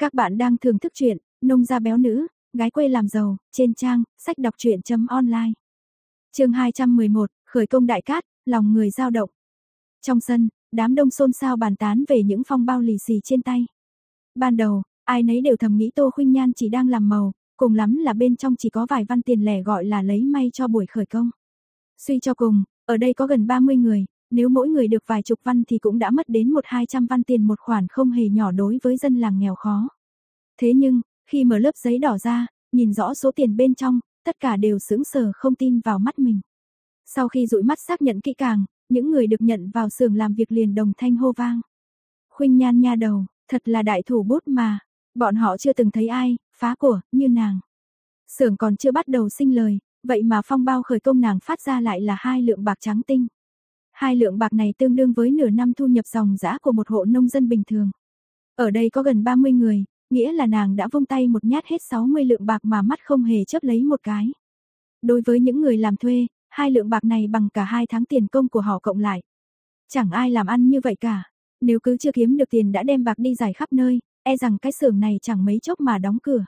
Các bạn đang thưởng thức truyện Nông gia béo nữ, gái quê làm giàu trên trang sách đọc truyện.online. Chương 211, khởi công đại cát, lòng người dao động. Trong sân, đám đông xôn xao bàn tán về những phong bao lì xì trên tay. Ban đầu, ai nấy đều thầm nghĩ Tô Khuynh Nhan chỉ đang làm màu, cùng lắm là bên trong chỉ có vài văn tiền lẻ gọi là lấy may cho buổi khởi công. Suy cho cùng, ở đây có gần 30 người, nếu mỗi người được vài chục văn thì cũng đã mất đến một hai trăm văn tiền một khoản không hề nhỏ đối với dân làng nghèo khó. Thế nhưng, khi mở lớp giấy đỏ ra, nhìn rõ số tiền bên trong, tất cả đều sững sờ không tin vào mắt mình. Sau khi dụi mắt xác nhận kỹ càng, những người được nhận vào xưởng làm việc liền đồng thanh hô vang. Khuynh nhan nha đầu, thật là đại thủ bút mà, bọn họ chưa từng thấy ai, phá của, như nàng. Xưởng còn chưa bắt đầu sinh lời, vậy mà phong bao khởi công nàng phát ra lại là hai lượng bạc trắng tinh. Hai lượng bạc này tương đương với nửa năm thu nhập dòng giã của một hộ nông dân bình thường. Ở đây có gần 30 người, nghĩa là nàng đã vung tay một nhát hết 60 lượng bạc mà mắt không hề chấp lấy một cái. Đối với những người làm thuê, hai lượng bạc này bằng cả hai tháng tiền công của họ cộng lại. Chẳng ai làm ăn như vậy cả. Nếu cứ chưa kiếm được tiền đã đem bạc đi giải khắp nơi, e rằng cái xưởng này chẳng mấy chốc mà đóng cửa.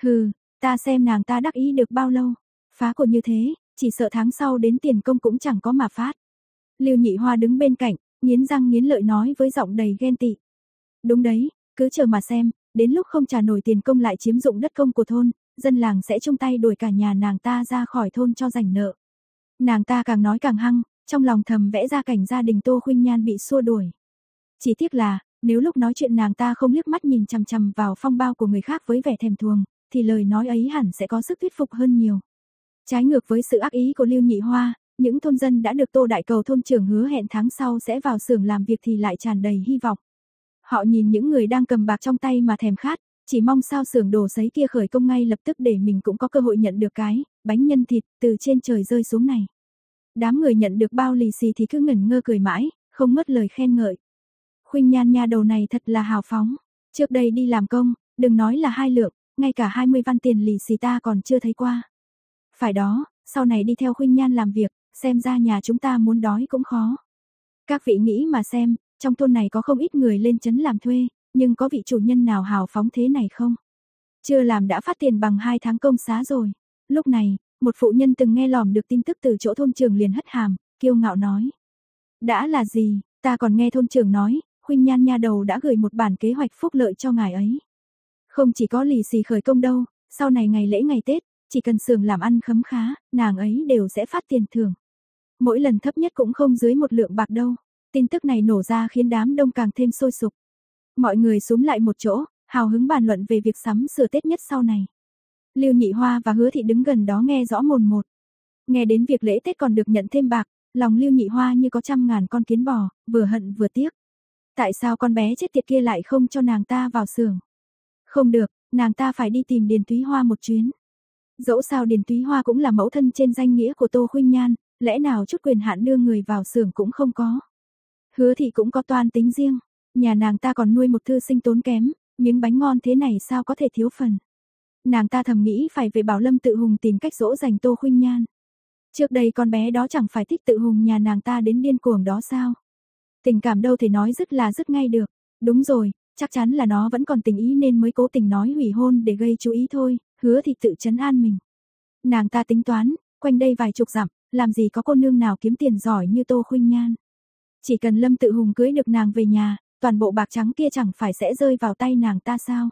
Hừ, ta xem nàng ta đắc ý được bao lâu. Phá của như thế, chỉ sợ tháng sau đến tiền công cũng chẳng có mà phát. Lưu Nhị Hoa đứng bên cạnh, nghiến răng nghiến lợi nói với giọng đầy ghen tị. Đúng đấy, cứ chờ mà xem, đến lúc không trả nổi tiền công lại chiếm dụng đất công của thôn, dân làng sẽ chung tay đuổi cả nhà nàng ta ra khỏi thôn cho rảnh nợ. Nàng ta càng nói càng hăng, trong lòng thầm vẽ ra cảnh gia đình Tô Khuynh Nhan bị xua đuổi. Chỉ tiếc là, nếu lúc nói chuyện nàng ta không liếc mắt nhìn chằm chằm vào phong bao của người khác với vẻ thèm thuồng, thì lời nói ấy hẳn sẽ có sức thuyết phục hơn nhiều. Trái ngược với sự ác ý của Lưu Nhị Hoa, những thôn dân đã được Tô Đại Cầu thôn trưởng hứa hẹn tháng sau sẽ vào xưởng làm việc thì lại tràn đầy hy vọng. Họ nhìn những người đang cầm bạc trong tay mà thèm khát, chỉ mong sao xưởng đồ sấy kia khởi công ngay lập tức để mình cũng có cơ hội nhận được cái bánh nhân thịt từ trên trời rơi xuống này. Đám người nhận được bao lì xì thì cứ ngẩn ngơ cười mãi, không mất lời khen ngợi. Khuynh Nhan nha đầu này thật là hào phóng, trước đây đi làm công, đừng nói là hai lượng, ngay cả 20 văn tiền lì xì ta còn chưa thấy qua. Phải đó, sau này đi theo Khuynh Nhan làm việc, xem ra nhà chúng ta muốn đói cũng khó. Các vị nghĩ mà xem, trong thôn này có không ít người lên chấn làm thuê, nhưng có vị chủ nhân nào hào phóng thế này không? Chưa làm đã phát tiền bằng hai tháng công xá rồi. Lúc này, một phụ nhân từng nghe lỏm được tin tức từ chỗ thôn trưởng liền hất hàm, kiêu ngạo nói. Đã là gì, ta còn nghe thôn trưởng nói, huynh nhan nha đầu đã gửi một bản kế hoạch phúc lợi cho ngài ấy. Không chỉ có lì xì khởi công đâu, sau này ngày lễ ngày Tết, chỉ cần xưởng làm ăn khấm khá, nàng ấy đều sẽ phát tiền thưởng. Mỗi lần thấp nhất cũng không dưới một lượng bạc đâu. Tin tức này nổ ra khiến đám đông càng thêm sôi sục. Mọi người súm lại một chỗ, hào hứng bàn luận về việc sắm sửa Tết nhất sau này. Lưu Nhị Hoa và Hứa Thị đứng gần đó nghe rõ mồn một. Nghe đến việc lễ Tết còn được nhận thêm bạc, lòng Lưu Nhị Hoa như có trăm ngàn con kiến bò, vừa hận vừa tiếc. Tại sao con bé chết tiệt kia lại không cho nàng ta vào xưởng? Không được, nàng ta phải đi tìm Điền Thúy Hoa một chuyến. Dẫu sao Điền Thúy Hoa cũng là mẫu thân trên danh nghĩa của Tô Khuynh Nhan, lẽ nào chút quyền hạn đưa người vào xưởng cũng không có. Hứa thị cũng có toan tính riêng, nhà nàng ta còn nuôi một thư sinh tốn kém, miếng bánh ngon thế này sao có thể thiếu phần. Nàng ta thầm nghĩ phải về Bảo Lâm tự hùng tìm cách dỗ dành Tô Khuynh Nhan. Trước đây con bé đó chẳng phải thích tự hùng nhà nàng ta đến điên cuồng đó sao? Tình cảm đâu thể nói dứt là dứt ngay được. Đúng rồi, chắc chắn là nó vẫn còn tình ý nên mới cố tình nói hủy hôn để gây chú ý thôi, hứa thì tự chấn an mình. Nàng ta tính toán, quanh đây vài chục dặm, làm gì có cô nương nào kiếm tiền giỏi như Tô Khuynh Nhan. Chỉ cần Lâm Tự Hùng cưới được nàng về nhà, toàn bộ bạc trắng kia chẳng phải sẽ rơi vào tay nàng ta sao?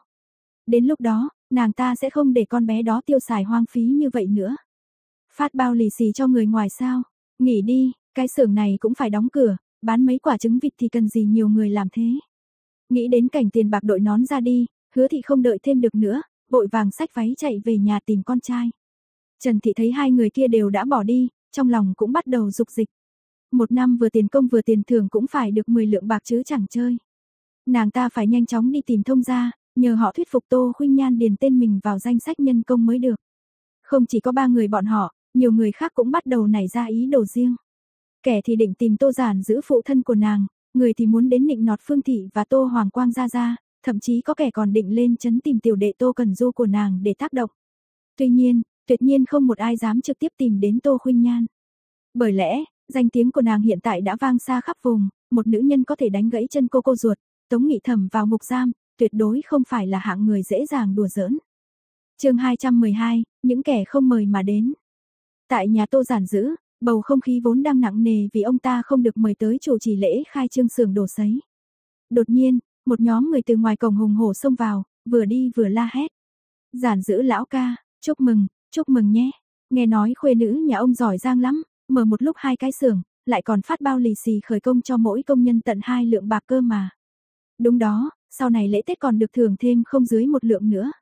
Đến lúc đó, nàng ta sẽ không để con bé đó tiêu xài hoang phí như vậy nữa. Phát bao lì xì cho người ngoài sao? Nghỉ đi, cái xưởng này cũng phải đóng cửa, bán mấy quả trứng vịt thì cần gì nhiều người làm thế. Nghĩ đến cảnh tiền bạc đội nón ra đi, hứa thị không đợi thêm được nữa, vội vàng sách váy chạy về nhà tìm con trai. Trần thị thấy hai người kia đều đã bỏ đi, trong lòng cũng bắt đầu dục dịch. Một năm vừa tiền công vừa tiền thưởng cũng phải được 10 lượng bạc chứ chẳng chơi. Nàng ta phải nhanh chóng đi tìm thông gia, nhờ họ thuyết phục Tô Khuynh Nhan điền tên mình vào danh sách nhân công mới được. Không chỉ có ba người bọn họ, nhiều người khác cũng bắt đầu nảy ra ý đồ riêng. Kẻ thì định tìm Tô Giản giữ phụ thân của nàng, người thì muốn đến nịnh nọt Phương Thị và Tô Hoàng Quang ra ra, thậm chí có kẻ còn định lên chấn tìm tiểu đệ Tô Cần Du của nàng để tác động. Tuy nhiên, tuyệt nhiên không một ai dám trực tiếp tìm đến Tô Khuynh Nhan. Bởi lẽ, danh tiếng của nàng hiện tại đã vang xa khắp vùng, một nữ nhân có thể đánh gãy chân cô cô ruột, tống nghị thẩm vào ngục giam, tuyệt đối không phải là hạng người dễ dàng đùa giỡn. chương 212, những kẻ không mời mà đến. Tại nhà Tô Giản Dữ, bầu không khí vốn đang nặng nề vì ông ta không được mời tới chủ trì lễ khai trương xưởng đồ sấy. Đột nhiên, một nhóm người từ ngoài cổng hùng hổ xông vào, vừa đi vừa la hét. Giản Dữ lão ca, chúc mừng, chúc mừng nhé. Nghe nói khuê nữ nhà ông giỏi giang lắm, mở một lúc hai cái xưởng, lại còn phát bao lì xì khởi công cho mỗi công nhân tận hai lượng bạc cơ mà. Đúng đó, sau này lễ Tết còn được thưởng thêm không dưới một lượng nữa.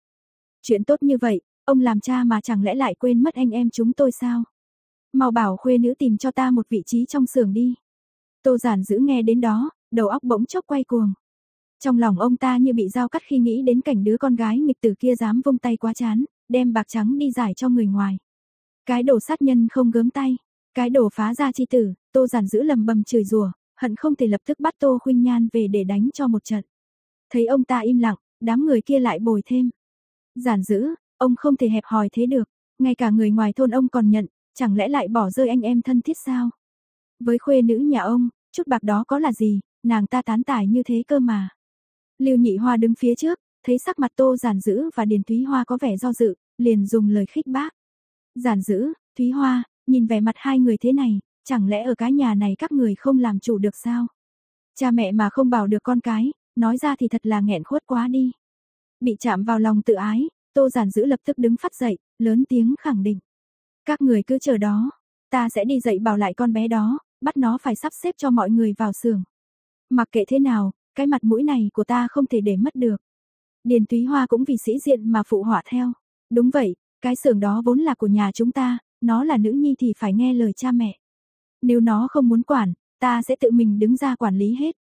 Chuyện tốt như vậy, ông làm cha mà chẳng lẽ lại quên mất anh em chúng tôi sao? Mau bảo khuê nữ tìm cho ta một vị trí trong xưởng đi. Tô giản giữ nghe đến đó, đầu óc bỗng chốc quay cuồng. Trong lòng ông ta như bị dao cắt khi nghĩ đến cảnh đứa con gái nghịch tử kia dám vung tay quá chán, đem bạc trắng đi giải cho người ngoài. Cái đồ sát nhân không gớm tay, cái đồ phá ra chi tử, Tô giản giữ lầm bầm chửi rủa, hận không thể lập tức bắt Tô Khuynh Nhan về để đánh cho một trận. Thấy ông ta im lặng, đám người kia lại bồi thêm. Giản giữ, ông không thể hẹp hòi thế được, ngay cả người ngoài thôn ông còn nhận, chẳng lẽ lại bỏ rơi anh em thân thiết sao? Với khuê nữ nhà ông, chút bạc đó có là gì, nàng ta tán tải như thế cơ mà. Lưu Nhị Hoa đứng phía trước, thấy sắc mặt Tô Giản Dữ và Điền Thúy Hoa có vẻ do dự, liền dùng lời khích bác. Giản Dữ, Thúy Hoa, nhìn vẻ mặt hai người thế này, chẳng lẽ ở cái nhà này các người không làm chủ được sao? Cha mẹ mà không bảo được con cái, nói ra thì thật là nghẹn khuất quá đi. Bị chạm vào lòng tự ái, Tô Giản Dữ lập tức đứng phát dậy, lớn tiếng khẳng định. Các người cứ chờ đó, ta sẽ đi dậy bảo lại con bé đó, bắt nó phải sắp xếp cho mọi người vào xưởng. Mặc kệ thế nào, cái mặt mũi này của ta không thể để mất được. Điền Túy Hoa cũng vì sĩ diện mà phụ họa theo. Đúng vậy, cái xưởng đó vốn là của nhà chúng ta, nó là nữ nhi thì phải nghe lời cha mẹ. Nếu nó không muốn quản, ta sẽ tự mình đứng ra quản lý hết.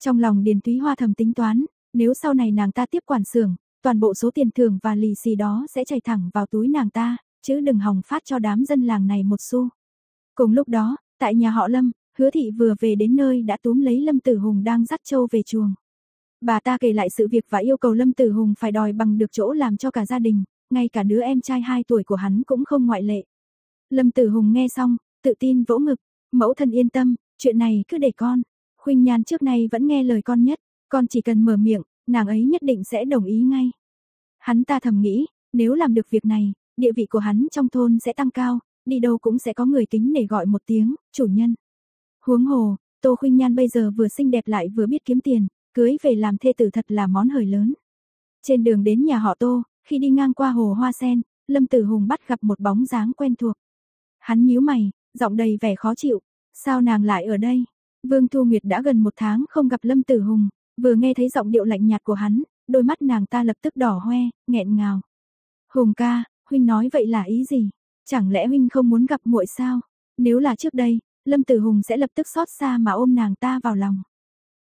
Trong lòng Điền Túy Hoa thầm tính toán, nếu sau này nàng ta tiếp quản xưởng, toàn bộ số tiền thưởng và lì xì đó sẽ chảy thẳng vào túi nàng ta, chứ đừng hòng phát cho đám dân làng này một xu. Cùng lúc đó, tại nhà họ Lâm, Hứa thị vừa về đến nơi đã túm lấy Lâm Tử Hùng đang dắt châu về chuồng. Bà ta kể lại sự việc và yêu cầu Lâm Tử Hùng phải đòi bằng được chỗ làm cho cả gia đình, ngay cả đứa em trai 2 tuổi của hắn cũng không ngoại lệ. Lâm Tử Hùng nghe xong, tự tin vỗ ngực, mẫu thân yên tâm, chuyện này cứ để con. Khuynh Nhan trước nay vẫn nghe lời con nhất, con chỉ cần mở miệng, nàng ấy nhất định sẽ đồng ý ngay. Hắn ta thầm nghĩ, nếu làm được việc này, địa vị của hắn trong thôn sẽ tăng cao, đi đâu cũng sẽ có người kính để gọi một tiếng, chủ nhân. Huống hồ, Tô Khuynh Nhan bây giờ vừa xinh đẹp lại vừa biết kiếm tiền, cưới về làm thê tử thật là món hời lớn. Trên đường đến nhà họ Tô, khi đi ngang qua hồ hoa sen, Lâm Tử Hùng bắt gặp một bóng dáng quen thuộc. Hắn nhíu mày, giọng đầy vẻ khó chịu, sao nàng lại ở đây? Vương Thu Nguyệt đã gần một tháng không gặp Lâm Tử Hùng, vừa nghe thấy giọng điệu lạnh nhạt của hắn, đôi mắt nàng ta lập tức đỏ hoe, nghẹn ngào. Hùng ca, huynh nói vậy là ý gì? Chẳng lẽ huynh không muốn gặp muội sao? Nếu là trước đây, Lâm Tử Hùng sẽ lập tức xót xa mà ôm nàng ta vào lòng.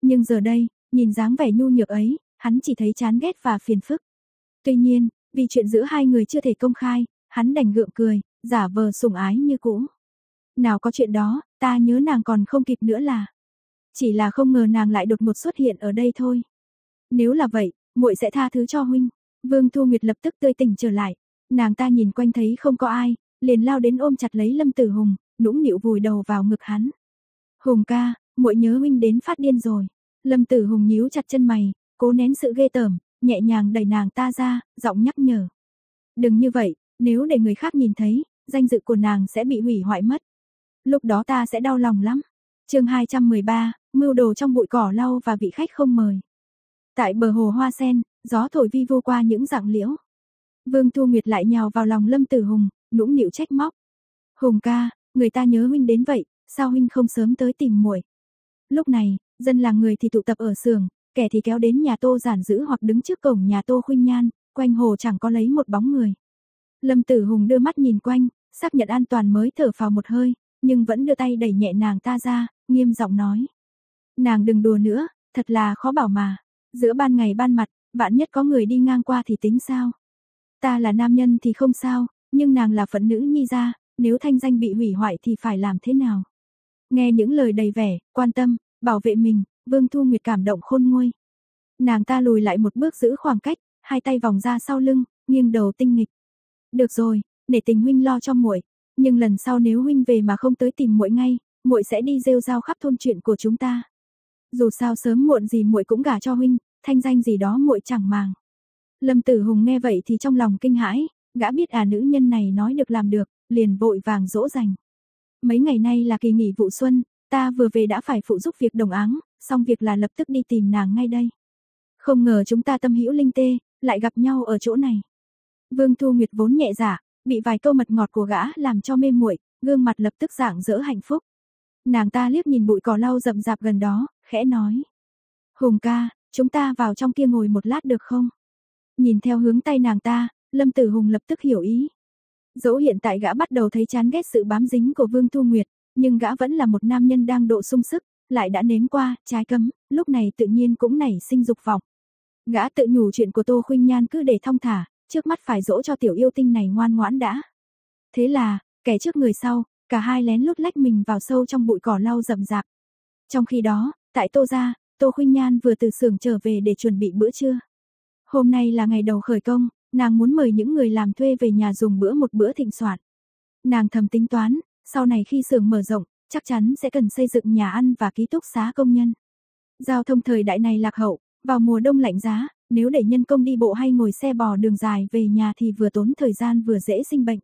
Nhưng giờ đây, nhìn dáng vẻ nhu nhược ấy, hắn chỉ thấy chán ghét và phiền phức. Tuy nhiên, vì chuyện giữa hai người chưa thể công khai, hắn đành gượng cười, giả vờ sủng ái như cũ. Nào có chuyện đó, ta nhớ nàng còn không kịp nữa là. Chỉ là không ngờ nàng lại đột ngột xuất hiện ở đây thôi. Nếu là vậy, muội sẽ tha thứ cho huynh. Vương Thu Nguyệt lập tức tươi tỉnh trở lại. Nàng ta nhìn quanh thấy không có ai, liền lao đến ôm chặt lấy Lâm Tử Hùng, nũng nịu vùi đầu vào ngực hắn. Hùng ca, muội nhớ huynh đến phát điên rồi. Lâm Tử Hùng nhíu chặt chân mày, cố nén sự ghê tởm, nhẹ nhàng đẩy nàng ta ra, giọng nhắc nhở. Đừng như vậy, nếu để người khác nhìn thấy, danh dự của nàng sẽ bị hủy hoại mất. Lúc đó ta sẽ đau lòng lắm. chương 213, mưu đồ trong bụi cỏ lau và vị khách không mời. Tại bờ hồ hoa sen, gió thổi vi vu qua những dạng liễu. Vương Thu Nguyệt lại nhào vào lòng Lâm Tử Hùng, nũng nịu trách móc. Hùng ca, người ta nhớ huynh đến vậy, sao huynh không sớm tới tìm muội? Lúc này, dân làng người thì tụ tập ở xưởng, kẻ thì kéo đến nhà Tô Giản giữ hoặc đứng trước cổng nhà Tô Khuynh Nhan, quanh hồ chẳng có lấy một bóng người. Lâm Tử Hùng đưa mắt nhìn quanh, xác nhận an toàn mới thở phào một hơi, nhưng vẫn đưa tay đẩy nhẹ nàng ta ra, nghiêm giọng nói: "Nàng đừng đùa nữa, thật là khó bảo mà, giữa ban ngày ban mặt, vạn nhất có người đi ngang qua thì tính sao? Ta là nam nhân thì không sao, nhưng nàng là phận nữ nhi ra, nếu thanh danh bị hủy hoại thì phải làm thế nào?" Nghe những lời đầy vẻ, quan tâm, bảo vệ mình, Vương Thu Nguyệt cảm động khôn nguôi. Nàng ta lùi lại một bước giữ khoảng cách, hai tay vòng ra sau lưng, nghiêng đầu tinh nghịch. Được rồi, để tình huynh lo cho muội, nhưng lần sau nếu huynh về mà không tới tìm muội ngay, muội sẽ đi rêu rao khắp thôn chuyện của chúng ta. Dù sao sớm muộn gì muội cũng gả cho huynh, thanh danh gì đó muội chẳng màng. Lâm Tử Hùng nghe vậy thì trong lòng kinh hãi, gã biết à nữ nhân này nói được làm được, liền vội vàng dỗ dành. Mấy ngày nay là kỳ nghỉ vụ xuân, ta vừa về đã phải phụ giúp việc đồng áng, xong việc là lập tức đi tìm nàng ngay đây. Không ngờ chúng ta tâm hữu linh tê, lại gặp nhau ở chỗ này. Vương Thu Nguyệt vốn nhẹ dạ, bị vài câu mật ngọt của gã làm cho mê muội, gương mặt lập tức dạng dỡ hạnh phúc. Nàng ta liếc nhìn bụi cỏ lau rậm rạp gần đó, khẽ nói: "Hùng ca, chúng ta vào trong kia ngồi một lát được không?" Nhìn theo hướng tay nàng ta, Lâm Tử Hùng lập tức hiểu ý. Dẫu hiện tại gã bắt đầu thấy chán ghét sự bám dính của Vương Thu Nguyệt, nhưng gã vẫn là một nam nhân đang độ sung sức, lại đã nếm qua trái cấm, lúc này tự nhiên cũng nảy sinh dục vọng. Gã tự nhủ chuyện của Tô Khuynh Nhan cứ để thong thả, trước mắt phải dỗ cho tiểu yêu tinh này ngoan ngoãn đã. Thế là, kẻ trước người sau, cả hai lén lút lách mình vào sâu trong bụi cỏ lau rậm rạp. Trong khi đó, tại Tô gia, Tô Khuynh Nhan vừa từ xưởng trở về để chuẩn bị bữa trưa. Hôm nay là ngày đầu khởi công, nàng muốn mời những người làm thuê về nhà dùng bữa một bữa thịnh soạn. Nàng thầm tính toán, sau này khi xưởng mở rộng, chắc chắn sẽ cần xây dựng nhà ăn và ký túc xá công nhân. Giao thông thời đại này lạc hậu, vào mùa đông lạnh giá, nếu để nhân công đi bộ hay ngồi xe bò đường dài về nhà thì vừa tốn thời gian vừa dễ sinh bệnh.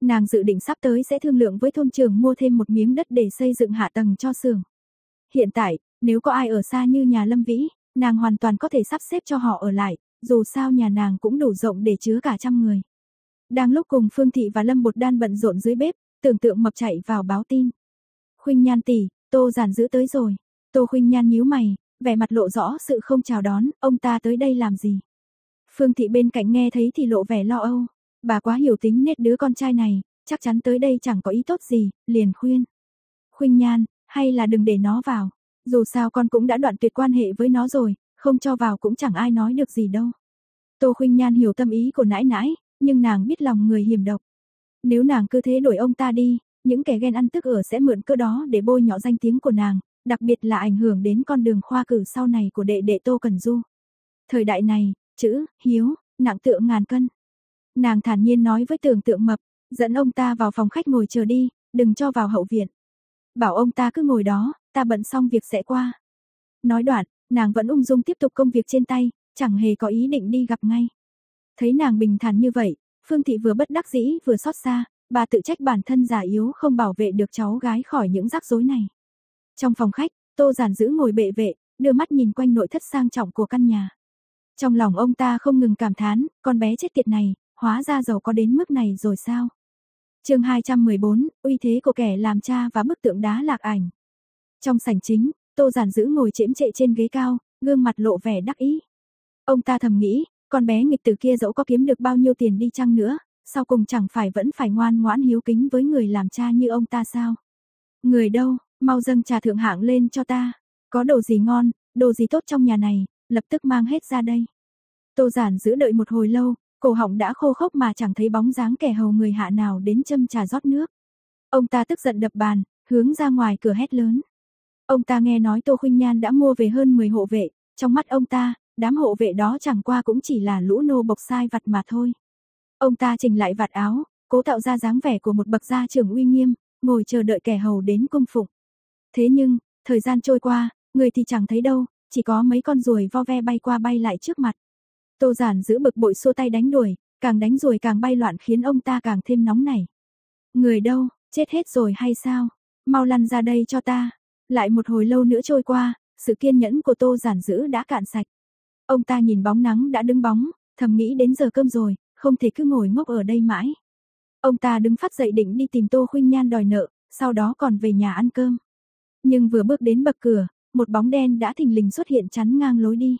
Nàng dự định sắp tới sẽ thương lượng với thôn trưởng mua thêm một miếng đất để xây dựng hạ tầng cho xưởng. Hiện tại, nếu có ai ở xa như nhà Lâm Vĩ, nàng hoàn toàn có thể sắp xếp cho họ ở lại, dù sao nhà nàng cũng đủ rộng để chứa cả trăm người. Đang lúc cùng Phương Thị và Lâm Bột Đan bận rộn dưới bếp, tưởng tượng mập chạy vào báo tin. Khuynh Nhan tỷ, Tô giản giữ tới rồi. Tô Khuynh Nhan nhíu mày, vẻ mặt lộ rõ sự không chào đón, ông ta tới đây làm gì? Phương Thị bên cạnh nghe thấy thì lộ vẻ lo âu, bà quá hiểu tính nết đứa con trai này, chắc chắn tới đây chẳng có ý tốt gì, liền khuyên. Khuynh Nhan, hay là đừng để nó vào, dù sao con cũng đã đoạn tuyệt quan hệ với nó rồi, không cho vào cũng chẳng ai nói được gì đâu. Tô Khuynh Nhan hiểu tâm ý của nãi nãi, nhưng nàng biết lòng người hiểm độc. Nếu nàng cứ thế đuổi ông ta đi, những kẻ ghen ăn tức ở sẽ mượn cơ đó để bôi nhọ danh tiếng của nàng, đặc biệt là ảnh hưởng đến con đường khoa cử sau này của đệ đệ Tô Cần Du. Thời đại này, chữ, hiếu, nặng tượng ngàn cân. Nàng thản nhiên nói với tưởng tượng mập, dẫn ông ta vào phòng khách ngồi chờ đi, đừng cho vào hậu viện. Bảo ông ta cứ ngồi đó, ta bận xong việc sẽ qua. Nói đoạn, nàng vẫn ung dung tiếp tục công việc trên tay, chẳng hề có ý định đi gặp ngay. Thấy nàng bình thản như vậy, Phương Thị vừa bất đắc dĩ vừa xót xa, bà tự trách bản thân già yếu không bảo vệ được cháu gái khỏi những rắc rối này. Trong phòng khách, Tô Giản giữ ngồi bệ vệ, đưa mắt nhìn quanh nội thất sang trọng của căn nhà. Trong lòng ông ta không ngừng cảm thán, con bé chết tiệt này, hóa ra giàu có đến mức này rồi sao? Chương 214, uy thế của kẻ làm cha và bức tượng đá lạc ảnh. Trong sảnh chính, Tô Giản giữ ngồi chễm chệ trên ghế cao, gương mặt lộ vẻ đắc ý. Ông ta thầm nghĩ, con bé nghịch tử kia dẫu có kiếm được bao nhiêu tiền đi chăng nữa, sau cùng chẳng phải vẫn phải ngoan ngoãn hiếu kính với người làm cha như ông ta sao? Người đâu, mau dâng trà thượng hạng lên cho ta. Có đồ gì ngon, đồ gì tốt trong nhà này, lập tức mang hết ra đây. Tô giản giữ đợi một hồi lâu, cổ họng đã khô khốc mà chẳng thấy bóng dáng kẻ hầu người hạ nào đến châm trà rót nước. Ông ta tức giận đập bàn, hướng ra ngoài cửa hét lớn. Ông ta nghe nói Tô Khuynh Nhan đã mua về hơn 10 hộ vệ, trong mắt ông ta, đám hộ vệ đó chẳng qua cũng chỉ là lũ nô bộc sai vặt mà thôi. Ông ta chỉnh lại vạt áo, cố tạo ra dáng vẻ của một bậc gia trưởng uy nghiêm, ngồi chờ đợi kẻ hầu đến cung phụng. Thế nhưng, thời gian trôi qua, người thì chẳng thấy đâu, chỉ có mấy con ruồi vo ve bay qua bay lại trước mặt. Tô giản giữ bực bội xô tay đánh đuổi, càng đánh ruồi càng bay loạn khiến ông ta càng thêm nóng nảy. Người đâu, chết hết rồi hay sao? Mau lăn ra đây cho ta. Lại một hồi lâu nữa trôi qua, sự kiên nhẫn của Tô giản giữ đã cạn sạch. Ông ta nhìn bóng nắng đã đứng bóng, thầm nghĩ đến giờ cơm rồi, không thể cứ ngồi ngốc ở đây mãi. Ông ta đứng phát dậy định đi tìm Tô Khuynh Nhan đòi nợ, sau đó còn về nhà ăn cơm. Nhưng vừa bước đến bậc cửa, một bóng đen đã thình lình xuất hiện chắn ngang lối đi.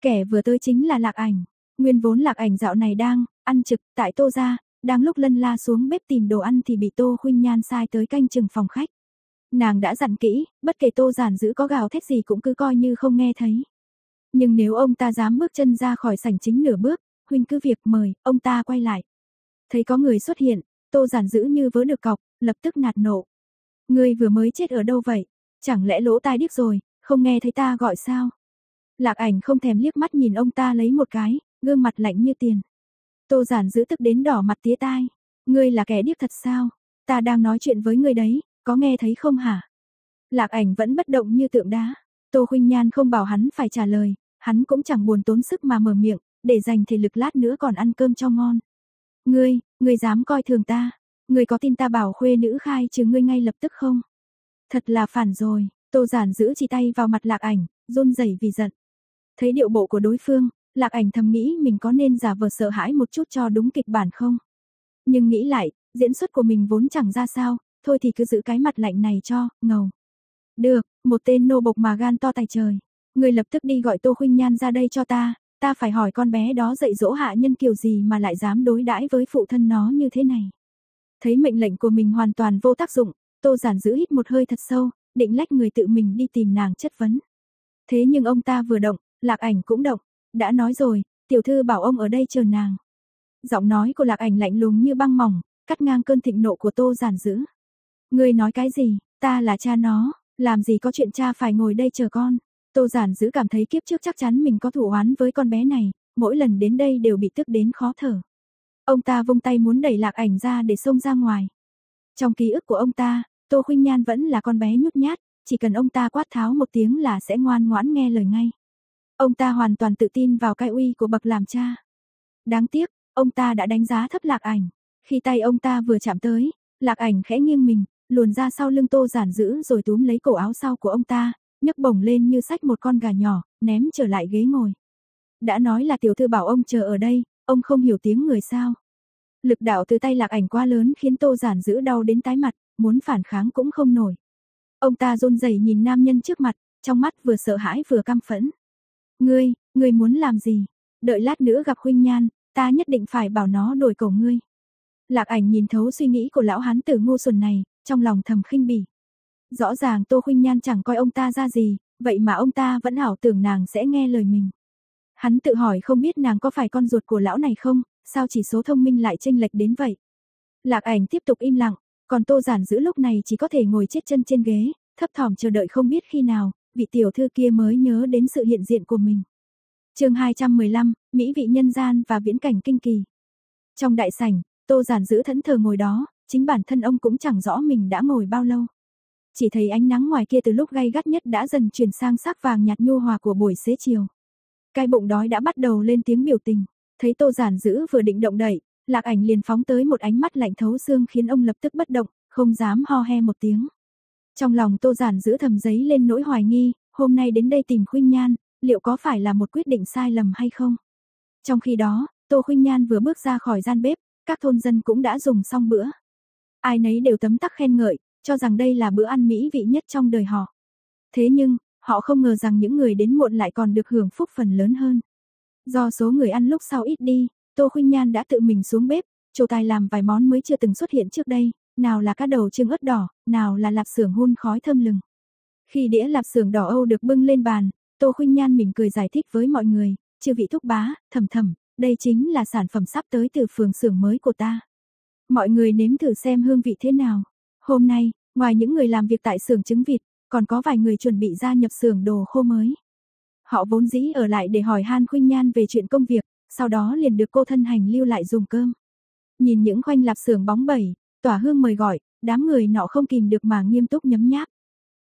Kẻ vừa tới chính là Lạc Ảnh. Nguyên vốn Lạc Ảnh dạo này đang ăn trực tại Tô gia, đang lúc lân la xuống bếp tìm đồ ăn thì bị Tô Khuynh Nhan sai tới canh chừng phòng khách. Nàng đã dặn kỹ, bất kể Tô giản giữ có gào thét gì cũng cứ coi như không nghe thấy. Nhưng nếu ông ta dám bước chân ra khỏi sảnh chính nửa bước, huynh cứ việc mời, ông ta quay lại. Thấy có người xuất hiện, Tô giản giữ như vớ được cọc, lập tức nạt nộ. Ngươi vừa mới chết ở đâu vậy? Chẳng lẽ lỗ tai điếc rồi, không nghe thấy ta gọi sao? Lạc ảnh không thèm liếc mắt nhìn ông ta lấy một cái, gương mặt lạnh như tiền. Tô giản giữ tức đến đỏ mặt tía tai. Ngươi là kẻ điếc thật sao? Ta đang nói chuyện với ngươi đấy, có nghe thấy không hả? Lạc ảnh vẫn bất động như tượng đá. Tô Khuynh Nhan không bảo hắn phải trả lời, hắn cũng chẳng buồn tốn sức mà mở miệng, để dành thể lực lát nữa còn ăn cơm cho ngon. Ngươi, ngươi dám coi thường ta, ngươi có tin ta bảo khuê nữ khai trừ ngươi ngay lập tức không? Thật là phản rồi, Tô Giản giữ chỉ tay vào mặt Lạc Ảnh, run rẩy vì giận. Thấy điệu bộ của đối phương, Lạc Ảnh thầm nghĩ mình có nên giả vờ sợ hãi một chút cho đúng kịch bản không? Nhưng nghĩ lại, diễn xuất của mình vốn chẳng ra sao, thôi thì cứ giữ cái mặt lạnh này cho, ngầu. Được, một tên nô bộc mà gan to tài trời. Người lập tức đi gọi Tô Khuynh Nhan ra đây cho ta, ta phải hỏi con bé đó dạy dỗ hạ nhân kiểu gì mà lại dám đối đãi với phụ thân nó như thế này. Thấy mệnh lệnh của mình hoàn toàn vô tác dụng, Tô Giản giữ hít một hơi thật sâu, định lách người tự mình đi tìm nàng chất vấn. Thế nhưng ông ta vừa động, Lạc Ảnh cũng động, đã nói rồi, tiểu thư bảo ông ở đây chờ nàng. Giọng nói của Lạc Ảnh lạnh lùng như băng mỏng, cắt ngang cơn thịnh nộ của Tô Giản giữ. Ngươi nói cái gì, ta là cha nó, làm gì có chuyện cha phải ngồi đây chờ con. Tô Giản giữ cảm thấy kiếp trước chắc chắn mình có thủ oán với con bé này, mỗi lần đến đây đều bị tức đến khó thở. Ông ta vung tay muốn đẩy lạc ảnh ra để xông ra ngoài. Trong ký ức của ông ta, Tô Khuynh Nhan vẫn là con bé nhút nhát, chỉ cần ông ta quát tháo một tiếng là sẽ ngoan ngoãn nghe lời ngay. Ông ta hoàn toàn tự tin vào cái uy của bậc làm cha. Đáng tiếc, ông ta đã đánh giá thấp lạc ảnh. Khi tay ông ta vừa chạm tới, lạc ảnh khẽ nghiêng mình, luồn ra sau lưng tô giản giữ rồi túm lấy cổ áo sau của ông ta, nhấc bổng lên như sách một con gà nhỏ, ném trở lại ghế ngồi. Đã nói là tiểu thư bảo ông chờ ở đây, ông không hiểu tiếng người sao. Lực đạo từ tay lạc ảnh quá lớn khiến tô giản giữ đau đến tái mặt, muốn phản kháng cũng không nổi. Ông ta run rẩy nhìn nam nhân trước mặt, trong mắt vừa sợ hãi vừa căm phẫn. Ngươi, ngươi muốn làm gì? Đợi lát nữa gặp huynh nhan, ta nhất định phải bảo nó đổi cổ ngươi. Lạc ảnh nhìn thấu suy nghĩ của lão hán tử ngu xuẩn này, trong lòng thầm khinh bỉ. Rõ ràng Tô Khuynh Nhan chẳng coi ông ta ra gì, vậy mà ông ta vẫn ảo tưởng nàng sẽ nghe lời mình. Hắn tự hỏi không biết nàng có phải con ruột của lão này không, sao chỉ số thông minh lại chênh lệch đến vậy. Lạc ảnh tiếp tục im lặng, còn Tô Giản giữ lúc này chỉ có thể ngồi chết chân trên ghế, thấp thỏm chờ đợi không biết khi nào, vị tiểu thư kia mới nhớ đến sự hiện diện của mình. Chương 215, Mỹ vị nhân gian và viễn cảnh kinh kỳ. Trong đại sảnh, Tô Giản giữ thẫn thờ ngồi đó, chính bản thân ông cũng chẳng rõ mình đã ngồi bao lâu. Chỉ thấy ánh nắng ngoài kia từ lúc gay gắt nhất đã dần chuyển sang sắc vàng nhạt nhu hòa của buổi xế chiều. Cái bụng đói đã bắt đầu lên tiếng biểu tình, thấy Tô Giản giữ vừa định động đậy, Lạc Ảnh liền phóng tới một ánh mắt lạnh thấu xương khiến ông lập tức bất động, không dám ho he một tiếng. Trong lòng Tô Giản giữ thầm giấy lên nỗi hoài nghi, hôm nay đến đây tìm Khuynh Nhan, liệu có phải là một quyết định sai lầm hay không? Trong khi đó, Tô Khuynh Nhan vừa bước ra khỏi gian bếp, các thôn dân cũng đã dùng xong bữa. Ai nấy đều tấm tắc khen ngợi, cho rằng đây là bữa ăn mỹ vị nhất trong đời họ. Thế nhưng, họ không ngờ rằng những người đến muộn lại còn được hưởng phúc phần lớn hơn. Do số người ăn lúc sau ít đi, Tô Khuynh Nhan đã tự mình xuống bếp, chủ tài làm vài món mới chưa từng xuất hiện trước đây, nào là cá đầu trưng ớt đỏ, nào là lạp xưởng hun khói thơm lừng. Khi đĩa lạp xưởng đỏ Âu được bưng lên bàn, Tô Khuynh Nhan mỉm cười giải thích với mọi người, "Chư vị thúc bá, thầm thầm, đây chính là sản phẩm sắp tới từ phường xưởng mới của ta." Mọi người nếm thử xem hương vị thế nào. Hôm nay, ngoài những người làm việc tại xưởng trứng vịt, còn có vài người chuẩn bị gia nhập xưởng đồ khô mới. Họ vốn dĩ ở lại để hỏi Han Khuynh Nhan về chuyện công việc, sau đó liền được cô thân hành lưu lại dùng cơm. Nhìn những khoanh lạp xưởng bóng bẩy, tỏa hương mời gọi, đám người nọ không kìm được mà nghiêm túc nhấm nháp.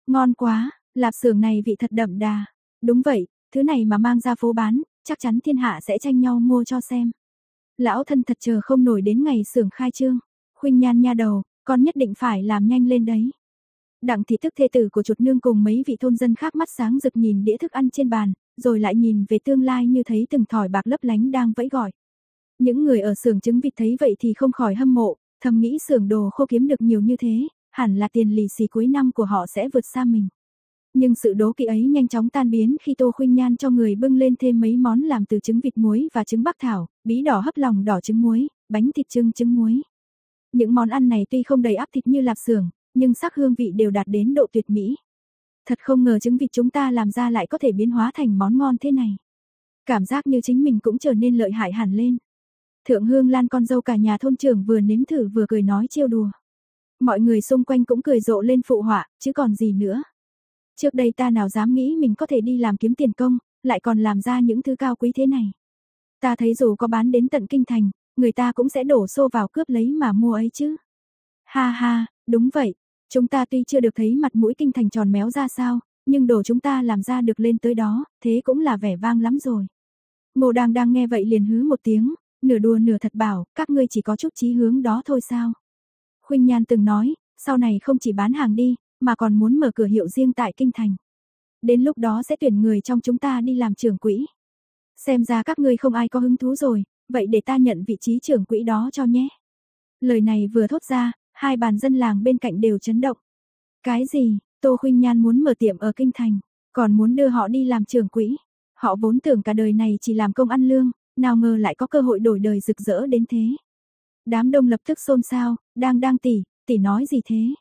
Ngon quá, lạp xưởng này vị thật đậm đà. Đúng vậy, thứ này mà mang ra phố bán, chắc chắn thiên hạ sẽ tranh nhau mua cho xem. Lão thân thật chờ không nổi đến ngày xưởng khai trương. Khuynh nhan nha đầu, con nhất định phải làm nhanh lên đấy. Đặng thị thức thê tử của chuột nương cùng mấy vị thôn dân khác mắt sáng rực nhìn đĩa thức ăn trên bàn, rồi lại nhìn về tương lai như thấy từng thỏi bạc lấp lánh đang vẫy gọi. Những người ở xưởng trứng vịt thấy vậy thì không khỏi hâm mộ, thầm nghĩ xưởng đồ khô kiếm được nhiều như thế, hẳn là tiền lì xì cuối năm của họ sẽ vượt xa mình. Nhưng sự đố kỵ ấy nhanh chóng tan biến khi Tô Khuynh Nhan cho người bưng lên thêm mấy món làm từ trứng vịt muối và trứng bắc thảo, bí đỏ hấp lòng đỏ trứng muối, bánh thịt trưng trứng muối. Những món ăn này tuy không đầy áp thịt như lạp xưởng, nhưng sắc hương vị đều đạt đến độ tuyệt mỹ. Thật không ngờ trứng vịt chúng ta làm ra lại có thể biến hóa thành món ngon thế này. Cảm giác như chính mình cũng trở nên lợi hại hẳn lên. Thượng Hương Lan con dâu cả nhà thôn trưởng vừa nếm thử vừa cười nói trêu đùa. Mọi người xung quanh cũng cười rộ lên phụ họa, chứ còn gì nữa. Trước đây ta nào dám nghĩ mình có thể đi làm kiếm tiền công, lại còn làm ra những thứ cao quý thế này. Ta thấy dù có bán đến tận kinh thành, người ta cũng sẽ đổ xô vào cướp lấy mà mua ấy chứ. Ha ha, đúng vậy, chúng ta tuy chưa được thấy mặt mũi kinh thành tròn méo ra sao, nhưng đồ chúng ta làm ra được lên tới đó, thế cũng là vẻ vang lắm rồi. Ngô đang đang nghe vậy liền hứ một tiếng, nửa đùa nửa thật bảo, các ngươi chỉ có chút chí hướng đó thôi sao. Khuynh Nhan từng nói, sau này không chỉ bán hàng đi, mà còn muốn mở cửa hiệu riêng tại Kinh Thành. Đến lúc đó sẽ tuyển người trong chúng ta đi làm trưởng quỹ. Xem ra các ngươi không ai có hứng thú rồi, vậy để ta nhận vị trí trưởng quỹ đó cho nhé. Lời này vừa thốt ra, hai bàn dân làng bên cạnh đều chấn động. Cái gì, Tô Khuynh Nhan muốn mở tiệm ở Kinh Thành, còn muốn đưa họ đi làm trưởng quỹ. Họ vốn tưởng cả đời này chỉ làm công ăn lương, nào ngờ lại có cơ hội đổi đời rực rỡ đến thế. Đám đông lập tức xôn xao, đang đang tỉ, tỉ nói gì thế?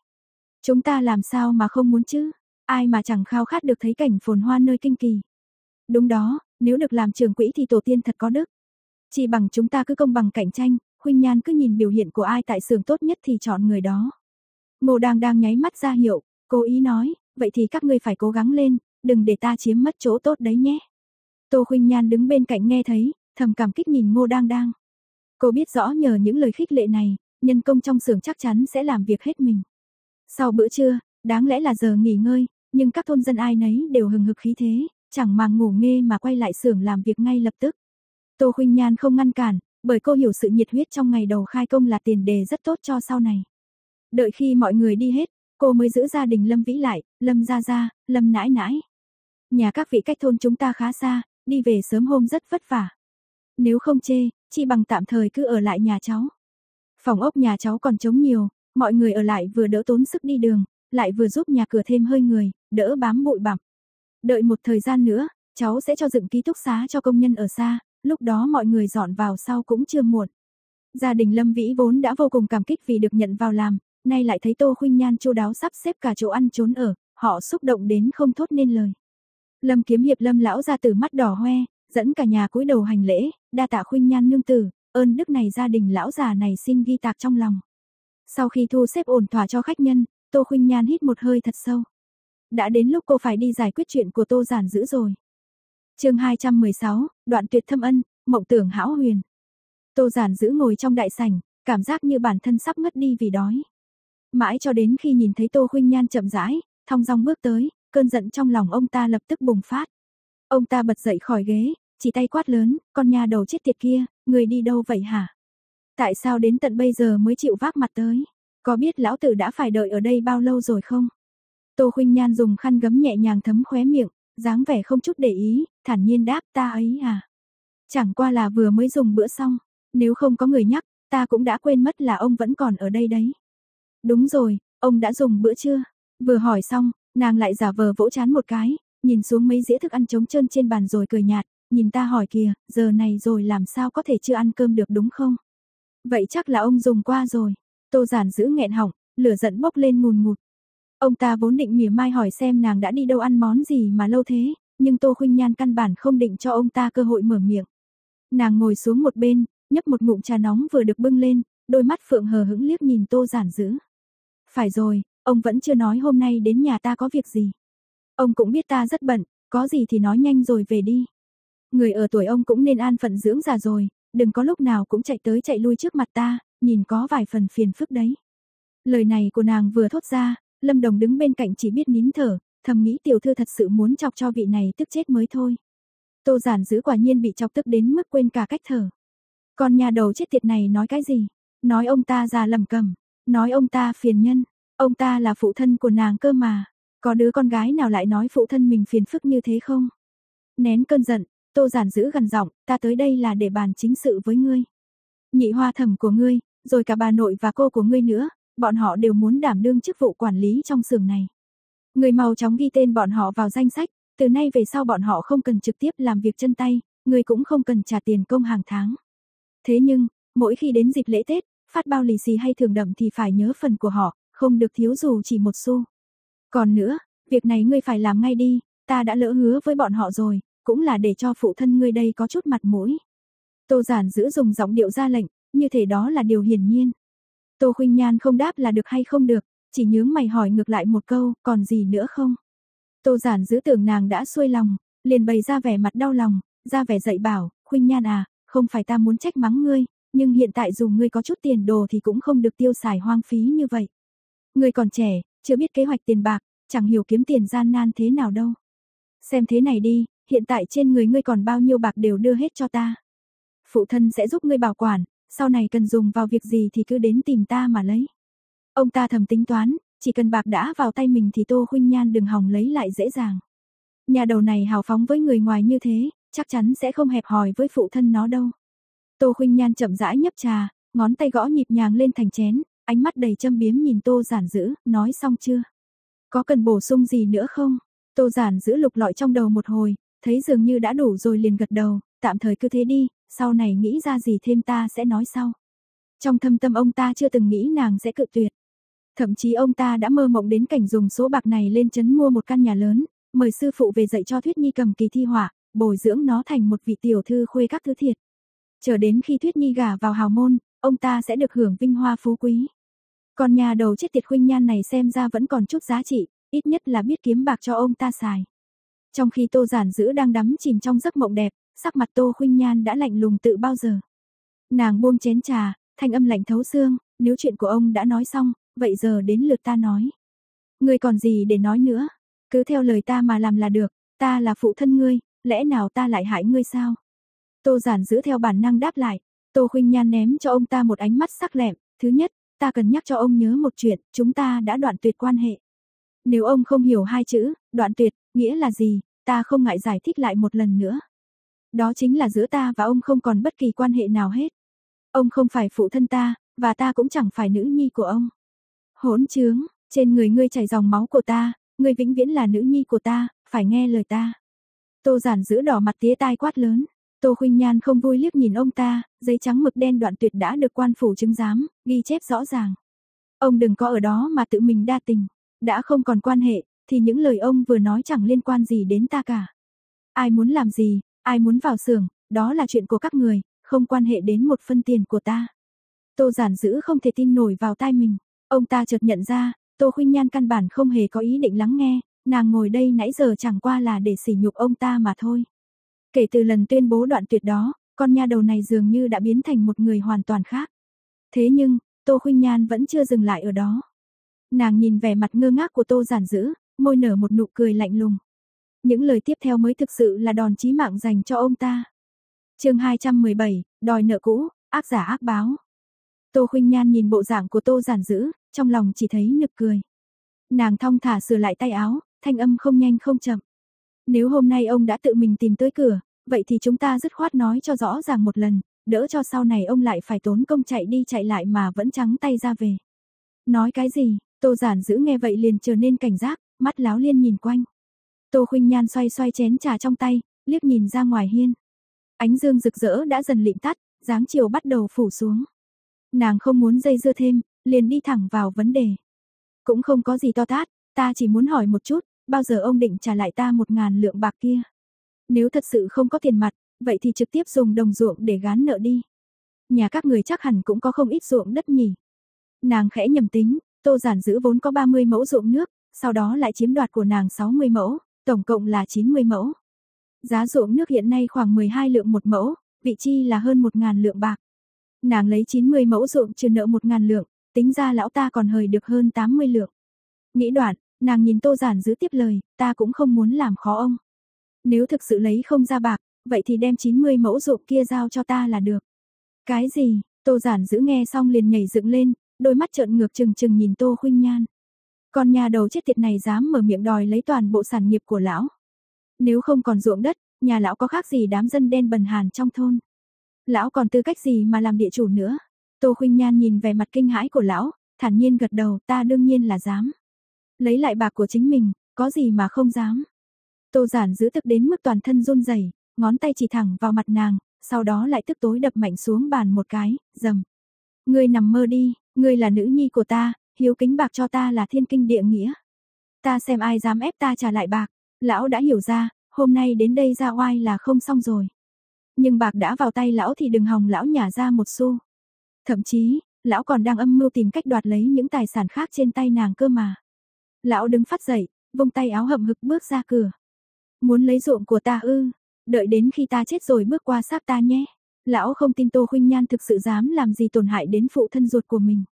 Chúng ta làm sao mà không muốn chứ? Ai mà chẳng khao khát được thấy cảnh phồn hoa nơi kinh kỳ. Đúng đó, nếu được làm trưởng quỹ thì tổ tiên thật có đức. Chỉ bằng chúng ta cứ công bằng cạnh tranh, Khuynh Nhan cứ nhìn biểu hiện của ai tại xưởng tốt nhất thì chọn người đó. Ngô Đang đang nháy mắt ra hiệu, cố ý nói, vậy thì các ngươi phải cố gắng lên, đừng để ta chiếm mất chỗ tốt đấy nhé. Tô Khuynh Nhan đứng bên cạnh nghe thấy, thầm cảm kích nhìn Ngô Đang Đang. Cô biết rõ nhờ những lời khích lệ này, nhân công trong xưởng chắc chắn sẽ làm việc hết mình. Sau bữa trưa, đáng lẽ là giờ nghỉ ngơi, nhưng các thôn dân ai nấy đều hừng hực khí thế, chẳng màng ngủ nghe mà quay lại xưởng làm việc ngay lập tức. Tô Khuynh Nhan không ngăn cản, bởi cô hiểu sự nhiệt huyết trong ngày đầu khai công là tiền đề rất tốt cho sau này. Đợi khi mọi người đi hết, cô mới giữ gia đình Lâm Vĩ lại, Lâm Gia Gia, Lâm Nãi Nãi. Nhà các vị cách thôn chúng ta khá xa, đi về sớm hôm rất vất vả. Nếu không chê, chỉ bằng tạm thời cứ ở lại nhà cháu. Phòng ốc nhà cháu còn trống nhiều, mọi người ở lại vừa đỡ tốn sức đi đường, lại vừa giúp nhà cửa thêm hơi người, đỡ bám bụi bặm. Đợi một thời gian nữa, cháu sẽ cho dựng ký túc xá cho công nhân ở xa, lúc đó mọi người dọn vào sau cũng chưa muộn. Gia đình Lâm Vĩ vốn đã vô cùng cảm kích vì được nhận vào làm, nay lại thấy Tô Khuynh Nhan chu đáo sắp xếp cả chỗ ăn trốn ở, họ xúc động đến không thốt nên lời. Lâm Kiếm Hiệp Lâm lão ra từ mắt đỏ hoe, dẫn cả nhà cúi đầu hành lễ, đa tạ Khuynh Nhan nương tử, ơn đức này gia đình lão già này xin ghi tạc trong lòng. Sau khi thu xếp ổn thỏa cho khách nhân, Tô Khuynh Nhan hít một hơi thật sâu. Đã đến lúc cô phải đi giải quyết chuyện của Tô Giản dữ rồi. Chương 216, đoạn tuyệt thâm ân, mộng tưởng hão huyền. Tô Giản giữ ngồi trong đại sảnh, cảm giác như bản thân sắp ngất đi vì đói. Mãi cho đến khi nhìn thấy Tô Khuynh Nhan chậm rãi, thong dong bước tới, cơn giận trong lòng ông ta lập tức bùng phát. Ông ta bật dậy khỏi ghế, chỉ tay quát lớn, con nhà đầu chết tiệt kia, người đi đâu vậy hả? Tại sao đến tận bây giờ mới chịu vác mặt tới? Có biết lão tử đã phải đợi ở đây bao lâu rồi không? Tô Khuynh Nhan dùng khăn gấm nhẹ nhàng thấm khóe miệng, dáng vẻ không chút để ý, thản nhiên đáp ta ấy à. Chẳng qua là vừa mới dùng bữa xong, nếu không có người nhắc, ta cũng đã quên mất là ông vẫn còn ở đây đấy. Đúng rồi, ông đã dùng bữa chưa? Vừa hỏi xong, nàng lại giả vờ vỗ chán một cái, nhìn xuống mấy dĩa thức ăn trống trơn trên bàn rồi cười nhạt, nhìn ta hỏi kìa, giờ này rồi làm sao có thể chưa ăn cơm được đúng không? Vậy chắc là ông dùng qua rồi. Tô giản giữ nghẹn họng, lửa giận bốc lên ngùn ngụt. Ông ta vốn định mỉa mai hỏi xem nàng đã đi đâu ăn món gì mà lâu thế, nhưng Tô Khuynh Nhan căn bản không định cho ông ta cơ hội mở miệng. Nàng ngồi xuống một bên, nhấp một ngụm trà nóng vừa được bưng lên, đôi mắt phượng hờ hững liếc nhìn Tô Giản Dữ. Phải rồi, ông vẫn chưa nói hôm nay đến nhà ta có việc gì. Ông cũng biết ta rất bận, có gì thì nói nhanh rồi về đi. Người ở tuổi ông cũng nên an phận dưỡng già rồi, đừng có lúc nào cũng chạy tới chạy lui trước mặt ta, nhìn có vài phần phiền phức đấy. Lời này của nàng vừa thốt ra, Lâm Đồng đứng bên cạnh chỉ biết nín thở, thầm nghĩ tiểu thư thật sự muốn chọc cho vị này tức chết mới thôi. Tô giản giữ quả nhiên bị chọc tức đến mức quên cả cách thở. Con nhà đầu chết tiệt này nói cái gì? Nói ông ta già lầm cầm, nói ông ta phiền nhân, ông ta là phụ thân của nàng cơ mà. Có đứa con gái nào lại nói phụ thân mình phiền phức như thế không? Nén cơn giận, Tô giản giữ gần giọng, ta tới đây là để bàn chính sự với ngươi. Nhị hoa thẩm của ngươi, rồi cả bà nội và cô của ngươi nữa, bọn họ đều muốn đảm đương chức vụ quản lý trong xưởng này. Người mau chóng ghi tên bọn họ vào danh sách, từ nay về sau bọn họ không cần trực tiếp làm việc chân tay, người cũng không cần trả tiền công hàng tháng. Thế nhưng, mỗi khi đến dịp lễ Tết, phát bao lì xì hay thường đậm thì phải nhớ phần của họ, không được thiếu dù chỉ một xu. Còn nữa, việc này ngươi phải làm ngay đi, ta đã lỡ hứa với bọn họ rồi, cũng là để cho phụ thân ngươi đây có chút mặt mũi. Tô giản giữ dùng giọng điệu ra lệnh, như thể đó là điều hiển nhiên. Tô Khuynh Nhan không đáp là được hay không được, chỉ nhướng mày hỏi ngược lại một câu, còn gì nữa không? Tô giản giữ tưởng nàng đã xuôi lòng, liền bày ra vẻ mặt đau lòng, ra vẻ dạy bảo, Khuynh Nhan à, không phải ta muốn trách mắng ngươi, nhưng hiện tại dù ngươi có chút tiền đồ thì cũng không được tiêu xài hoang phí như vậy. Ngươi còn trẻ, chưa biết kế hoạch tiền bạc, chẳng hiểu kiếm tiền gian nan thế nào đâu. Xem thế này đi, hiện tại trên người ngươi còn bao nhiêu bạc đều đưa hết cho ta. Phụ thân sẽ giúp ngươi bảo quản, sau này cần dùng vào việc gì thì cứ đến tìm ta mà lấy. Ông ta thầm tính toán, chỉ cần bạc đã vào tay mình thì Tô Khuynh Nhan đừng hòng lấy lại dễ dàng. Nhà đầu này hào phóng với người ngoài như thế, chắc chắn sẽ không hẹp hòi với phụ thân nó đâu. Tô Khuynh Nhan chậm rãi nhấp trà, ngón tay gõ nhịp nhàng lên thành chén, ánh mắt đầy châm biếm nhìn Tô Giản Dữ, nói xong chưa? Có cần bổ sung gì nữa không? Tô Giản Dữ lục lọi trong đầu một hồi, thấy dường như đã đủ rồi liền gật đầu, tạm thời cứ thế đi, sau này nghĩ ra gì thêm ta sẽ nói sau. Trong thâm tâm ông ta chưa từng nghĩ nàng sẽ cự tuyệt. Thậm chí ông ta đã mơ mộng đến cảnh dùng số bạc này lên chấn mua một căn nhà lớn, mời sư phụ về dạy cho Thuyết Nhi cầm kỳ thi họa, bồi dưỡng nó thành một vị tiểu thư khuê các thứ thiệt. Chờ đến khi Thuyết Nhi gả vào hào môn, ông ta sẽ được hưởng vinh hoa phú quý. Còn nhà đầu chết tiệt khuynh nhan này xem ra vẫn còn chút giá trị, ít nhất là biết kiếm bạc cho ông ta xài. Trong khi Tô Giản Dữ đang đắm chìm trong giấc mộng đẹp, sắc mặt Tô Khuynh Nhan đã lạnh lùng tự bao giờ. Nàng buông chén trà, thanh âm lạnh thấu xương, nếu chuyện của ông đã nói xong, vậy giờ đến lượt ta nói. Ngươi còn gì để nói nữa? Cứ theo lời ta mà làm là được, ta là phụ thân ngươi, lẽ nào ta lại hại ngươi sao? Tô Giản giữ theo bản năng đáp lại, Tô Khuynh Nhan ném cho ông ta một ánh mắt sắc lẹm, thứ nhất, ta cần nhắc cho ông nhớ một chuyện, chúng ta đã đoạn tuyệt quan hệ. Nếu ông không hiểu hai chữ, đoạn tuyệt, nghĩa là gì, ta không ngại giải thích lại một lần nữa. Đó chính là giữa ta và ông không còn bất kỳ quan hệ nào hết. Ông không phải phụ thân ta, và ta cũng chẳng phải nữ nhi của ông. Hỗn trướng, trên người ngươi chảy dòng máu của ta, ngươi vĩnh viễn là nữ nhi của ta, phải nghe lời ta. Tô giản giữ đỏ mặt tía tai quát lớn. Tô Khuynh Nhan không vui liếc nhìn ông ta, giấy trắng mực đen đoạn tuyệt đã được quan phủ chứng giám, ghi chép rõ ràng. Ông đừng có ở đó mà tự mình đa tình, đã không còn quan hệ, thì những lời ông vừa nói chẳng liên quan gì đến ta cả. Ai muốn làm gì, ai muốn vào xưởng, đó là chuyện của các người, không quan hệ đến một phân tiền của ta. Tô giản dữ không thể tin nổi vào tai mình, ông ta chợt nhận ra, Tô Khuynh Nhan căn bản không hề có ý định lắng nghe, nàng ngồi đây nãy giờ chẳng qua là để sỉ nhục ông ta mà thôi. Kể từ lần tuyên bố đoạn tuyệt đó, con nha đầu này dường như đã biến thành một người hoàn toàn khác. Thế nhưng, Tô Khuynh Nhan vẫn chưa dừng lại ở đó. Nàng nhìn vẻ mặt ngơ ngác của Tô Giản Dữ, môi nở một nụ cười lạnh lùng. Những lời tiếp theo mới thực sự là đòn chí mạng dành cho ông ta. Chương 217, đòi nợ cũ, ác giả ác báo. Tô Khuynh Nhan nhìn bộ dạng của Tô Giản Dữ, trong lòng chỉ thấy nực cười. Nàng thong thả sửa lại tay áo, thanh âm không nhanh không chậm. Nếu hôm nay ông đã tự mình tìm tới cửa, vậy thì chúng ta dứt khoát nói cho rõ ràng một lần, đỡ cho sau này ông lại phải tốn công chạy đi chạy lại mà vẫn trắng tay ra về. Nói cái gì? Tô Giản dữ nghe vậy liền trở nên cảnh giác, mắt láo liên nhìn quanh. Tô Khuynh Nhan xoay xoay chén trà trong tay, liếc nhìn ra ngoài hiên. Ánh dương rực rỡ đã dần lịm tắt, dáng chiều bắt đầu phủ xuống. Nàng không muốn dây dưa thêm, liền đi thẳng vào vấn đề. Cũng không có gì to tát, ta chỉ muốn hỏi một chút, bao giờ ông định trả lại ta một ngàn lượng bạc kia? Nếu thật sự không có tiền mặt, vậy thì trực tiếp dùng đồng ruộng để gán nợ đi. Nhà các người chắc hẳn cũng có không ít ruộng đất nhỉ. Nàng khẽ nhầm tính, Tô Giản giữ vốn có 30 mẫu ruộng nước, sau đó lại chiếm đoạt của nàng 60 mẫu, tổng cộng là 90 mẫu. Giá ruộng nước hiện nay khoảng 12 lượng một mẫu, vị chi là hơn 1.000 lượng bạc. Nàng lấy 90 mẫu ruộng trừ nợ 1.000 lượng, tính ra lão ta còn hời được hơn 80 lượng. Nghĩ đoạn, nàng nhìn Tô Giản giữ tiếp lời, ta cũng không muốn làm khó ông. Nếu thực sự lấy không ra bạc, vậy thì đem 90 mẫu ruộng kia giao cho ta là được. Cái gì? Tô Giản giữ nghe xong liền nhảy dựng lên, đôi mắt trợn ngược trừng trừng nhìn Tô Khuynh Nhan. Con nhà đầu chết tiệt này dám mở miệng đòi lấy toàn bộ sản nghiệp của lão. Nếu không còn ruộng đất, nhà lão có khác gì đám dân đen bần hàn trong thôn. Lão còn tư cách gì mà làm địa chủ nữa? Tô Khuynh Nhan nhìn vẻ mặt kinh hãi của lão, thản nhiên gật đầu, ta đương nhiên là dám. Lấy lại bạc của chính mình, có gì mà không dám. Tô Giản giữ tức đến mức toàn thân run rẩy, ngón tay chỉ thẳng vào mặt nàng, sau đó lại tức tối đập mạnh xuống bàn một cái, dầm. Ngươi nằm mơ đi, ngươi là nữ nhi của ta, hiếu kính bạc cho ta là thiên kinh địa nghĩa. Ta xem ai dám ép ta trả lại bạc, lão đã hiểu ra, hôm nay đến đây ra oai là không xong rồi. Nhưng bạc đã vào tay lão thì đừng hòng lão nhả ra một xu. Thậm chí, lão còn đang âm mưu tìm cách đoạt lấy những tài sản khác trên tay nàng cơ mà. Lão đứng phát dậy, vung tay áo hậm hực bước ra cửa. Muốn lấy ruộng của ta ư, đợi đến khi ta chết rồi bước qua xác ta nhé. Lão không tin Tô Khuynh Nhan thực sự dám làm gì tổn hại đến phụ thân ruột của mình.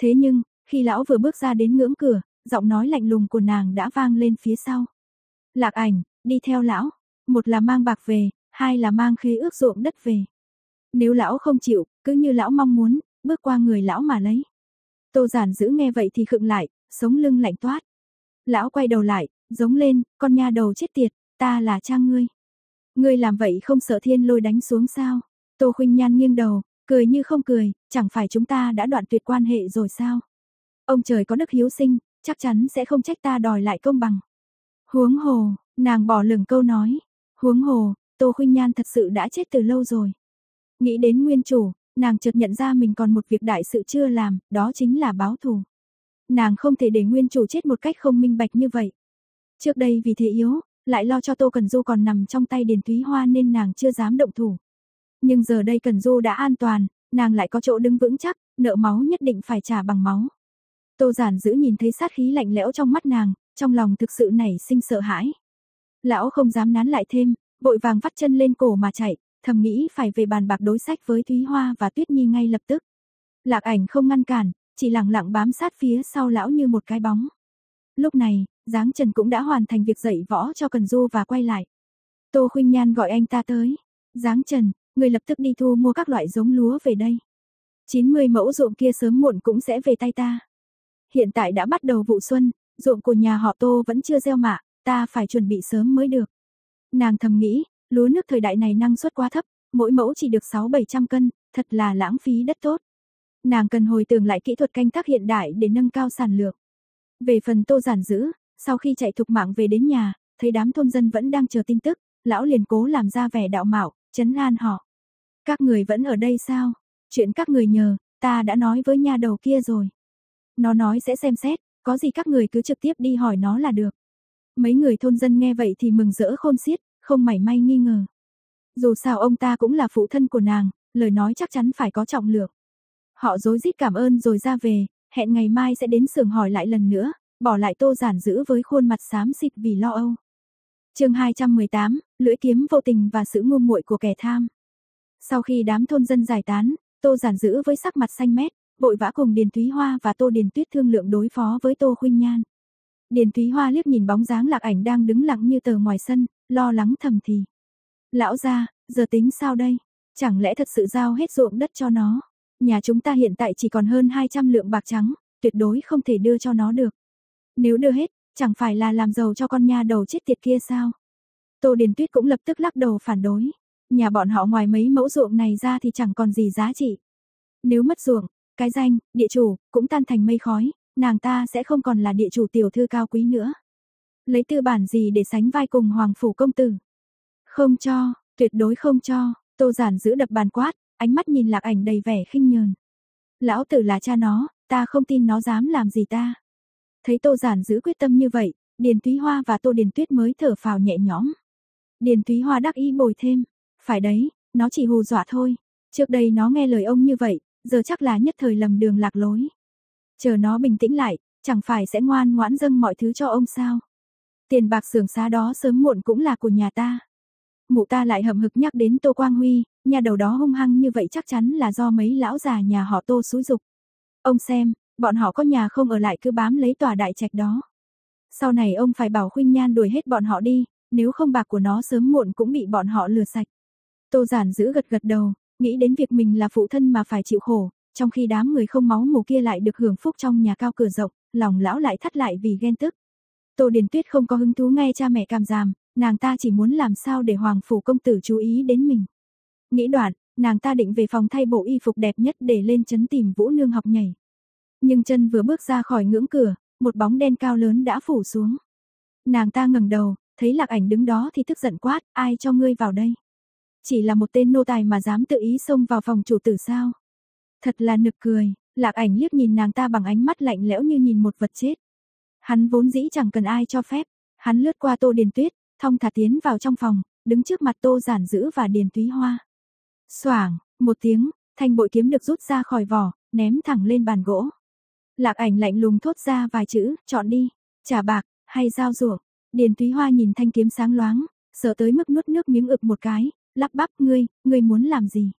Thế nhưng, khi lão vừa bước ra đến ngưỡng cửa, giọng nói lạnh lùng của nàng đã vang lên phía sau. Lạc ảnh, đi theo lão, một là mang bạc về, hai là mang khế ước ruộng đất về. Nếu lão không chịu, cứ như lão mong muốn, bước qua người lão mà lấy. Tô giản giữ nghe vậy thì khựng lại, sống lưng lạnh toát. Lão quay đầu lại, giống lên, con nha đầu chết tiệt, ta là cha ngươi. Ngươi làm vậy không sợ thiên lôi đánh xuống sao? Tô Khuynh Nhan nghiêng đầu, cười như không cười, chẳng phải chúng ta đã đoạn tuyệt quan hệ rồi sao? Ông trời có đức hiếu sinh, chắc chắn sẽ không trách ta đòi lại công bằng. Huống hồ, nàng bỏ lửng câu nói. Huống hồ, Tô Khuynh Nhan thật sự đã chết từ lâu rồi. Nghĩ đến nguyên chủ, nàng chợt nhận ra mình còn một việc đại sự chưa làm, đó chính là báo thù. Nàng không thể để nguyên chủ chết một cách không minh bạch như vậy. Trước đây vì thế yếu, lại lo cho Tô Cần Du còn nằm trong tay Điền Thúy Hoa nên nàng chưa dám động thủ. Nhưng giờ đây Cần Du đã an toàn, nàng lại có chỗ đứng vững chắc, nợ máu nhất định phải trả bằng máu. Tô Giản giữ nhìn thấy sát khí lạnh lẽo trong mắt nàng, trong lòng thực sự nảy sinh sợ hãi. Lão không dám nán lại thêm, vội vàng vắt chân lên cổ mà chạy, thầm nghĩ phải về bàn bạc đối sách với Thúy Hoa và Tuyết Nhi ngay lập tức. Lạc ảnh không ngăn cản, chỉ lặng lặng bám sát phía sau lão như một cái bóng. Lúc này, Giáng Trần cũng đã hoàn thành việc dạy võ cho Cần Du và quay lại. Tô Khuynh Nhan gọi anh ta tới. Giáng Trần, người lập tức đi thu mua các loại giống lúa về đây. 90 mẫu ruộng kia sớm muộn cũng sẽ về tay ta. Hiện tại đã bắt đầu vụ xuân, ruộng của nhà họ Tô vẫn chưa gieo mạ, ta phải chuẩn bị sớm mới được. Nàng thầm nghĩ, lúa nước thời đại này năng suất quá thấp, mỗi mẫu chỉ được 6-700 cân, thật là lãng phí đất tốt. Nàng cần hồi tưởng lại kỹ thuật canh tác hiện đại để nâng cao sản lượng. Về phần Tô Giản Dữ, sau khi chạy thục mạng về đến nhà, thấy đám thôn dân vẫn đang chờ tin tức, lão liền cố làm ra vẻ đạo mạo, chấn an họ. Các người vẫn ở đây sao? Chuyện các người nhờ, ta đã nói với nhà đầu kia rồi. Nó nói sẽ xem xét, có gì các người cứ trực tiếp đi hỏi nó là được. Mấy người thôn dân nghe vậy thì mừng rỡ khôn xiết, không mảy may nghi ngờ. Dù sao ông ta cũng là phụ thân của nàng, lời nói chắc chắn phải có trọng lượng. Họ dối rít cảm ơn rồi ra về, hẹn ngày mai sẽ đến sưởng hỏi lại lần nữa, bỏ lại tô giản giữ với khuôn mặt xám xịt vì lo âu. chương 218, lưỡi kiếm vô tình và sự ngu muội của kẻ tham. Sau khi đám thôn dân giải tán, tô giản giữ với sắc mặt xanh mét, vội vã cùng Điền Thúy Hoa và Tô Điền Tuyết thương lượng đối phó với Tô Khuynh Nhan. Điền Thúy Hoa liếc nhìn bóng dáng lạc ảnh đang đứng lặng như tờ ngoài sân, lo lắng thầm thì. Lão gia, giờ tính sao đây? Chẳng lẽ thật sự giao hết ruộng đất cho nó? Nhà chúng ta hiện tại chỉ còn hơn 200 lượng bạc trắng, tuyệt đối không thể đưa cho nó được. Nếu đưa hết, chẳng phải là làm giàu cho con nha đầu chết tiệt kia sao? Tô Điền Tuyết cũng lập tức lắc đầu phản đối. Nhà bọn họ ngoài mấy mẫu ruộng này ra thì chẳng còn gì giá trị. Nếu mất ruộng, cái danh, địa chủ, cũng tan thành mây khói, nàng ta sẽ không còn là địa chủ tiểu thư cao quý nữa. Lấy tư bản gì để sánh vai cùng hoàng phủ công tử? Không cho, tuyệt đối không cho, tô giản giữ đập bàn quát, ánh mắt nhìn lạc ảnh đầy vẻ khinh nhờn. Lão tử là cha nó, ta không tin nó dám làm gì ta. Thấy tô giản giữ quyết tâm như vậy, Điền Thúy Hoa và Tô Điền Tuyết mới thở phào nhẹ nhõm. Điền Thúy Hoa đắc ý bồi thêm, phải đấy, nó chỉ hù dọa thôi. Trước đây nó nghe lời ông như vậy, giờ chắc là nhất thời lầm đường lạc lối. Chờ nó bình tĩnh lại, chẳng phải sẽ ngoan ngoãn dâng mọi thứ cho ông sao? Tiền bạc xưởng xá đó sớm muộn cũng là của nhà ta. Mụ ta lại hậm hực nhắc đến Tô Quang Huy, nhà đầu đó hung hăng như vậy chắc chắn là do mấy lão già nhà họ Tô xúi dục. Ông xem, bọn họ có nhà không ở lại cứ bám lấy tòa đại trạch đó. Sau này ông phải bảo Khuynh Nhan đuổi hết bọn họ đi, nếu không bạc của nó sớm muộn cũng bị bọn họ lừa sạch. Tô Giản giữ gật gật đầu, nghĩ đến việc mình là phụ thân mà phải chịu khổ, trong khi đám người không máu mù kia lại được hưởng phúc trong nhà cao cửa rộng, lòng lão lại thắt lại vì ghen tức. Tô Điền Tuyết không có hứng thú nghe cha mẹ cảm giảm, nàng ta chỉ muốn làm sao để hoàng phủ công tử chú ý đến mình. Nghĩ đoạn, nàng ta định về phòng thay bộ y phục đẹp nhất để lên chấn tìm Vũ Nương học nhảy. Nhưng chân vừa bước ra khỏi ngưỡng cửa, một bóng đen cao lớn đã phủ xuống. Nàng ta ngẩng đầu, thấy Lạc Ảnh đứng đó thì tức giận quát, ai cho ngươi vào đây? Chỉ là một tên nô tài mà dám tự ý xông vào phòng chủ tử sao? Thật là nực cười, Lạc Ảnh liếc nhìn nàng ta bằng ánh mắt lạnh lẽo như nhìn một vật chết. Hắn vốn dĩ chẳng cần ai cho phép, hắn lướt qua Tô Điền Tuyết, thong thả tiến vào trong phòng, đứng trước mặt Tô Giản Dữ và Điền túy Hoa. Xoảng, một tiếng, thanh bội kiếm được rút ra khỏi vỏ, ném thẳng lên bàn gỗ. Lạc ảnh lạnh lùng thốt ra vài chữ, chọn đi, trả bạc, hay giao ruộng. Điền túy Hoa nhìn thanh kiếm sáng loáng, sợ tới mức nuốt nước miếng ực một cái, lắp bắp ngươi, ngươi muốn làm gì?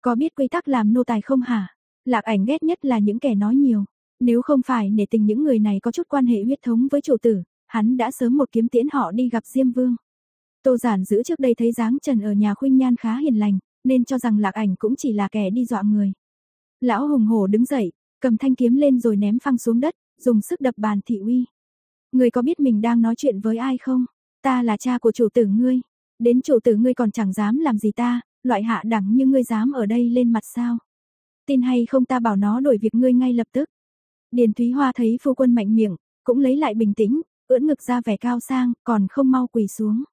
Có biết quy tắc làm nô tài không hả? Lạc ảnh ghét nhất là những kẻ nói nhiều. Nếu không phải nể tình những người này có chút quan hệ huyết thống với chủ tử, hắn đã sớm một kiếm tiễn họ đi gặp Diêm Vương. Tô Giản giữ trước đây thấy dáng Trần ở nhà Khuynh Nhan khá hiền lành, nên cho rằng Lạc Ảnh cũng chỉ là kẻ đi dọa người. Lão hùng hổ đứng dậy, cầm thanh kiếm lên rồi ném phăng xuống đất, dùng sức đập bàn thị uy. Người có biết mình đang nói chuyện với ai không? Ta là cha của chủ tử ngươi. Đến chủ tử ngươi còn chẳng dám làm gì ta, loại hạ đẳng như ngươi dám ở đây lên mặt sao? Tin hay không ta bảo nó đổi việc ngươi ngay lập tức. Điền Thúy Hoa thấy phu quân mạnh miệng, cũng lấy lại bình tĩnh, ưỡn ngực ra vẻ cao sang, còn không mau quỳ xuống.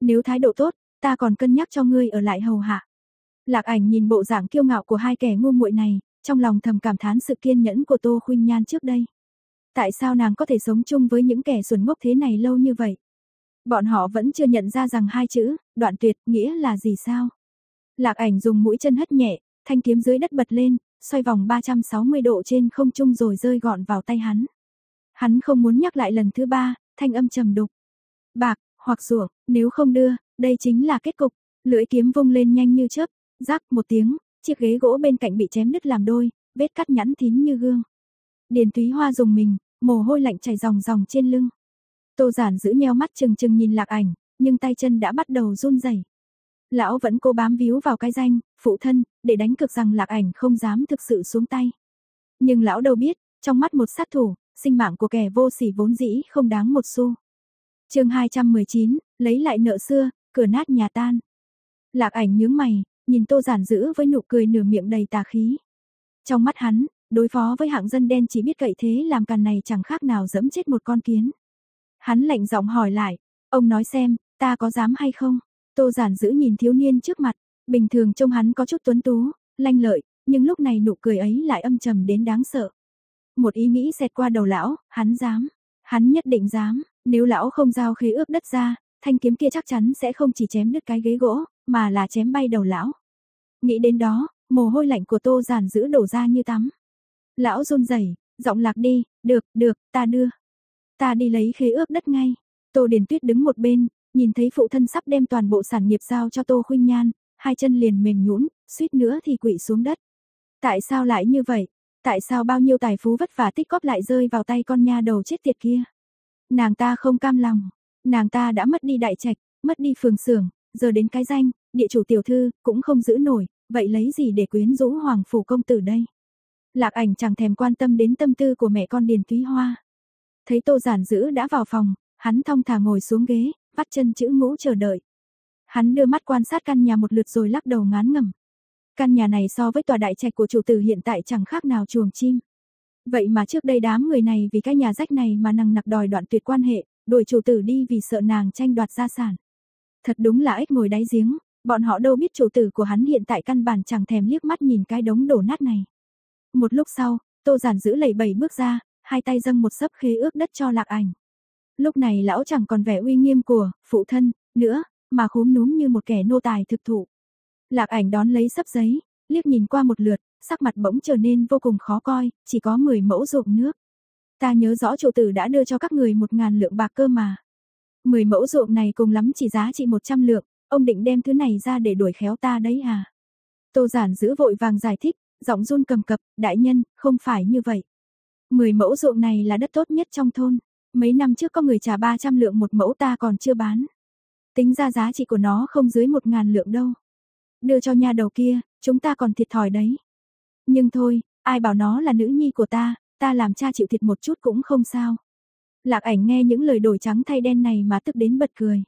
Nếu thái độ tốt, ta còn cân nhắc cho ngươi ở lại hầu hạ. Lạc ảnh nhìn bộ dạng kiêu ngạo của hai kẻ ngu muội này, trong lòng thầm cảm thán sự kiên nhẫn của Tô Khuynh Nhan trước đây. Tại sao nàng có thể sống chung với những kẻ xuẩn ngốc thế này lâu như vậy? Bọn họ vẫn chưa nhận ra rằng hai chữ, đoạn tuyệt, nghĩa là gì sao? Lạc ảnh dùng mũi chân hất nhẹ, thanh kiếm dưới đất bật lên, xoay vòng 360 độ trên không trung rồi rơi gọn vào tay hắn. Hắn không muốn nhắc lại lần thứ ba, thanh âm trầm đục. Bạc, hoặc ruộng, nếu không đưa, đây chính là kết cục. Lưỡi kiếm vung lên nhanh như chớp, rắc một tiếng, chiếc ghế gỗ bên cạnh bị chém đứt làm đôi, vết cắt nhẵn thín như gương. Điền Thúy Hoa dùng mình, mồ hôi lạnh chảy ròng ròng trên lưng. Tô Giản giữ nheo mắt chừng chừng nhìn Lạc Ảnh, nhưng tay chân đã bắt đầu run rẩy. Lão vẫn cố bám víu vào cái danh, phụ thân, để đánh cực rằng Lạc Ảnh không dám thực sự xuống tay. Nhưng lão đâu biết, trong mắt một sát thủ, sinh mạng của kẻ vô sỉ vốn dĩ không đáng một xu. Chương 219, lấy lại nợ xưa, cửa nát nhà tan. Lạc Ảnh nhướng mày, nhìn Tô Giản giữ với nụ cười nửa miệng đầy tà khí. Trong mắt hắn, đối phó với hạng dân đen chỉ biết cậy thế làm càn này chẳng khác nào dẫm chết một con kiến. Hắn lạnh giọng hỏi lại, ông nói xem, ta có dám hay không? Tô giản giữ nhìn thiếu niên trước mặt, bình thường trông hắn có chút tuấn tú, lanh lợi, nhưng lúc này nụ cười ấy lại âm trầm đến đáng sợ. Một ý nghĩ xẹt qua đầu lão, hắn dám, hắn nhất định dám, nếu lão không giao khí ước đất ra, thanh kiếm kia chắc chắn sẽ không chỉ chém đứt cái ghế gỗ, mà là chém bay đầu lão. Nghĩ đến đó, mồ hôi lạnh của Tô giản giữ đổ ra như tắm. Lão run rẩy, giọng lạc đi, được, được, ta đưa. Ta đi lấy khế ước đất ngay. Tô Điền Tuyết đứng một bên, nhìn thấy phụ thân sắp đem toàn bộ sản nghiệp giao cho Tô Khuynh Nhan, hai chân liền mềm nhũn, suýt nữa thì quỵ xuống đất. Tại sao lại như vậy? Tại sao bao nhiêu tài phú vất vả tích góp lại rơi vào tay con nha đầu chết tiệt kia? Nàng ta không cam lòng, nàng ta đã mất đi đại trạch, mất đi phường xưởng, giờ đến cái danh, địa chủ tiểu thư cũng không giữ nổi, vậy lấy gì để quyến rũ hoàng phủ công tử đây? Lạc Ảnh chẳng thèm quan tâm đến tâm tư của mẹ con Điền Thúy Hoa. Thấy Tô Giản Dữ đã vào phòng, hắn thong thả ngồi xuống ghế, vắt chân chữ ngũ chờ đợi. Hắn đưa mắt quan sát căn nhà một lượt rồi lắc đầu ngán ngẩm. Căn nhà này so với tòa đại trạch của chủ tử hiện tại chẳng khác nào chuồng chim. Vậy mà trước đây đám người này vì cái nhà rách này mà nằng nặc đòi đoạn tuyệt quan hệ, đuổi chủ tử đi vì sợ nàng tranh đoạt gia sản. Thật đúng là ếch ngồi đáy giếng, bọn họ đâu biết chủ tử của hắn hiện tại căn bản chẳng thèm liếc mắt nhìn cái đống đổ nát này. Một lúc sau, Tô Giản giữ lẩy bẩy bước ra, hai tay dâng một sấp khế ước đất cho Lạc Ảnh. Lúc này lão chẳng còn vẻ uy nghiêm của phụ thân nữa, mà khúm núm như một kẻ nô tài thực thụ. Lạc Ảnh đón lấy sấp giấy, liếc nhìn qua một lượt, sắc mặt bỗng trở nên vô cùng khó coi, chỉ có 10 mẫu ruộng nước. Ta nhớ rõ chủ tử đã đưa cho các người một ngàn lượng bạc cơ mà. 10 mẫu ruộng này cùng lắm chỉ giá trị 100 lượng, ông định đem thứ này ra để đuổi khéo ta đấy à? Tô giản giữ vội vàng giải thích, giọng run cầm cập, đại nhân, không phải như vậy. Mười mẫu ruộng này là đất tốt nhất trong thôn. Mấy năm trước có người trả 300 lượng một mẫu ta còn chưa bán. Tính ra giá trị của nó không dưới một ngàn lượng đâu. Đưa cho nhà đầu kia, chúng ta còn thiệt thòi đấy. Nhưng thôi, ai bảo nó là nữ nhi của ta, ta làm cha chịu thiệt một chút cũng không sao. Lạc ảnh nghe những lời đổi trắng thay đen này mà tức đến bật cười.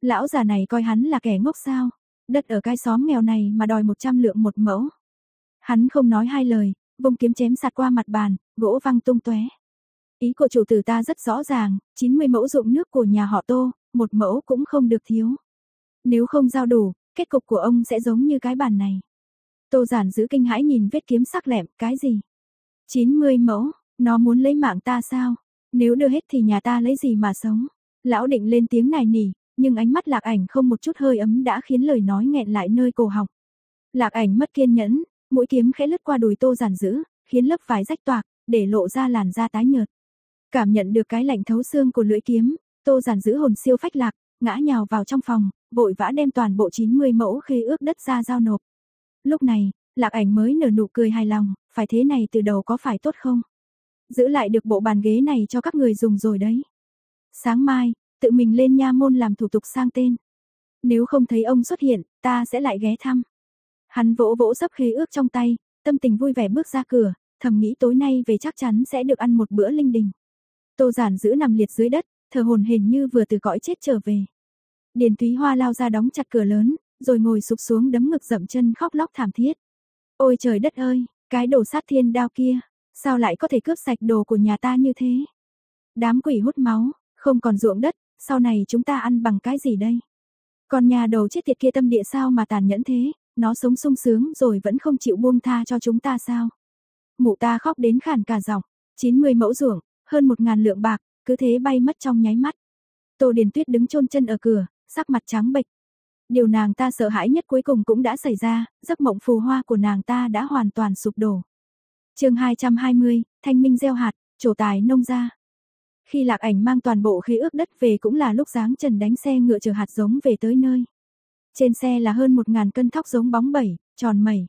Lão già này coi hắn là kẻ ngốc sao. Đất ở cái xóm nghèo này mà đòi 100 lượng một mẫu. Hắn không nói hai lời, vung kiếm chém sạt qua mặt bàn, gỗ văng tung tóe. Ý của chủ tử ta rất rõ ràng, 90 mẫu dụng nước của nhà họ Tô, một mẫu cũng không được thiếu. Nếu không giao đủ, kết cục của ông sẽ giống như cái bàn này. Tô giản giữ kinh hãi nhìn vết kiếm sắc lẹm, cái gì? 90 mẫu, nó muốn lấy mạng ta sao? Nếu đưa hết thì nhà ta lấy gì mà sống? Lão định lên tiếng này nỉ, nhưng ánh mắt lạc ảnh không một chút hơi ấm đã khiến lời nói nghẹn lại nơi cổ họng. Lạc ảnh mất kiên nhẫn, mũi kiếm khẽ lướt qua đùi tô giản dữ khiến lớp vải rách toạc, để lộ ra làn da tái nhợt. Cảm nhận được cái lạnh thấu xương của lưỡi kiếm, tô giản dữ hồn siêu phách lạc, ngã nhào vào trong phòng, vội vã đem toàn bộ 90 mẫu khê ước đất ra giao nộp. Lúc này, lạc ảnh mới nở nụ cười hài lòng, phải thế này từ đầu có phải tốt không? giữ lại được bộ bàn ghế này cho các người dùng rồi đấy. Sáng mai, tự mình lên nha môn làm thủ tục sang tên. Nếu không thấy ông xuất hiện, ta sẽ lại ghé thăm. Hắn vỗ vỗ sắp khế ước trong tay, tâm tình vui vẻ bước ra cửa, thầm nghĩ tối nay về chắc chắn sẽ được ăn một bữa linh đình. Tô giản giữ nằm liệt dưới đất, thở hồn hển như vừa từ cõi chết trở về. Điền Thúy Hoa lao ra đóng chặt cửa lớn, rồi ngồi sụp xuống đấm ngực dậm chân khóc lóc thảm thiết. Ôi trời đất ơi, cái đồ sát thiên đao kia, sao lại có thể cướp sạch đồ của nhà ta như thế? Đám quỷ hút máu, không còn ruộng đất, sau này chúng ta ăn bằng cái gì đây? Còn nhà đầu chết tiệt kia tâm địa sao mà tàn nhẫn thế, nó sống sung sướng rồi vẫn không chịu buông tha cho chúng ta sao? Mụ ta khóc đến khản cả giọng, 90 mẫu ruộng, hơn một ngàn lượng bạc, cứ thế bay mất trong nháy mắt. Tô Điền Tuyết đứng chôn chân ở cửa, sắc mặt trắng bệch. Điều nàng ta sợ hãi nhất cuối cùng cũng đã xảy ra, giấc mộng phù hoa của nàng ta đã hoàn toàn sụp đổ. Chương 220, Thanh Minh gieo hạt, trổ tài nông gia. Khi Lạc Ảnh mang toàn bộ khí ước đất về cũng là lúc dáng Trần đánh xe ngựa chở hạt giống về tới nơi. Trên xe là hơn một ngàn cân thóc giống bóng bẩy, tròn mẩy.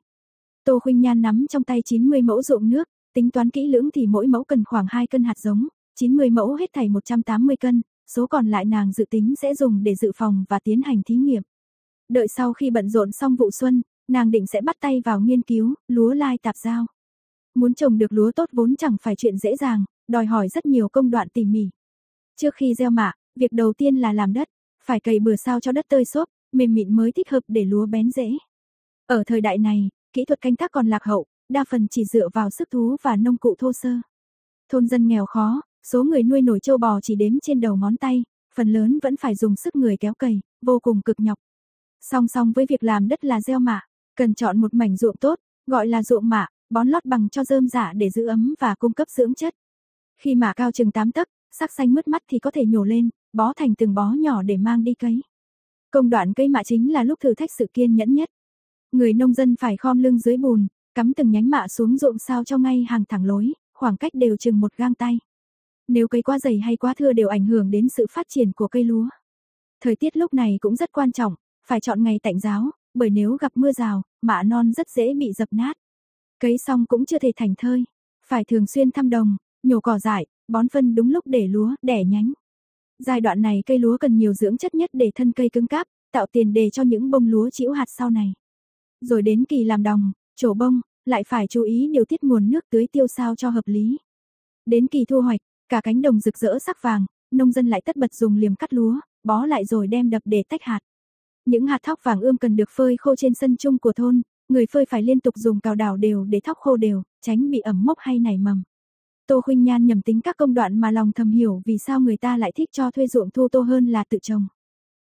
Tô Khuynh Nhan nắm trong tay 90 mẫu ruộng nước, tính toán kỹ lưỡng thì mỗi mẫu cần khoảng 2 cân hạt giống, 90 mẫu hết thảy 180 cân, số còn lại nàng dự tính sẽ dùng để dự phòng và tiến hành thí nghiệm. Đợi sau khi bận rộn xong vụ xuân, nàng định sẽ bắt tay vào nghiên cứu lúa lai tạp giao. Muốn trồng được lúa tốt vốn chẳng phải chuyện dễ dàng, đòi hỏi rất nhiều công đoạn tỉ mỉ. Trước khi gieo mạ, việc đầu tiên là làm đất, phải cày bừa sao cho đất tơi xốp, mềm mịn mới thích hợp để lúa bén rễ. Ở thời đại này, kỹ thuật canh tác còn lạc hậu, đa phần chỉ dựa vào sức thú và nông cụ thô sơ. Thôn dân nghèo khó, số người nuôi nổi châu bò chỉ đếm trên đầu ngón tay, phần lớn vẫn phải dùng sức người kéo cày, vô cùng cực nhọc. Song song với việc làm đất là gieo mạ, cần chọn một mảnh ruộng tốt, gọi là ruộng mạ, bón lót bằng cho rơm giả để giữ ấm và cung cấp dưỡng chất. Khi mạ cao chừng 8 tấc, sắc xanh mướt mắt thì có thể nhổ lên, bó thành từng bó nhỏ để mang đi cấy. Công đoạn cây mạ chính là lúc thử thách sự kiên nhẫn nhất. Người nông dân phải khom lưng dưới bùn, cắm từng nhánh mạ xuống ruộng sao cho ngay hàng thẳng lối, khoảng cách đều chừng một gang tay. Nếu cây quá dày hay quá thưa đều ảnh hưởng đến sự phát triển của cây lúa. Thời tiết lúc này cũng rất quan trọng, phải chọn ngày tạnh giáo, bởi nếu gặp mưa rào, mạ non rất dễ bị dập nát. Cấy xong cũng chưa thể thành thơi, phải thường xuyên thăm đồng, nhổ cỏ dại, bón phân đúng lúc để lúa đẻ nhánh. Giai đoạn này cây lúa cần nhiều dưỡng chất nhất để thân cây cứng cáp, tạo tiền đề cho những bông lúa chĩu hạt sau này. Rồi đến kỳ làm đồng, trổ bông, lại phải chú ý điều tiết nguồn nước tưới tiêu sao cho hợp lý. Đến kỳ thu hoạch, cả cánh đồng rực rỡ sắc vàng, nông dân lại tất bật dùng liềm cắt lúa, bó lại rồi đem đập để tách hạt. Những hạt thóc vàng ươm cần được phơi khô trên sân chung của thôn, người phơi phải liên tục dùng cào đảo đều để thóc khô đều, tránh bị ẩm mốc hay nảy mầm. Tô Khuynh Nhan nhầm tính các công đoạn mà lòng thầm hiểu vì sao người ta lại thích cho thuê ruộng thu tô hơn là tự trồng.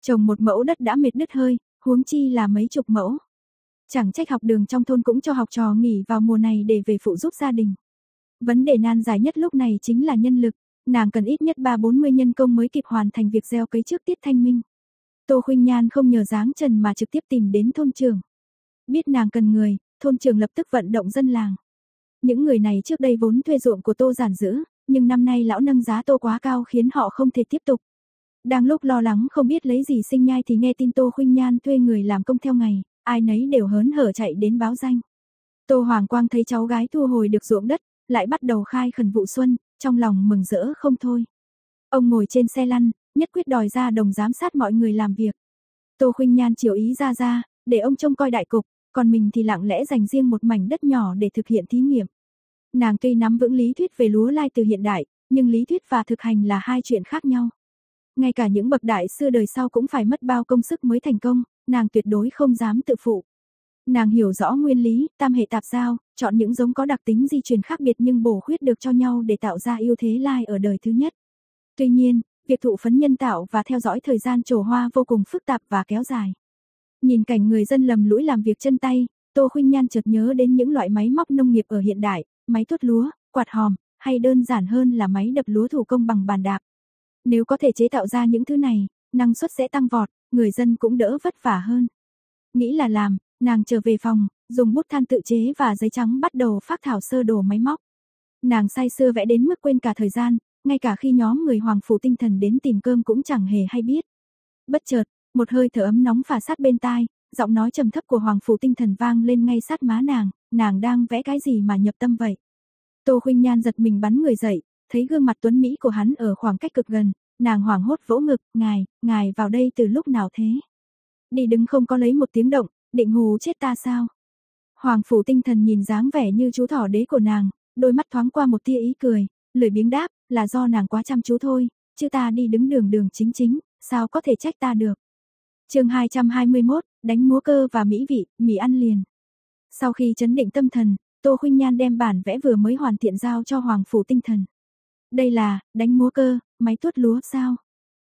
Trồng một mẫu đất đã mệt đứt hơi, huống chi là mấy chục mẫu. Chẳng trách học đường trong thôn cũng cho học trò nghỉ vào mùa này để về phụ giúp gia đình. Vấn đề nan giải nhất lúc này chính là nhân lực, nàng cần ít nhất 3-40 nhân công mới kịp hoàn thành việc gieo cấy trước tiết thanh minh. Tô Khuynh Nhan không nhờ dáng trần mà trực tiếp tìm đến thôn trưởng. Biết nàng cần người, thôn trưởng lập tức vận động dân làng. Những người này trước đây vốn thuê ruộng của Tô giản giữ, nhưng năm nay lão nâng giá Tô quá cao khiến họ không thể tiếp tục. Đang lúc lo lắng không biết lấy gì sinh nhai thì nghe tin Tô Khuynh Nhan thuê người làm công theo ngày, ai nấy đều hớn hở chạy đến báo danh. Tô Hoàng Quang thấy cháu gái thu hồi được ruộng đất, lại bắt đầu khai khẩn vụ xuân, trong lòng mừng rỡ không thôi. Ông ngồi trên xe lăn, nhất quyết đòi ra đồng giám sát mọi người làm việc. Tô Khuynh Nhan chiều ý ra ra, để ông trông coi đại cục, còn mình thì lặng lẽ dành riêng một mảnh đất nhỏ để thực hiện thí nghiệm. Nàng tuy nắm vững lý thuyết về lúa lai từ hiện đại, nhưng lý thuyết và thực hành là hai chuyện khác nhau. Ngay cả những bậc đại sư đời sau cũng phải mất bao công sức mới thành công, nàng tuyệt đối không dám tự phụ. Nàng hiểu rõ nguyên lý, tam hệ tạp giao, chọn những giống có đặc tính di truyền khác biệt nhưng bổ khuyết được cho nhau để tạo ra ưu thế lai ở đời thứ nhất. Tuy nhiên, việc thụ phấn nhân tạo và theo dõi thời gian trổ hoa vô cùng phức tạp và kéo dài. Nhìn cảnh người dân lầm lũi làm việc chân tay, Tô Khuynh Nhan chợt nhớ đến những loại máy móc nông nghiệp ở hiện đại, máy tuốt lúa, quạt hòm, hay đơn giản hơn là máy đập lúa thủ công bằng bàn đạp. Nếu có thể chế tạo ra những thứ này, năng suất sẽ tăng vọt, người dân cũng đỡ vất vả hơn. Nghĩ là làm, nàng trở về phòng, dùng bút than tự chế và giấy trắng bắt đầu phát thảo sơ đồ máy móc. Nàng say sưa vẽ đến mức quên cả thời gian, ngay cả khi nhóm người hoàng phủ tinh thần đến tìm cơm cũng chẳng hề hay biết. Bất chợt, một hơi thở ấm nóng phả sát bên tai, giọng nói trầm thấp của hoàng phủ tinh thần vang lên ngay sát má nàng, nàng đang vẽ cái gì mà nhập tâm vậy? Tô Khuynh Nhan giật mình bắn người dậy, thấy gương mặt tuấn mỹ của hắn ở khoảng cách cực gần, nàng hoảng hốt vỗ ngực, "Ngài, ngài vào đây từ lúc nào thế?" Đi đứng không có lấy một tiếng động, định hù chết ta sao? Hoàng phủ tinh thần nhìn dáng vẻ như chú thỏ đế của nàng, đôi mắt thoáng qua một tia ý cười, lười biếng đáp, là do nàng quá chăm chú thôi, chứ ta đi đứng đường đường chính chính, sao có thể trách ta được chương 221, đánh múa cơ và mỹ vị, mì ăn liền. Sau khi chấn định tâm thần, Tô Khuynh Nhan đem bản vẽ vừa mới hoàn thiện giao cho Hoàng Phủ Tinh Thần. Đây là, đánh múa cơ, máy tuốt lúa sao?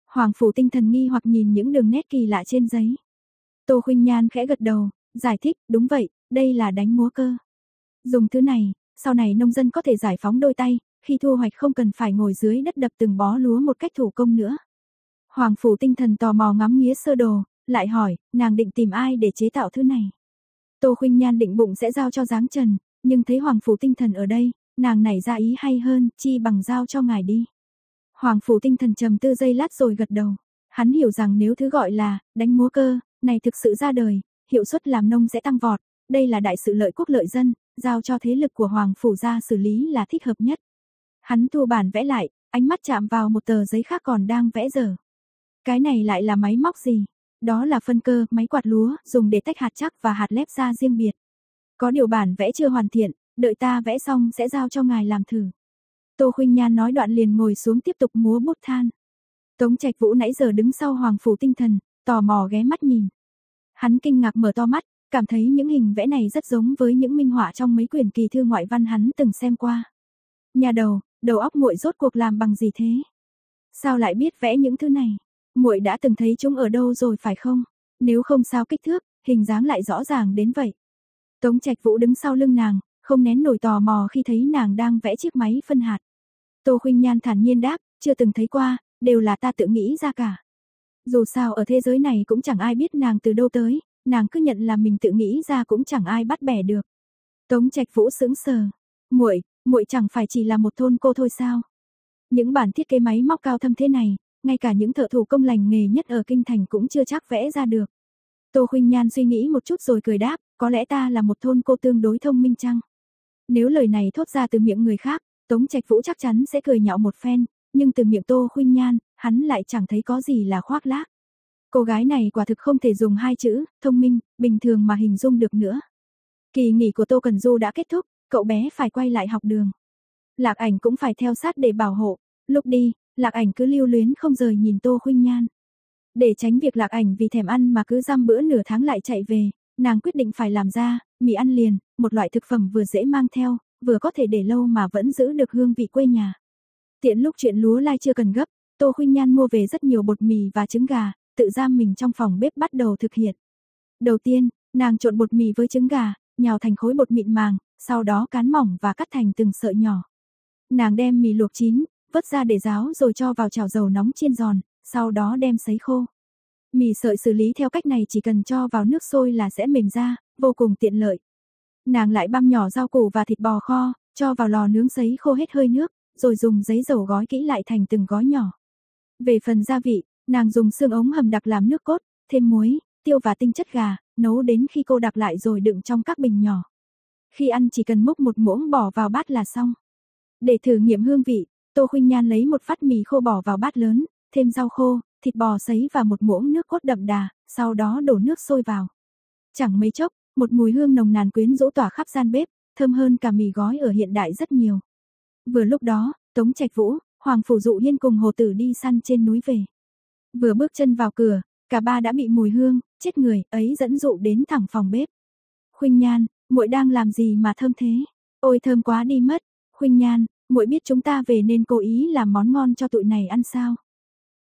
Hoàng Phủ Tinh Thần nghi hoặc nhìn những đường nét kỳ lạ trên giấy. Tô Khuynh Nhan khẽ gật đầu, giải thích, đúng vậy, đây là đánh múa cơ. Dùng thứ này, sau này nông dân có thể giải phóng đôi tay, khi thu hoạch không cần phải ngồi dưới đất đập từng bó lúa một cách thủ công nữa. Hoàng phủ tinh thần tò mò ngắm nghía sơ đồ, lại hỏi, nàng định tìm ai để chế tạo thứ này. Tô Khuynh Nhan định bụng sẽ giao cho Giáng Trần, nhưng thấy Hoàng phủ tinh thần ở đây, nàng nảy ra ý hay hơn, chi bằng giao cho ngài đi. Hoàng phủ tinh thần trầm tư giây lát rồi gật đầu. Hắn hiểu rằng nếu thứ gọi là đánh múa cơ, này thực sự ra đời, hiệu suất làm nông sẽ tăng vọt, đây là đại sự lợi quốc lợi dân, giao cho thế lực của Hoàng phủ gia xử lý là thích hợp nhất. Hắn thu bản vẽ lại, ánh mắt chạm vào một tờ giấy khác còn đang vẽ dở. Cái này lại là máy móc gì? Đó là phân cơ, máy quạt lúa, dùng để tách hạt chắc và hạt lép ra riêng biệt. Có điều bản vẽ chưa hoàn thiện, đợi ta vẽ xong sẽ giao cho ngài làm thử. Tô Khuynh Nhan nói đoạn liền ngồi xuống tiếp tục múa bút than. Tống Trạch Vũ nãy giờ đứng sau Hoàng phủ tinh thần, tò mò ghé mắt nhìn. Hắn kinh ngạc mở to mắt, cảm thấy những hình vẽ này rất giống với những minh họa trong mấy quyển kỳ thư ngoại văn hắn từng xem qua. Nhà đầu, đầu óc muội rốt cuộc làm bằng gì thế? Sao lại biết vẽ những thứ này? Muội đã từng thấy chúng ở đâu rồi phải không? Nếu không sao kích thước, hình dáng lại rõ ràng đến vậy. Tống Trạch Vũ đứng sau lưng nàng, không nén nổi tò mò khi thấy nàng đang vẽ chiếc máy phân hạt. Tô Khuynh Nhan thản nhiên đáp, chưa từng thấy qua, đều là ta tự nghĩ ra cả. Dù sao ở thế giới này cũng chẳng ai biết nàng từ đâu tới, nàng cứ nhận là mình tự nghĩ ra cũng chẳng ai bắt bẻ được. Tống Trạch Vũ sững sờ, "Muội, muội chẳng phải chỉ là một thôn cô thôi sao? Những bản thiết kế máy móc cao thâm thế này, ngay cả những thợ thủ công lành nghề nhất ở kinh thành cũng chưa chắc vẽ ra được." Tô Khuynh Nhan suy nghĩ một chút rồi cười đáp, "Có lẽ ta là một thôn cô tương đối thông minh chăng?" Nếu lời này thốt ra từ miệng người khác, Tống Trạch Vũ chắc chắn sẽ cười nhạo một phen, nhưng từ miệng Tô Khuynh Nhan, hắn lại chẳng thấy có gì là khoác lác. Cô gái này quả thực không thể dùng hai chữ, thông minh, bình thường mà hình dung được nữa. Kỳ nghỉ của Tô Cần Du đã kết thúc, cậu bé phải quay lại học đường. Lạc ảnh cũng phải theo sát để bảo hộ. Lúc đi, lạc ảnh cứ lưu luyến không rời nhìn Tô Khuynh Nhan. Để tránh việc lạc ảnh vì thèm ăn mà cứ giam bữa nửa tháng lại chạy về, nàng quyết định phải làm ra, mì ăn liền, một loại thực phẩm vừa dễ mang theo, vừa có thể để lâu mà vẫn giữ được hương vị quê nhà. Tiện lúc chuyện lúa lai chưa cần gấp, Tô Khuynh Nhan mua về rất nhiều bột mì và trứng gà, tự giam mình trong phòng bếp bắt đầu thực hiện. Đầu tiên, nàng trộn bột mì với trứng gà, nhào thành khối bột mịn màng, sau đó cán mỏng và cắt thành từng sợi nhỏ. Nàng đem mì luộc chín, vớt ra để ráo rồi cho vào chảo dầu nóng chiên giòn, sau đó đem sấy khô. Mì sợi xử lý theo cách này chỉ cần cho vào nước sôi là sẽ mềm ra, vô cùng tiện lợi. Nàng lại băm nhỏ rau củ và thịt bò kho, cho vào lò nướng sấy khô hết hơi nước, rồi dùng giấy dầu gói kỹ lại thành từng gói nhỏ. Về phần gia vị, nàng dùng xương ống hầm đặc làm nước cốt, thêm muối, tiêu và tinh chất gà, nấu đến khi cô đặc lại rồi đựng trong các bình nhỏ. Khi ăn chỉ cần múc một muỗng bỏ vào bát là xong. Để thử nghiệm hương vị, Tô Khuynh Nhan lấy một phát mì khô bỏ vào bát lớn, thêm rau khô, thịt bò sấy và một muỗng nước cốt đậm đà, sau đó đổ nước sôi vào. Chẳng mấy chốc, một mùi hương nồng nàn quyến rũ tỏa khắp gian bếp, thơm hơn cả mì gói ở hiện đại rất nhiều. Vừa lúc đó, Tống Trạch Vũ, Hoàng Phủ Dụ Hiên cùng Hồ Tử đi săn trên núi về. Vừa bước chân vào cửa, cả ba đã bị mùi hương, chết người, ấy dẫn dụ đến thẳng phòng bếp. Khuynh Nhan, muội đang làm gì mà thơm thế? Ôi thơm quá đi mất. Khuynh Nhan, muội biết chúng ta về nên cố ý làm món ngon cho tụi này ăn sao?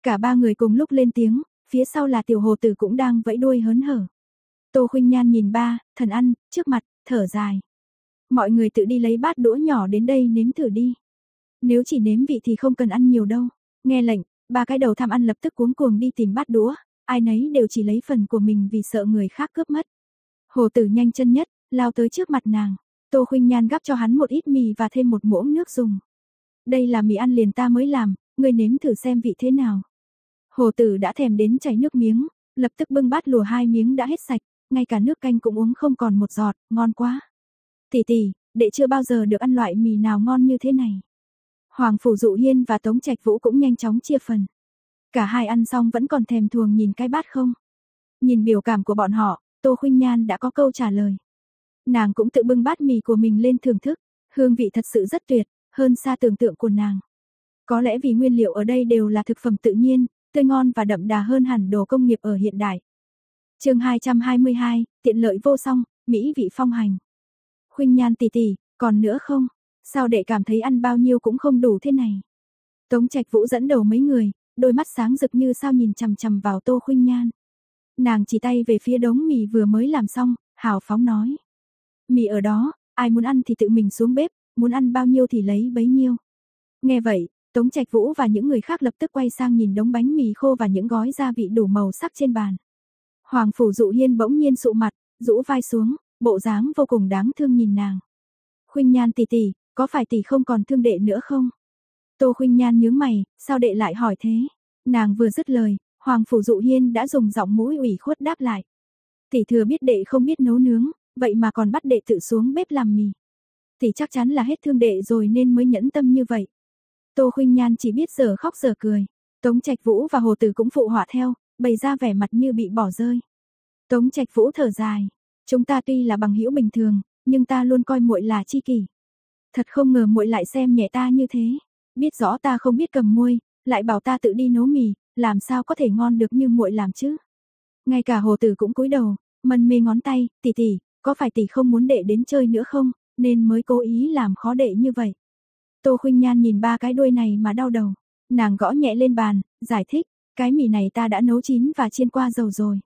Cả ba người cùng lúc lên tiếng, phía sau là tiểu hồ tử cũng đang vẫy đuôi hớn hở. Tô Khuynh Nhan nhìn ba, thần ăn, trước mặt, thở dài. Mọi người tự đi lấy bát đũa nhỏ đến đây nếm thử đi. Nếu chỉ nếm vị thì không cần ăn nhiều đâu. Nghe lệnh, ba cái đầu tham ăn lập tức cuống cuồng đi tìm bát đũa, ai nấy đều chỉ lấy phần của mình vì sợ người khác cướp mất. Hồ tử nhanh chân nhất, lao tới trước mặt nàng. Tô Khuynh Nhan gắp cho hắn một ít mì và thêm một muỗng nước dùng. Đây là mì ăn liền ta mới làm, ngươi nếm thử xem vị thế nào. Hồ tử đã thèm đến chảy nước miếng, lập tức bưng bát lùa hai miếng đã hết sạch, ngay cả nước canh cũng uống không còn một giọt, ngon quá. Tỷ tỷ, đệ chưa bao giờ được ăn loại mì nào ngon như thế này. Hoàng Phủ Dụ Hiên và Tống Trạch Vũ cũng nhanh chóng chia phần. Cả hai ăn xong vẫn còn thèm thuồng nhìn cái bát không. Nhìn biểu cảm của bọn họ, Tô Khuynh Nhan đã có câu trả lời. Nàng cũng tự bưng bát mì của mình lên thưởng thức, hương vị thật sự rất tuyệt, hơn xa tưởng tượng của nàng. Có lẽ vì nguyên liệu ở đây đều là thực phẩm tự nhiên, tươi ngon và đậm đà hơn hẳn đồ công nghiệp ở hiện đại. Chương 222, tiện lợi vô song, mỹ vị phong hành. Khuynh Nhan tỷ tỷ, còn nữa không? Sao đệ cảm thấy ăn bao nhiêu cũng không đủ thế này? Tống Trạch Vũ dẫn đầu mấy người, đôi mắt sáng rực như sao nhìn chằm chằm vào Tô Khuynh Nhan. Nàng chỉ tay về phía đống mì vừa mới làm xong, hào phóng nói. Mì ở đó, ai muốn ăn thì tự mình xuống bếp, muốn ăn bao nhiêu thì lấy bấy nhiêu. Nghe vậy, Tống Trạch Vũ và những người khác lập tức quay sang nhìn đống bánh mì khô và những gói gia vị đủ màu sắc trên bàn. Hoàng Phủ Dụ Hiên bỗng nhiên sụ mặt, rũ vai xuống, bộ dáng vô cùng đáng thương nhìn nàng. Khuynh Nhan tỷ tỷ, có phải tỷ không còn thương đệ nữa không? Tô Khuynh Nhan nhướng mày, sao đệ lại hỏi thế? Nàng vừa dứt lời, Hoàng Phủ Dụ Hiên đã dùng giọng mũi ủy khuất đáp lại. Tỷ thừa biết đệ không biết nấu nướng, vậy mà còn bắt đệ tự xuống bếp làm mì. thì chắc chắn là hết thương đệ rồi nên mới nhẫn tâm như vậy. Tô Khuynh Nhan chỉ biết giờ khóc giờ cười. Tống Trạch Vũ và Hồ Tử cũng phụ họa theo, bày ra vẻ mặt như bị bỏ rơi. Tống Trạch Vũ thở dài, chúng ta tuy là bằng hữu bình thường, nhưng ta luôn coi muội là chi kỷ. Thật không ngờ muội lại xem nhẹ ta như thế, biết rõ ta không biết cầm muôi, lại bảo ta tự đi nấu mì, làm sao có thể ngon được như muội làm chứ? Ngay cả Hồ Tử cũng cúi đầu, mân mê ngón tay, "Tỷ tỷ, có phải tỷ không muốn đệ đến chơi nữa không, nên mới cố ý làm khó đệ như vậy?" Tô Khuynh Nhan nhìn ba cái đuôi này mà đau đầu, nàng gõ nhẹ lên bàn, giải thích, "Cái mì này ta đã nấu chín và chiên qua dầu rồi.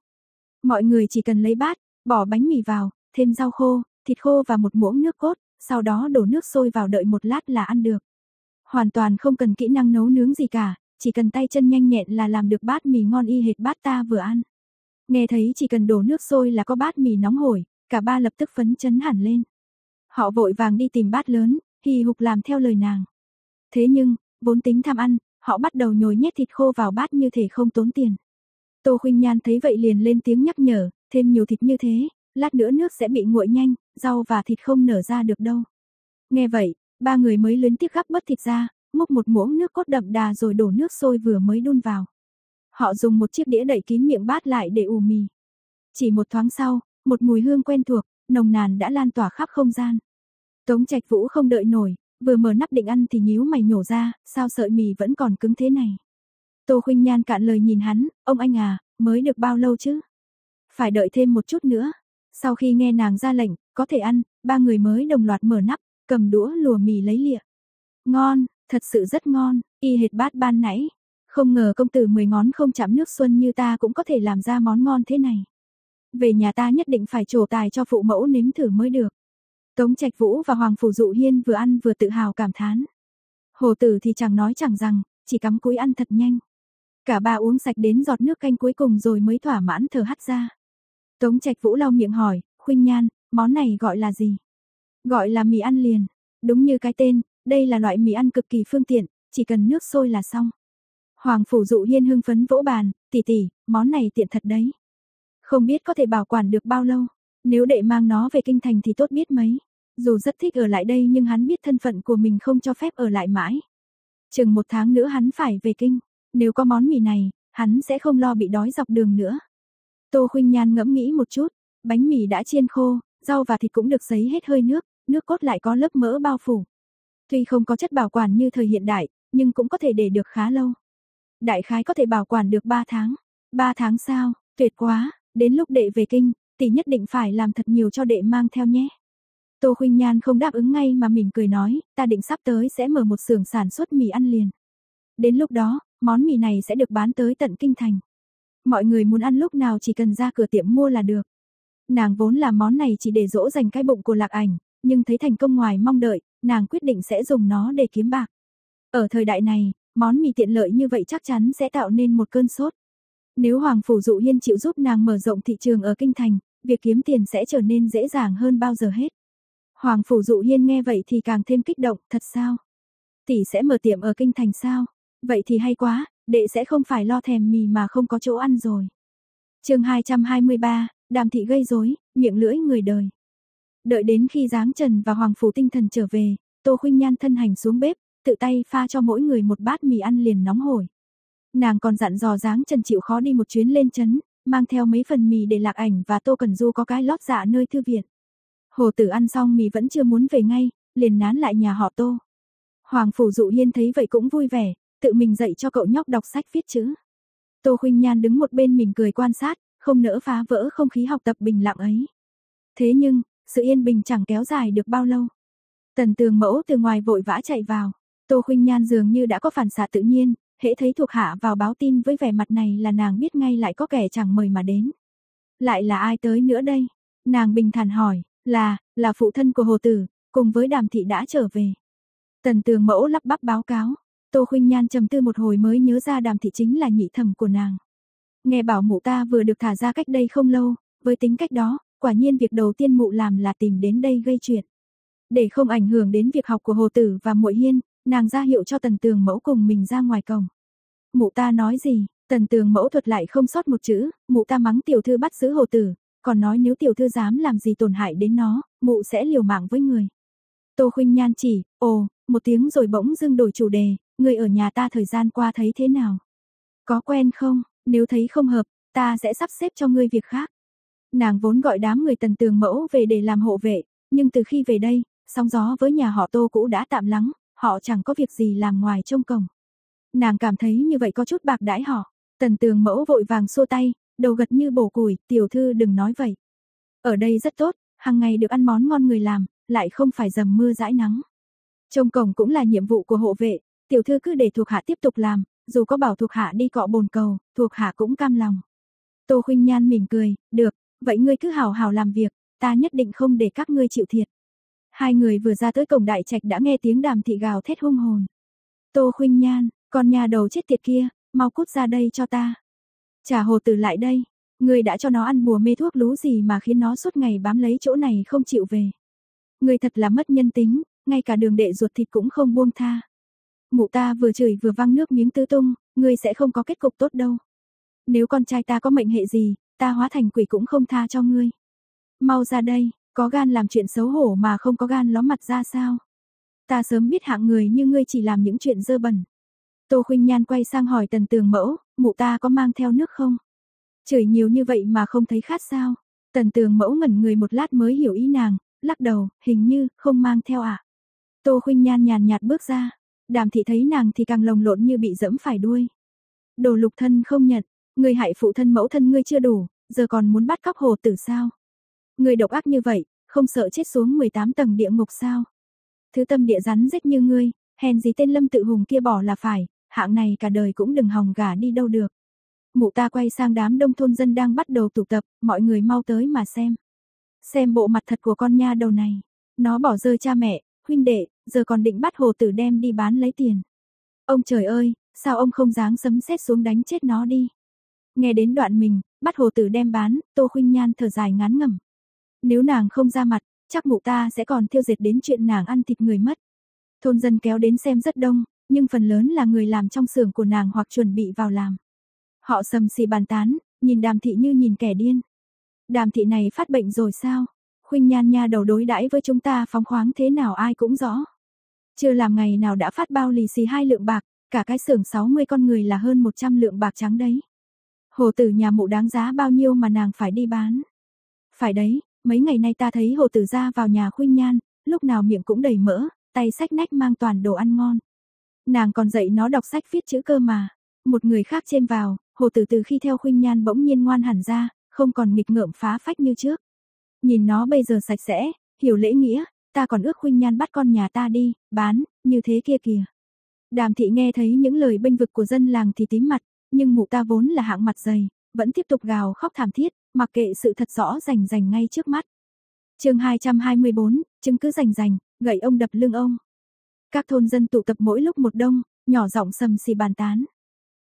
Mọi người chỉ cần lấy bát, bỏ bánh mì vào, thêm rau khô, thịt khô và một muỗng nước cốt, sau đó đổ nước sôi vào đợi một lát là ăn được." Hoàn toàn không cần kỹ năng nấu nướng gì cả, chỉ cần tay chân nhanh nhẹn là làm được bát mì ngon y hệt bát ta vừa ăn. Nghe thấy chỉ cần đổ nước sôi là có bát mì nóng hổi, cả ba lập tức phấn chấn hẳn lên. Họ vội vàng đi tìm bát lớn, hì hục làm theo lời nàng. Thế nhưng, vốn tính tham ăn, họ bắt đầu nhồi nhét thịt khô vào bát như thể không tốn tiền. Tô Khuynh Nhan thấy vậy liền lên tiếng nhắc nhở, thêm nhiều thịt như thế, lát nữa nước sẽ bị nguội nhanh, rau và thịt không nở ra được đâu. Nghe vậy, ba người mới luyến tiếc gắp bớt thịt ra, múc một muỗng nước cốt đậm đà rồi đổ nước sôi vừa mới đun vào. Họ dùng một chiếc đĩa đậy kín miệng bát lại để ủ mì. Chỉ một thoáng sau, một mùi hương quen thuộc, nồng nàn đã lan tỏa khắp không gian. Tống Trạch Vũ không đợi nổi, vừa mở nắp định ăn thì nhíu mày nhổ ra, sao sợi mì vẫn còn cứng thế này. Tô Khuynh Nhan cạn lời nhìn hắn, ông anh à, mới được bao lâu chứ? Phải đợi thêm một chút nữa. Sau khi nghe nàng ra lệnh, có thể ăn, ba người mới đồng loạt mở nắp, cầm đũa lùa mì lấy lịa. Ngon, thật sự rất ngon, y hệt bát ban nãy. Không ngờ công tử mười ngón không chạm nước xuân như ta cũng có thể làm ra món ngon thế này. Về nhà ta nhất định phải trổ tài cho phụ mẫu nếm thử mới được. Tống Trạch Vũ và Hoàng Phủ Dụ Hiên vừa ăn vừa tự hào cảm thán. Hồ tử thì chẳng nói chẳng rằng, chỉ cắm cúi ăn thật nhanh. Cả ba uống sạch đến giọt nước canh cuối cùng rồi mới thỏa mãn thở hắt ra. Tống Trạch Vũ lau miệng hỏi, Khuynh Nhan, món này gọi là gì? Gọi là mì ăn liền. Đúng như cái tên, đây là loại mì ăn cực kỳ phương tiện, chỉ cần nước sôi là xong. Hoàng Phủ Dụ Hiên hưng phấn vỗ bàn, tỷ tỷ, món này tiện thật đấy. Không biết có thể bảo quản được bao lâu, nếu đệ mang nó về kinh thành thì tốt biết mấy. Dù rất thích ở lại đây nhưng hắn biết thân phận của mình không cho phép ở lại mãi. Chừng một tháng nữa hắn phải về kinh, nếu có món mì này, hắn sẽ không lo bị đói dọc đường nữa. Tô Khuynh Nhan ngẫm nghĩ một chút, bánh mì đã chiên khô, rau và thịt cũng được sấy hết hơi nước, nước cốt lại có lớp mỡ bao phủ. Tuy không có chất bảo quản như thời hiện đại, nhưng cũng có thể để được khá lâu. Đại khái có thể bảo quản được 3 tháng. 3 tháng sao, tuyệt quá, đến lúc đệ về kinh, tỷ nhất định phải làm thật nhiều cho đệ mang theo nhé. Tô Khuynh Nhan không đáp ứng ngay mà mỉm cười nói, ta định sắp tới sẽ mở một xưởng sản xuất mì ăn liền. Đến lúc đó, món mì này sẽ được bán tới tận kinh thành. Mọi người muốn ăn lúc nào chỉ cần ra cửa tiệm mua là được. Nàng vốn làm món này chỉ để dỗ dành cái bụng của Lạc Ảnh, nhưng thấy thành công ngoài mong đợi, nàng quyết định sẽ dùng nó để kiếm bạc. Ở thời đại này, món mì tiện lợi như vậy chắc chắn sẽ tạo nên một cơn sốt. Nếu Hoàng Phủ Dụ Hiên chịu giúp nàng mở rộng thị trường ở Kinh Thành, việc kiếm tiền sẽ trở nên dễ dàng hơn bao giờ hết. Hoàng Phủ Dụ Hiên nghe vậy thì càng thêm kích động, thật sao? Tỷ sẽ mở tiệm ở Kinh Thành sao? Vậy thì hay quá, đệ sẽ không phải lo thèm mì mà không có chỗ ăn rồi. chương 223, Đàm thị gây rối, miệng lưỡi người đời. Đợi đến khi Giáng Trần và Hoàng Phủ tinh thần trở về, Tô Khuynh Nhan thân hành xuống bếp, tự tay pha cho mỗi người một bát mì ăn liền nóng hổi. Nàng còn dặn dò dáng Trần chịu khó đi một chuyến lên chấn, mang theo mấy phần mì để lạc ảnh và Tô Cần Du có cái lót dạ nơi thư viện. Hồ Tử ăn xong mì vẫn chưa muốn về ngay, liền nán lại nhà họ Tô. Hoàng Phủ Dụ Hiên thấy vậy cũng vui vẻ, tự mình dạy cho cậu nhóc đọc sách viết chữ. Tô Khuynh Nhan đứng một bên mình cười quan sát, không nỡ phá vỡ không khí học tập bình lặng ấy. Thế nhưng, sự yên bình chẳng kéo dài được bao lâu. Tần Tường Mẫu từ ngoài vội vã chạy vào, Tô Khuynh Nhan dường như đã có phản xạ tự nhiên, hễ thấy thuộc hạ vào báo tin với vẻ mặt này là nàng biết ngay lại có kẻ chẳng mời mà đến. Lại là ai tới nữa đây? Nàng bình thản hỏi, là, là phụ thân của Hồ Tử, cùng với Đàm Thị đã trở về. Tần Tường Mẫu lắp bắp báo cáo, Tô Khuynh Nhan trầm tư một hồi mới nhớ ra Đàm Thị chính là nhị thẩm của nàng. Nghe bảo mụ ta vừa được thả ra cách đây không lâu, với tính cách đó, quả nhiên việc đầu tiên mụ làm là tìm đến đây gây chuyện. Để không ảnh hưởng đến việc học của Hồ Tử và muội Hiên, nàng ra hiệu cho Tần Tường Mẫu cùng mình ra ngoài cổng. Mụ ta nói gì? Tần Tường Mẫu thuật lại không sót một chữ, mụ ta mắng tiểu thư bắt giữ Hồ Tử, còn nói nếu tiểu thư dám làm gì tổn hại đến nó, mụ sẽ liều mạng với người. Tô Khuynh Nhan chỉ, ồ, một tiếng rồi bỗng dưng đổi chủ đề, người ở nhà ta thời gian qua thấy thế nào? Có quen không? Nếu thấy không hợp, ta sẽ sắp xếp cho ngươi việc khác. Nàng vốn gọi đám người tần tường mẫu về để làm hộ vệ, nhưng từ khi về đây, sóng gió với nhà họ Tô cũ đã tạm lắng, họ chẳng có việc gì làm ngoài trông cổng. Nàng cảm thấy như vậy có chút bạc đãi họ. Tần tường mẫu vội vàng xua tay, đầu gật như bổ củi, tiểu thư đừng nói vậy. Ở đây rất tốt, hàng ngày được ăn món ngon người làm, lại không phải dầm mưa dãi nắng. Trông cổng cũng là nhiệm vụ của hộ vệ, tiểu thư cứ để thuộc hạ tiếp tục làm, dù có bảo thuộc hạ đi cọ bồn cầu, thuộc hạ cũng cam lòng. Tô Khuynh Nhan mỉm cười, được, vậy ngươi cứ hào hào làm việc, ta nhất định không để các ngươi chịu thiệt. Hai người vừa ra tới cổng đại trạch đã nghe tiếng đàm thị gào thét hung hồn. Tô Khuynh Nhan, con nhà đầu chết tiệt kia, mau cút ra đây cho ta. Trả hồ tử lại đây, ngươi đã cho nó ăn bùa mê thuốc lú gì mà khiến nó suốt ngày bám lấy chỗ này không chịu về. Ngươi thật là mất nhân tính, ngay cả đường đệ ruột thịt cũng không buông tha. Mụ ta vừa chửi vừa văng nước miếng tứ tung, ngươi sẽ không có kết cục tốt đâu. Nếu con trai ta có mệnh hệ gì, ta hóa thành quỷ cũng không tha cho ngươi. Mau ra đây, có gan làm chuyện xấu hổ mà không có gan ló mặt ra sao? Ta sớm biết hạng người như ngươi chỉ làm những chuyện dơ bẩn. Tô Khuynh Nhan quay sang hỏi Tần Tường Mẫu, mụ ta có mang theo nước không? Chửi nhiều như vậy mà không thấy khát sao? Tần Tường Mẫu ngẩn người một lát mới hiểu ý nàng, lắc đầu, hình như không mang theo ạ. À? Tô Khuynh Nhan nhàn nhạt bước ra, Đàm thị thấy nàng thì càng lồng lộn như bị dẫm phải đuôi. Đồ lục thân không nhận, ngươi hại phụ thân mẫu thân ngươi chưa đủ, giờ còn muốn bắt cóc hồ tử sao? Người độc ác như vậy, không sợ chết xuống 18 tầng địa ngục sao? Thứ tâm địa rắn rết như ngươi, hèn gì tên lâm tự hùng kia bỏ là phải, hạng này cả đời cũng đừng hòng gả đi đâu được. Mụ ta quay sang đám đông thôn dân đang bắt đầu tụ tập, mọi người mau tới mà xem. Xem bộ mặt thật của con nha đầu này. Nó bỏ rơi cha mẹ, huynh đệ, giờ còn định bắt hồ tử đem đi bán lấy tiền. Ông trời ơi, sao ông không dáng sấm sét xuống đánh chết nó đi. Nghe đến đoạn mình, bắt hồ tử đem bán, Tô Khuynh Nhan thở dài ngán ngẩm. Nếu nàng không ra mặt, chắc mụ ta sẽ còn thiêu diệt đến chuyện nàng ăn thịt người mất. Thôn dân kéo đến xem rất đông, nhưng phần lớn là người làm trong xưởng của nàng hoặc chuẩn bị vào làm. Họ sầm xì bàn tán, nhìn đàm thị như nhìn kẻ điên. Đàm thị này phát bệnh rồi sao? Khuynh Nhan nha đầu đối đãi với chúng ta phóng khoáng thế nào ai cũng rõ. Chưa làm ngày nào đã phát bao lì xì hai lượng bạc, cả cái xưởng 60 con người là hơn 100 lượng bạc trắng đấy. Hồ tử nhà mụ đáng giá bao nhiêu mà nàng phải đi bán. Phải đấy, mấy ngày nay ta thấy hồ tử ra vào nhà khuyên nhan, lúc nào miệng cũng đầy mỡ, tay sách nách mang toàn đồ ăn ngon. Nàng còn dạy nó đọc sách viết chữ cơ mà. Một người khác chêm vào, hồ tử từ khi theo khuyên nhan bỗng nhiên ngoan hẳn ra, không còn nghịch ngợm phá phách như trước. Nhìn nó bây giờ sạch sẽ, hiểu lễ nghĩa, ta còn ước khuyên nhan bắt con nhà ta đi, bán, như thế kia kìa. Đàm thị nghe thấy những lời bênh vực của dân làng thì tím mặt, nhưng mụ ta vốn là hạng mặt dày, vẫn tiếp tục gào khóc thảm thiết, mặc kệ sự thật rõ rành rành ngay trước mắt. chương 224, chứng cứ rành rành, gậy ông đập lưng ông. Các thôn dân tụ tập mỗi lúc một đông, nhỏ giọng sầm xì bàn tán.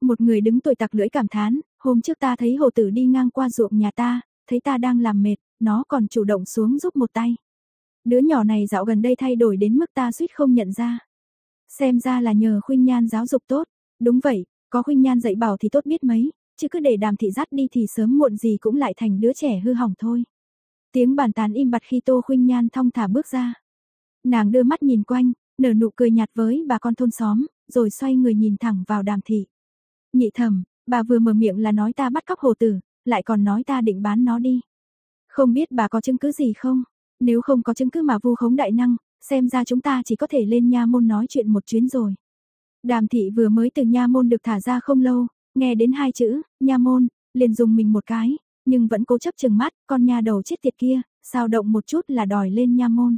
Một người đứng tuổi tặc lưỡi cảm thán, hôm trước ta thấy hồ tử đi ngang qua ruộng nhà ta, thấy ta đang làm mệt, nó còn chủ động xuống giúp một tay. Đứa nhỏ này dạo gần đây thay đổi đến mức ta suýt không nhận ra. Xem ra là nhờ khuyên nhan giáo dục tốt, đúng vậy, có khuyên nhan dạy bảo thì tốt biết mấy, chứ cứ để đàm thị dắt đi thì sớm muộn gì cũng lại thành đứa trẻ hư hỏng thôi. Tiếng bàn tán im bặt khi Tô Khuynh Nhan thong thả bước ra. Nàng đưa mắt nhìn quanh, nở nụ cười nhạt với bà con thôn xóm, rồi xoay người nhìn thẳng vào đàm thị. Nhị thẩm, bà vừa mở miệng là nói ta bắt cóc hồ tử, lại còn nói ta định bán nó đi. Không biết bà có chứng cứ gì không? Nếu không có chứng cứ mà vu khống đại năng, xem ra chúng ta chỉ có thể lên nha môn nói chuyện một chuyến rồi. Đàm thị vừa mới từ nha môn được thả ra không lâu, nghe đến hai chữ, nha môn, liền dùng mình một cái, nhưng vẫn cố chấp chừng mắt, con nha đầu chết tiệt kia, sao động một chút là đòi lên nha môn.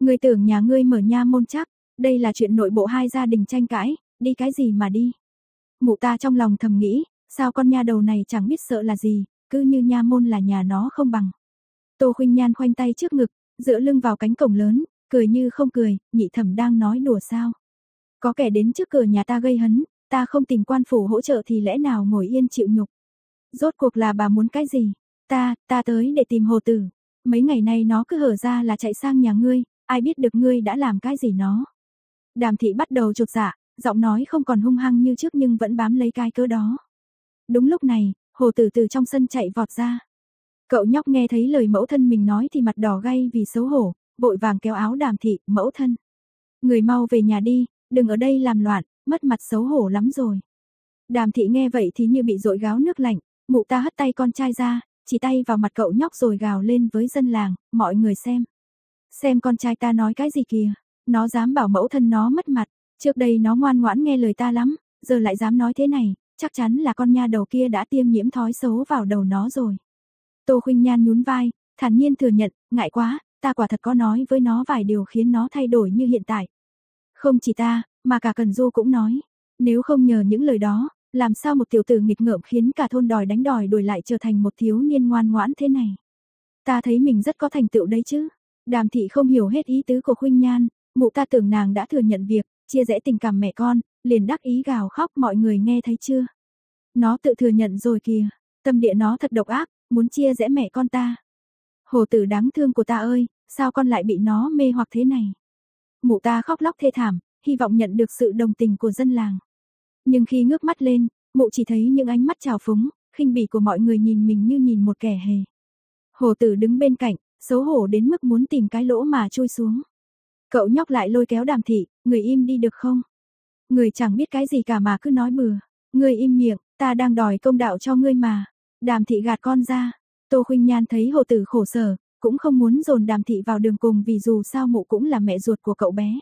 Ngươi tưởng nhà ngươi mở nha môn chắc, đây là chuyện nội bộ hai gia đình tranh cãi, đi cái gì mà đi. Mụ ta trong lòng thầm nghĩ, sao con nha đầu này chẳng biết sợ là gì, cứ như nha môn là nhà nó không bằng. Tô Khuynh Nhan khoanh tay trước ngực, dựa lưng vào cánh cổng lớn, cười như không cười, nhị thẩm đang nói đùa sao. Có kẻ đến trước cửa nhà ta gây hấn, ta không tìm quan phủ hỗ trợ thì lẽ nào ngồi yên chịu nhục. Rốt cuộc là bà muốn cái gì? Ta, ta tới để tìm hồ tử. Mấy ngày nay nó cứ hở ra là chạy sang nhà ngươi, ai biết được ngươi đã làm cái gì nó. Đàm thị bắt đầu trột dạ, giọng nói không còn hung hăng như trước nhưng vẫn bám lấy cái cớ đó. Đúng lúc này, hồ tử từ trong sân chạy vọt ra. Cậu nhóc nghe thấy lời mẫu thân mình nói thì mặt đỏ gay vì xấu hổ, vội vàng kéo áo đàm thị, mẫu thân. Người mau về nhà đi, đừng ở đây làm loạn, mất mặt xấu hổ lắm rồi. Đàm thị nghe vậy thì như bị dội gáo nước lạnh, mụ ta hất tay con trai ra, chỉ tay vào mặt cậu nhóc rồi gào lên với dân làng, mọi người xem. Xem con trai ta nói cái gì kìa, nó dám bảo mẫu thân nó mất mặt, trước đây nó ngoan ngoãn nghe lời ta lắm, giờ lại dám nói thế này, chắc chắn là con nha đầu kia đã tiêm nhiễm thói xấu vào đầu nó rồi. Tô Khuynh Nhan nhún vai, thản nhiên thừa nhận, ngại quá, ta quả thật có nói với nó vài điều khiến nó thay đổi như hiện tại. Không chỉ ta, mà cả Cần Du cũng nói, nếu không nhờ những lời đó, làm sao một tiểu tử nghịch ngợm khiến cả thôn đòi đánh đòi đuổi lại trở thành một thiếu niên ngoan ngoãn thế này. Ta thấy mình rất có thành tựu đấy chứ. Đàm thị không hiểu hết ý tứ của Khuynh Nhan, mụ ta tưởng nàng đã thừa nhận việc, chia rẽ tình cảm mẹ con, liền đắc ý gào khóc mọi người nghe thấy chưa. Nó tự thừa nhận rồi kìa, tâm địa nó thật độc ác, muốn chia rẽ mẹ con ta. Hồ tử đáng thương của ta ơi, sao con lại bị nó mê hoặc thế này? Mụ ta khóc lóc thê thảm, hy vọng nhận được sự đồng tình của dân làng. Nhưng khi ngước mắt lên, mụ chỉ thấy những ánh mắt trào phúng, khinh bỉ của mọi người nhìn mình như nhìn một kẻ hề. Hồ tử đứng bên cạnh, xấu hổ đến mức muốn tìm cái lỗ mà chui xuống. Cậu nhóc lại lôi kéo đàm thị, người im đi được không? Người chẳng biết cái gì cả mà cứ nói bừa. Người im miệng, ta đang đòi công đạo cho ngươi mà. Đàm thị gạt con ra. Tô Khuynh Nhan thấy hồ tử khổ sở, cũng không muốn dồn đàm thị vào đường cùng vì dù sao mụ cũng là mẹ ruột của cậu bé.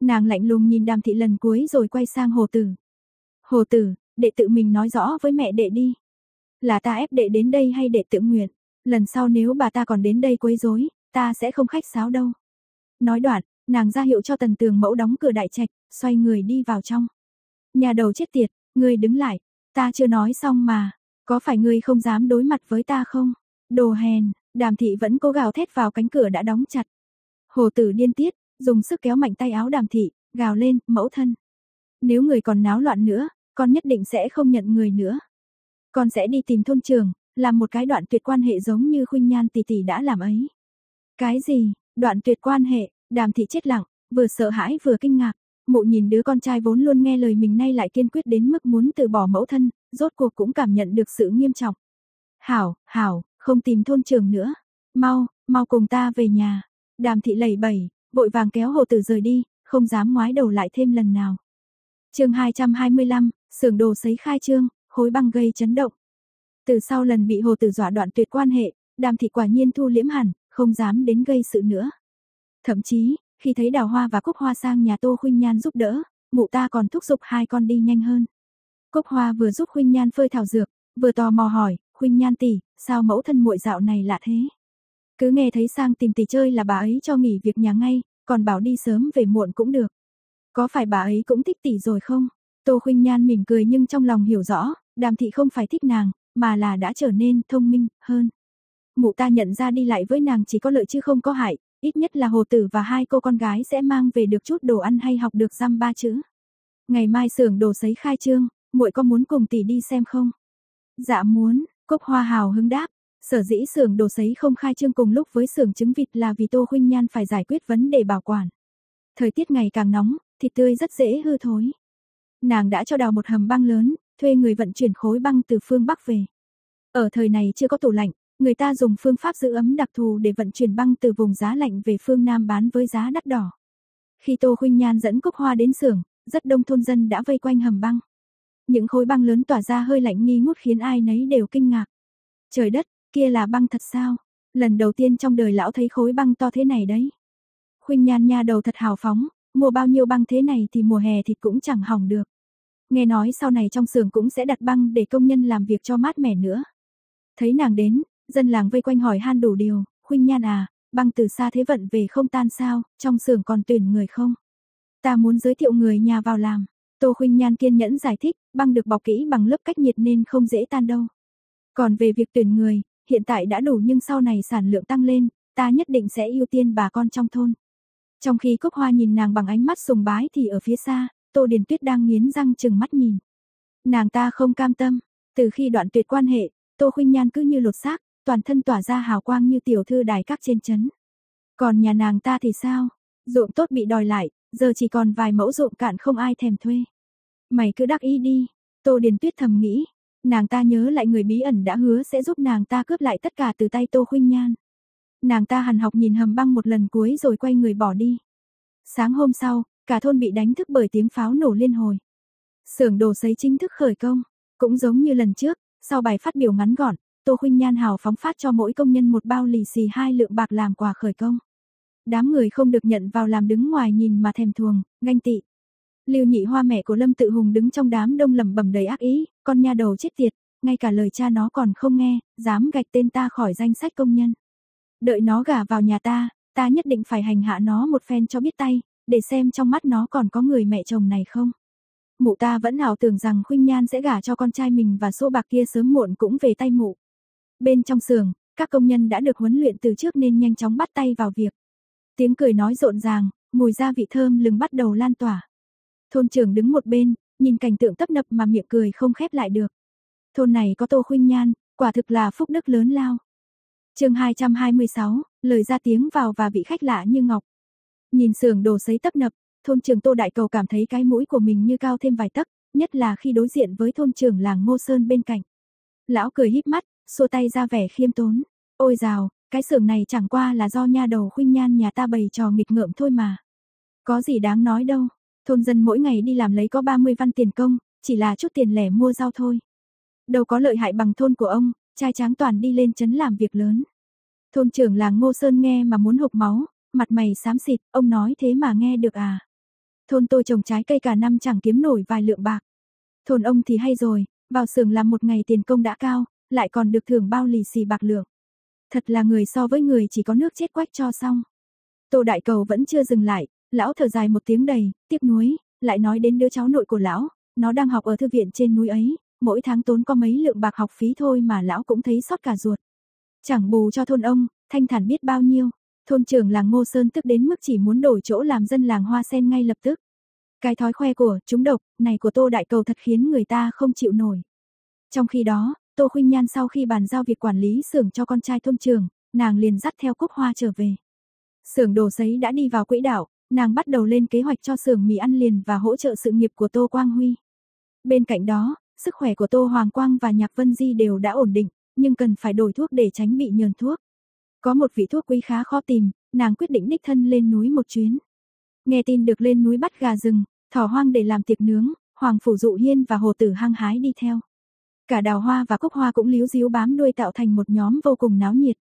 Nàng lạnh lùng nhìn đàm thị lần cuối rồi quay sang hồ tử. Hồ tử, đệ tự mình nói rõ với mẹ đệ đi. Là ta ép đệ đến đây hay đệ tự nguyện? Lần sau nếu bà ta còn đến đây quấy rối, ta sẽ không khách sáo đâu. Nói đoạn, nàng ra hiệu cho tần tường mẫu đóng cửa đại trạch, xoay người đi vào trong. Nhà đầu chết tiệt, ngươi đứng lại, ta chưa nói xong mà, có phải ngươi không dám đối mặt với ta không? Đồ hèn, đàm thị vẫn cố gào thét vào cánh cửa đã đóng chặt. Hồ tử điên tiết, dùng sức kéo mạnh tay áo đàm thị, gào lên, mẫu thân. Nếu người còn náo loạn nữa, con nhất định sẽ không nhận người nữa. Con sẽ đi tìm thôn trường, làm một cái đoạn tuyệt quan hệ giống như khuynh nhan tỷ tỷ đã làm ấy. Cái gì, đoạn tuyệt quan hệ, đàm thị chết lặng, vừa sợ hãi vừa kinh ngạc. Mụ nhìn đứa con trai vốn luôn nghe lời mình nay lại kiên quyết đến mức muốn từ bỏ mẫu thân, rốt cuộc cũng cảm nhận được sự nghiêm trọng. Hảo, hảo, không tìm thôn trường nữa. Mau, mau cùng ta về nhà. Đàm thị lầy bẩy, vội vàng kéo hồ tử rời đi, không dám ngoái đầu lại thêm lần nào. chương 225, xưởng đồ sấy khai trương, khối băng gây chấn động. Từ sau lần bị hồ tử dọa đoạn tuyệt quan hệ, đàm thị quả nhiên thu liễm hẳn, không dám đến gây sự nữa. Thậm chí, khi thấy đào hoa và cúc hoa sang nhà tô khuynh nhan giúp đỡ, mụ ta còn thúc giục hai con đi nhanh hơn. Cúc hoa vừa giúp khuynh nhan phơi thảo dược, vừa tò mò hỏi, khuynh nhan tỷ, sao mẫu thân muội dạo này lạ thế? Cứ nghe thấy sang tìm tỷ chơi là bà ấy cho nghỉ việc nhà ngay, còn bảo đi sớm về muộn cũng được. Có phải bà ấy cũng thích tỷ rồi không? Tô Khuynh Nhan mỉm cười nhưng trong lòng hiểu rõ, Đàm thị không phải thích nàng, mà là đã trở nên thông minh hơn. Mụ ta nhận ra đi lại với nàng chỉ có lợi chứ không có hại, ít nhất là hồ tử và hai cô con gái sẽ mang về được chút đồ ăn hay học được răm ba chữ. Ngày mai xưởng đồ sấy khai trương, muội có muốn cùng tỷ đi xem không? Dạ muốn, Cốc Hoa hào hứng đáp, sở dĩ xưởng đồ sấy không khai trương cùng lúc với xưởng trứng vịt là vì Tô Khuynh Nhan phải giải quyết vấn đề bảo quản. Thời tiết ngày càng nóng, thịt tươi rất dễ hư thối. Nàng đã cho đào một hầm băng lớn, thuê người vận chuyển khối băng từ phương Bắc về. Ở thời này chưa có tủ lạnh, người ta dùng phương pháp giữ ấm đặc thù để vận chuyển băng từ vùng giá lạnh về phương Nam bán với giá đắt đỏ. Khi Tô Khuynh Nhan dẫn Cúc Hoa đến xưởng, rất đông thôn dân đã vây quanh hầm băng. Những khối băng lớn tỏa ra hơi lạnh nghi ngút khiến ai nấy đều kinh ngạc. Trời đất, kia là băng thật sao? Lần đầu tiên trong đời lão thấy khối băng to thế này đấy. Khuynh Nhan nha đầu thật hào phóng, mua bao nhiêu băng thế này thì mùa hè thịt cũng chẳng hỏng được. Nghe nói sau này trong xưởng cũng sẽ đặt băng để công nhân làm việc cho mát mẻ nữa. Thấy nàng đến, dân làng vây quanh hỏi han đủ điều, Khuynh Nhan à, băng từ xa thế vận về không tan sao, trong xưởng còn tuyển người không? Ta muốn giới thiệu người nhà vào làm. Tô Khuynh Nhan kiên nhẫn giải thích, băng được bọc kỹ bằng lớp cách nhiệt nên không dễ tan đâu. Còn về việc tuyển người, hiện tại đã đủ nhưng sau này sản lượng tăng lên, ta nhất định sẽ ưu tiên bà con trong thôn. Trong khi Cúc Hoa nhìn nàng bằng ánh mắt sùng bái thì ở phía xa, Tô Điền Tuyết đang nghiến răng chừng mắt nhìn. Nàng ta không cam tâm, từ khi đoạn tuyệt quan hệ, Tô Khuynh Nhan cứ như lột xác, toàn thân tỏa ra hào quang như tiểu thư đài các trên chấn. Còn nhà nàng ta thì sao? Ruộng tốt bị đòi lại, giờ chỉ còn vài mẫu ruộng cạn không ai thèm thuê. Mày cứ đắc ý đi, Tô Điền Tuyết thầm nghĩ, nàng ta nhớ lại người bí ẩn đã hứa sẽ giúp nàng ta cướp lại tất cả từ tay Tô Khuynh Nhan. Nàng ta hằn học nhìn hầm băng một lần cuối rồi quay người bỏ đi. Sáng hôm sau, cả thôn bị đánh thức bởi tiếng pháo nổ liên hồi. Xưởng đồ sấy chính thức khởi công, cũng giống như lần trước, sau bài phát biểu ngắn gọn, Tô Khuynh Nhan hào phóng phát cho mỗi công nhân một bao lì xì hai lượng bạc làm quà khởi công. Đám người không được nhận vào làm đứng ngoài nhìn mà thèm thuồng, ganh tị. Lưu Nhị Hoa mẹ của Lâm Tự Hùng đứng trong đám đông lẩm bẩm đầy ác ý, con nha đầu chết tiệt, ngay cả lời cha nó còn không nghe, dám gạch tên ta khỏi danh sách công nhân. Đợi nó gả vào nhà ta, ta nhất định phải hành hạ nó một phen cho biết tay, để xem trong mắt nó còn có người mẹ chồng này không. Mụ ta vẫn ảo tưởng rằng Khuynh Nhan sẽ gả cho con trai mình và số bạc kia sớm muộn cũng về tay mụ. Bên trong xưởng, các công nhân đã được huấn luyện từ trước nên nhanh chóng bắt tay vào việc. Tiếng cười nói rộn ràng, mùi gia vị thơm lừng bắt đầu lan tỏa. Thôn trưởng đứng một bên, nhìn cảnh tượng tấp nập mà miệng cười không khép lại được. Thôn này có Tô Khuynh Nhan, quả thực là phúc đức lớn lao. Chương 226, lời ra tiếng vào và vị khách lạ như ngọc. Nhìn sườn đồ sấy tấp nập, thôn trưởng Tô Đại Cầu cảm thấy cái mũi của mình như cao thêm vài tấc, nhất là khi đối diện với thôn trưởng làng Ngô Sơn bên cạnh. Lão cười híp mắt, xua tay ra vẻ khiêm tốn. Ôi rào cái xưởng này chẳng qua là do nha đầu khuynh nhan nhà ta bày trò nghịch ngợm thôi mà. Có gì đáng nói đâu, thôn dân mỗi ngày đi làm lấy có 30 văn tiền công, chỉ là chút tiền lẻ mua rau thôi. Đâu có lợi hại bằng thôn của ông, trai tráng toàn đi lên chấn làm việc lớn. Thôn trưởng làng Ngô Sơn nghe mà muốn hộc máu, mặt mày xám xịt, ông nói thế mà nghe được à. Thôn tôi trồng trái cây cả năm chẳng kiếm nổi vài lượng bạc. Thôn ông thì hay rồi, vào xưởng làm một ngày tiền công đã cao, lại còn được thưởng bao lì xì bạc lượng. Thật là người so với người chỉ có nước chết quách cho xong. Tô Đại Cầu vẫn chưa dừng lại, lão thở dài một tiếng đầy, tiếc nuối, lại nói đến đứa cháu nội của lão, nó đang học ở thư viện trên núi ấy, mỗi tháng tốn có mấy lượng bạc học phí thôi mà lão cũng thấy sót cả ruột. Chẳng bù cho thôn ông, thanh thản biết bao nhiêu, thôn trưởng làng Ngô Sơn tức đến mức chỉ muốn đổi chỗ làm dân làng Hoa Sen ngay lập tức. Cái thói khoe của chúng độc này của Tô Đại Cầu thật khiến người ta không chịu nổi. Trong khi đó, Tô Khuynh Nhan sau khi bàn giao việc quản lý xưởng cho con trai thôn trưởng, nàng liền dắt theo Cúc Hoa trở về. Xưởng đồ giấy đã đi vào quỹ đạo, nàng bắt đầu lên kế hoạch cho xưởng mì ăn liền và hỗ trợ sự nghiệp của Tô Quang Huy. Bên cạnh đó, sức khỏe của Tô Hoàng Quang và Nhạc Vân Di đều đã ổn định, nhưng cần phải đổi thuốc để tránh bị nhờn thuốc. Có một vị thuốc quý khá khó tìm, nàng quyết định đích thân lên núi một chuyến. Nghe tin được lên núi bắt gà rừng, thỏ hoang để làm tiệc nướng, Hoàng Phủ Dụ Hiên và Hồ Tử hăng hái đi theo. Cả đào hoa và cúc hoa cũng líu díu bám đuôi tạo thành một nhóm vô cùng náo nhiệt.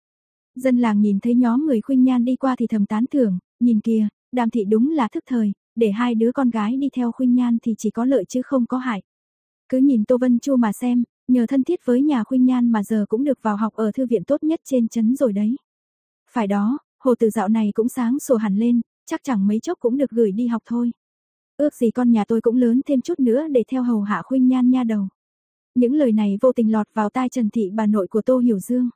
Dân làng nhìn thấy nhóm người khuynh nhan đi qua thì thầm tán thưởng, nhìn kìa, đàm thị đúng là thức thời, để hai đứa con gái đi theo khuynh nhan thì chỉ có lợi chứ không có hại. Cứ nhìn Tô Vân Chu mà xem, nhờ thân thiết với nhà khuynh nhan mà giờ cũng được vào học ở thư viện tốt nhất trên chấn rồi đấy. Phải đó, hồ tử dạo này cũng sáng sủa hẳn lên, chắc chẳng mấy chốc cũng được gửi đi học thôi. Ước gì con nhà tôi cũng lớn thêm chút nữa để theo hầu hạ khuynh nhan nha đầu. Những lời này vô tình lọt vào tai Trần Thị bà nội của Tô Hiểu Dương.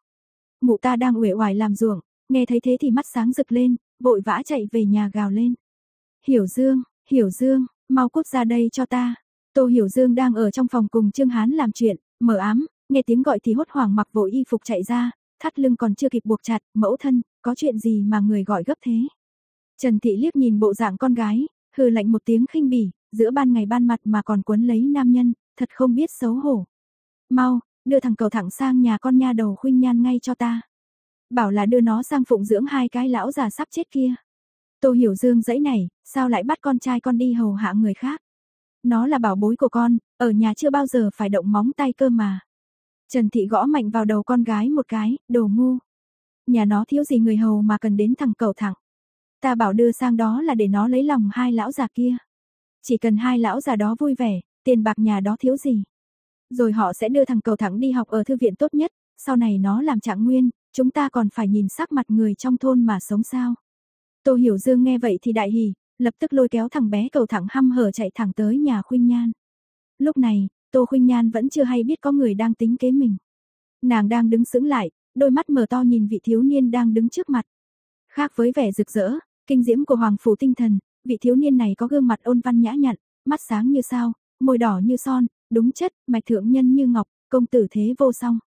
Mụ ta đang uể oải làm ruộng, nghe thấy thế thì mắt sáng rực lên, vội vã chạy về nhà gào lên. Hiểu Dương, Hiểu Dương, mau cút ra đây cho ta. Tô Hiểu Dương đang ở trong phòng cùng Trương Hán làm chuyện, mở ám, nghe tiếng gọi thì hốt hoảng mặc vội y phục chạy ra, thắt lưng còn chưa kịp buộc chặt, mẫu thân, có chuyện gì mà người gọi gấp thế? Trần Thị liếc nhìn bộ dạng con gái, hừ lạnh một tiếng khinh bỉ, giữa ban ngày ban mặt mà còn quấn lấy nam nhân, thật không biết xấu hổ. Mau, đưa thằng cầu thẳng sang nhà con nha đầu khuynh nhan ngay cho ta. Bảo là đưa nó sang phụng dưỡng hai cái lão già sắp chết kia. Tô Hiểu Dương dãy này, sao lại bắt con trai con đi hầu hạ người khác? Nó là bảo bối của con, ở nhà chưa bao giờ phải động móng tay cơ mà. Trần Thị gõ mạnh vào đầu con gái một cái, đồ ngu. Nhà nó thiếu gì người hầu mà cần đến thằng cầu thẳng. Ta bảo đưa sang đó là để nó lấy lòng hai lão già kia. Chỉ cần hai lão già đó vui vẻ, tiền bạc nhà đó thiếu gì. Rồi họ sẽ đưa thằng cầu thẳng đi học ở thư viện tốt nhất, sau này nó làm trạng nguyên, chúng ta còn phải nhìn sắc mặt người trong thôn mà sống sao. Tô Hiểu Dương nghe vậy thì đại hỉ, lập tức lôi kéo thằng bé cầu thẳng hăm hở chạy thẳng tới nhà Khuynh Nhan. Lúc này, Tô Khuynh Nhan vẫn chưa hay biết có người đang tính kế mình. Nàng đang đứng sững lại, đôi mắt mở to nhìn vị thiếu niên đang đứng trước mặt. Khác với vẻ rực rỡ, kinh diễm của hoàng phủ tinh thần, vị thiếu niên này có gương mặt ôn văn nhã nhặn, mắt sáng như sao, môi đỏ như son, đúng chất, mạch thượng nhân như ngọc, công tử thế vô song.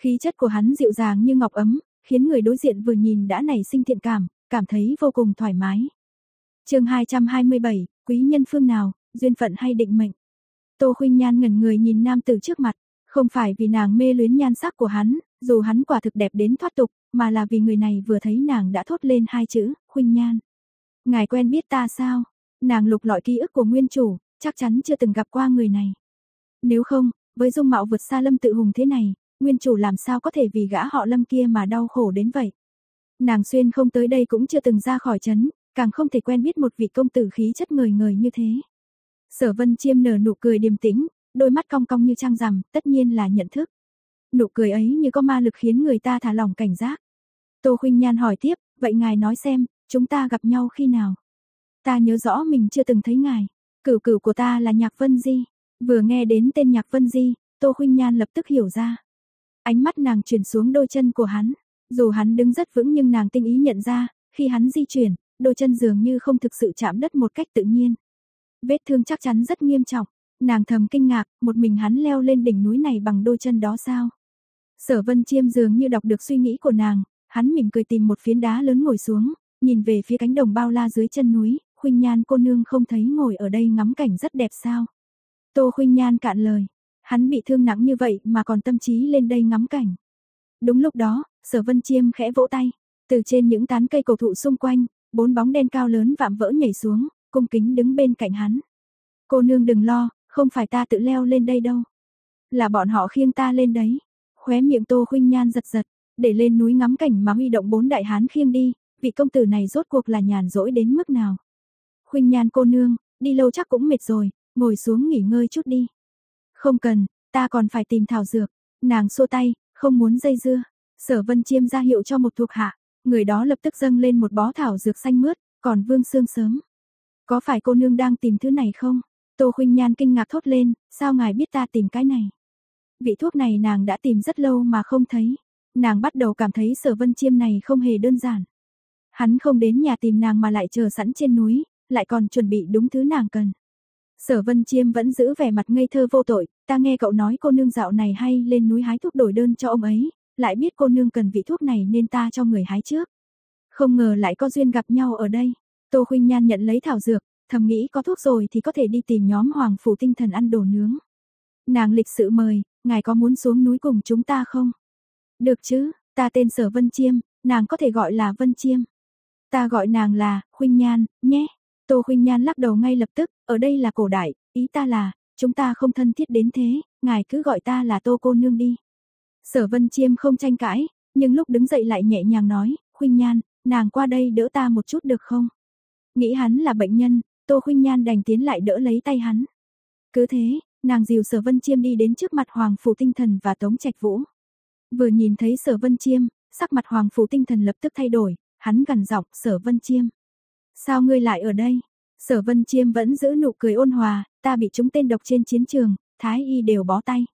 Khí chất của hắn dịu dàng như ngọc ấm, khiến người đối diện vừa nhìn đã nảy sinh thiện cảm, cảm thấy vô cùng thoải mái. Chương 227, quý nhân phương nào, duyên phận hay định mệnh. Tô Khuynh Nhan ngẩn người nhìn nam tử trước mặt, không phải vì nàng mê luyến nhan sắc của hắn, dù hắn quả thực đẹp đến thoát tục, mà là vì người này vừa thấy nàng đã thốt lên hai chữ, Khuynh Nhan. Ngài quen biết ta sao? Nàng lục lọi ký ức của nguyên chủ, chắc chắn chưa từng gặp qua người này. Nếu không, với dung mạo vượt xa lâm tự hùng thế này, nguyên chủ làm sao có thể vì gã họ lâm kia mà đau khổ đến vậy. Nàng xuyên không tới đây cũng chưa từng ra khỏi chấn, càng không thể quen biết một vị công tử khí chất người người như thế. Sở vân chiêm nở nụ cười điềm tĩnh, đôi mắt cong cong như trăng rằm, tất nhiên là nhận thức. Nụ cười ấy như có ma lực khiến người ta thả lỏng cảnh giác. Tô Khuynh Nhan hỏi tiếp, vậy ngài nói xem, chúng ta gặp nhau khi nào? Ta nhớ rõ mình chưa từng thấy ngài. Cửu cửu của ta là Nhạc Vân Di. Vừa nghe đến tên Nhạc Vân Di, Tô Khuynh Nhan lập tức hiểu ra. Ánh mắt nàng chuyển xuống đôi chân của hắn. Dù hắn đứng rất vững nhưng nàng tinh ý nhận ra, khi hắn di chuyển, đôi chân dường như không thực sự chạm đất một cách tự nhiên. Vết thương chắc chắn rất nghiêm trọng. Nàng thầm kinh ngạc, một mình hắn leo lên đỉnh núi này bằng đôi chân đó sao? Sở Vân Chiêm dường như đọc được suy nghĩ của nàng, hắn mỉm cười tìm một phiến đá lớn ngồi xuống, nhìn về phía cánh đồng bao la dưới chân núi, Khuynh Nhan cô nương không thấy ngồi ở đây ngắm cảnh rất đẹp sao? Tô Khuynh Nhan cạn lời, hắn bị thương nặng như vậy mà còn tâm trí lên đây ngắm cảnh. Đúng lúc đó, Sở Vân Chiêm khẽ vỗ tay, từ trên những tán cây cổ thụ xung quanh, bốn bóng đen cao lớn vạm vỡ nhảy xuống, cung kính đứng bên cạnh hắn. Cô nương đừng lo, không phải ta tự leo lên đây đâu. Là bọn họ khiêng ta lên đấy. Khóe miệng Tô Khuynh Nhan giật giật, để lên núi ngắm cảnh mà huy động bốn đại hán khiêng đi, vị công tử này rốt cuộc là nhàn rỗi đến mức nào. Khuynh Nhan cô nương, đi lâu chắc cũng mệt rồi, ngồi xuống nghỉ ngơi chút đi. Không cần, ta còn phải tìm thảo dược. Nàng xua tay, không muốn dây dưa. Sở Vân Chiêm ra hiệu cho một thuộc hạ, người đó lập tức dâng lên một bó thảo dược xanh mướt, còn Vương Sương sớm. Có phải cô nương đang tìm thứ này không? Tô Khuynh Nhan kinh ngạc thốt lên, sao ngài biết ta tìm cái này? Vị thuốc này nàng đã tìm rất lâu mà không thấy. Nàng bắt đầu cảm thấy sở vân chiêm này không hề đơn giản. Hắn không đến nhà tìm nàng mà lại chờ sẵn trên núi, lại còn chuẩn bị đúng thứ nàng cần. Sở Vân Chiêm vẫn giữ vẻ mặt ngây thơ vô tội, ta nghe cậu nói cô nương dạo này hay lên núi hái thuốc đổi đơn cho ông ấy, lại biết cô nương cần vị thuốc này nên ta cho người hái trước. Không ngờ lại có duyên gặp nhau ở đây. Tô Khuynh Nhan nhận lấy thảo dược, thầm nghĩ có thuốc rồi thì có thể đi tìm nhóm Hoàng phủ tinh thần ăn đồ nướng. Nàng lịch sự mời, ngài có muốn xuống núi cùng chúng ta không? Được chứ, ta tên Sở Vân Chiêm, nàng có thể gọi là Vân Chiêm. Ta gọi nàng là Khuynh Nhan, nhé. Tô Khuynh Nhan lắc đầu ngay lập tức, ở đây là cổ đại, ý ta là, chúng ta không thân thiết đến thế, ngài cứ gọi ta là Tô cô nương đi. Sở Vân Chiêm không tranh cãi, nhưng lúc đứng dậy lại nhẹ nhàng nói, Khuynh Nhan, nàng qua đây đỡ ta một chút được không? Nghĩ hắn là bệnh nhân, Tô Khuynh Nhan đành tiến lại đỡ lấy tay hắn. Cứ thế, nàng dìu Sở Vân Chiêm đi đến trước mặt Hoàng phủ Tinh Thần và Tống Trạch Vũ. Vừa nhìn thấy Sở Vân Chiêm, sắc mặt Hoàng phủ Tinh Thần lập tức thay đổi, hắn gằn giọng, "Sở Vân Chiêm, sao ngươi lại ở đây?" Sở Vân Chiêm vẫn giữ nụ cười ôn hòa, "Ta bị chúng tên độc trên chiến trường, thái y đều bó tay.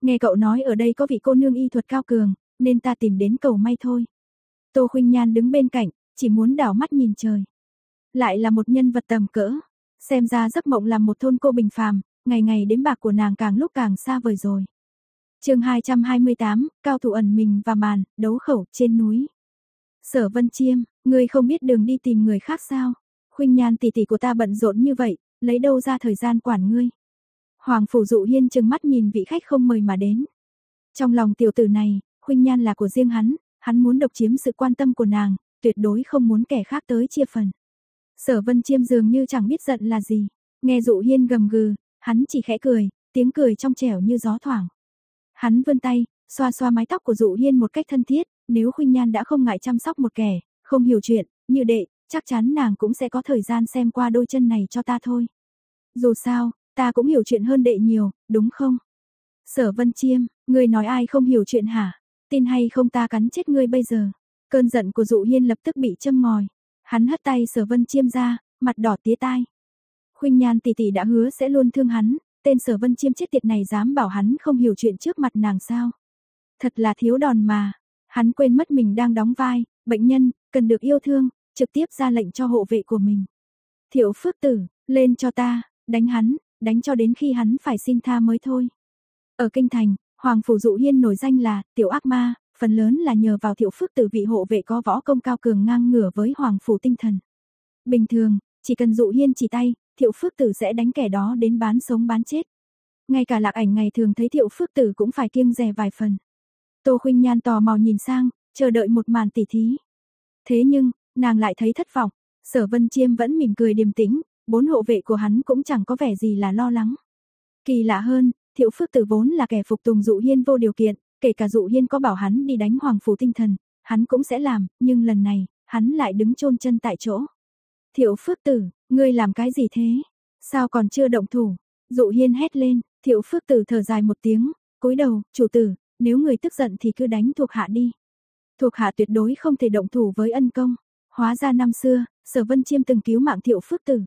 Nghe cậu nói ở đây có vị cô nương y thuật cao cường, nên ta tìm đến cầu may thôi." Tô Khuynh Nhan đứng bên cạnh, chỉ muốn đảo mắt nhìn trời. Lại là một nhân vật tầm cỡ, xem ra giấc mộng làm một thôn cô bình phàm, ngày ngày đếm bạc của nàng càng lúc càng xa vời rồi. Chương 228, cao thủ ẩn mình và màn, đấu khẩu trên núi. Sở Vân Chiêm, ngươi không biết đường đi tìm người khác sao? Khuynh Nhan tỷ tỷ của ta bận rộn như vậy, lấy đâu ra thời gian quản ngươi? Hoàng phủ dụ hiên trừng mắt nhìn vị khách không mời mà đến. Trong lòng tiểu tử này, Khuynh Nhan là của riêng hắn, hắn muốn độc chiếm sự quan tâm của nàng, tuyệt đối không muốn kẻ khác tới chia phần. Sở Vân Chiêm dường như chẳng biết giận là gì, nghe Dụ Hiên gầm gừ, hắn chỉ khẽ cười, tiếng cười trong trẻo như gió thoảng. Hắn vươn tay, xoa xoa mái tóc của Dụ Hiên một cách thân thiết, nếu Khuynh Nhan đã không ngại chăm sóc một kẻ, không hiểu chuyện, như đệ, chắc chắn nàng cũng sẽ có thời gian xem qua đôi chân này cho ta thôi. Dù sao, ta cũng hiểu chuyện hơn đệ nhiều, đúng không? Sở Vân Chiêm, ngươi nói ai không hiểu chuyện hả? Tin hay không ta cắn chết ngươi bây giờ. Cơn giận của Dụ Hiên lập tức bị châm ngòi. Hắn hất tay Sở Vân Chiêm ra, mặt đỏ tía tai. Khuynh Nhan tỷ tỷ đã hứa sẽ luôn thương hắn, tên Sở Vân Chiêm chết tiệt này dám bảo hắn không hiểu chuyện trước mặt nàng sao? Thật là thiếu đòn mà. Hắn quên mất mình đang đóng vai, bệnh nhân, cần được yêu thương, trực tiếp ra lệnh cho hộ vệ của mình. Thiệu Phước Tử, lên cho ta, đánh hắn, đánh cho đến khi hắn phải xin tha mới thôi. Ở kinh thành, Hoàng phủ Dụ Hiên nổi danh là tiểu ác ma, phần lớn là nhờ vào Thiệu Phước Tử vị hộ vệ có võ công cao cường ngang ngửa với Hoàng phủ tinh thần. Bình thường, chỉ cần Dụ Hiên chỉ tay, Thiệu Phước Tử sẽ đánh kẻ đó đến bán sống bán chết. Ngay cả Lạc Ảnh ngày thường thấy Thiệu Phước Tử cũng phải kiêng dè vài phần. Tô Khuynh Nhan tò mò nhìn sang, chờ đợi một màn tỉ thí. Thế nhưng, nàng lại thấy thất vọng, Sở Vân Chiêm vẫn mỉm cười điềm tĩnh, bốn hộ vệ của hắn cũng chẳng có vẻ gì là lo lắng. Kỳ lạ hơn, Thiệu Phước Tử vốn là kẻ phục tùng Dụ Hiên vô điều kiện, kể cả Dụ Hiên có bảo hắn đi đánh Hoàng phủ tinh thần, hắn cũng sẽ làm, nhưng lần này, hắn lại đứng chôn chân tại chỗ. Thiệu Phước Tử, ngươi làm cái gì thế? Sao còn chưa động thủ? Dụ Hiên hét lên, Thiệu Phước Tử thở dài một tiếng, cúi đầu, chủ tử, nếu người tức giận thì cứ đánh thuộc hạ đi. Thuộc hạ tuyệt đối không thể động thủ với ân công. Hóa ra năm xưa, Sở Vân Chiêm từng cứu mạng Thiệu Phước Tử.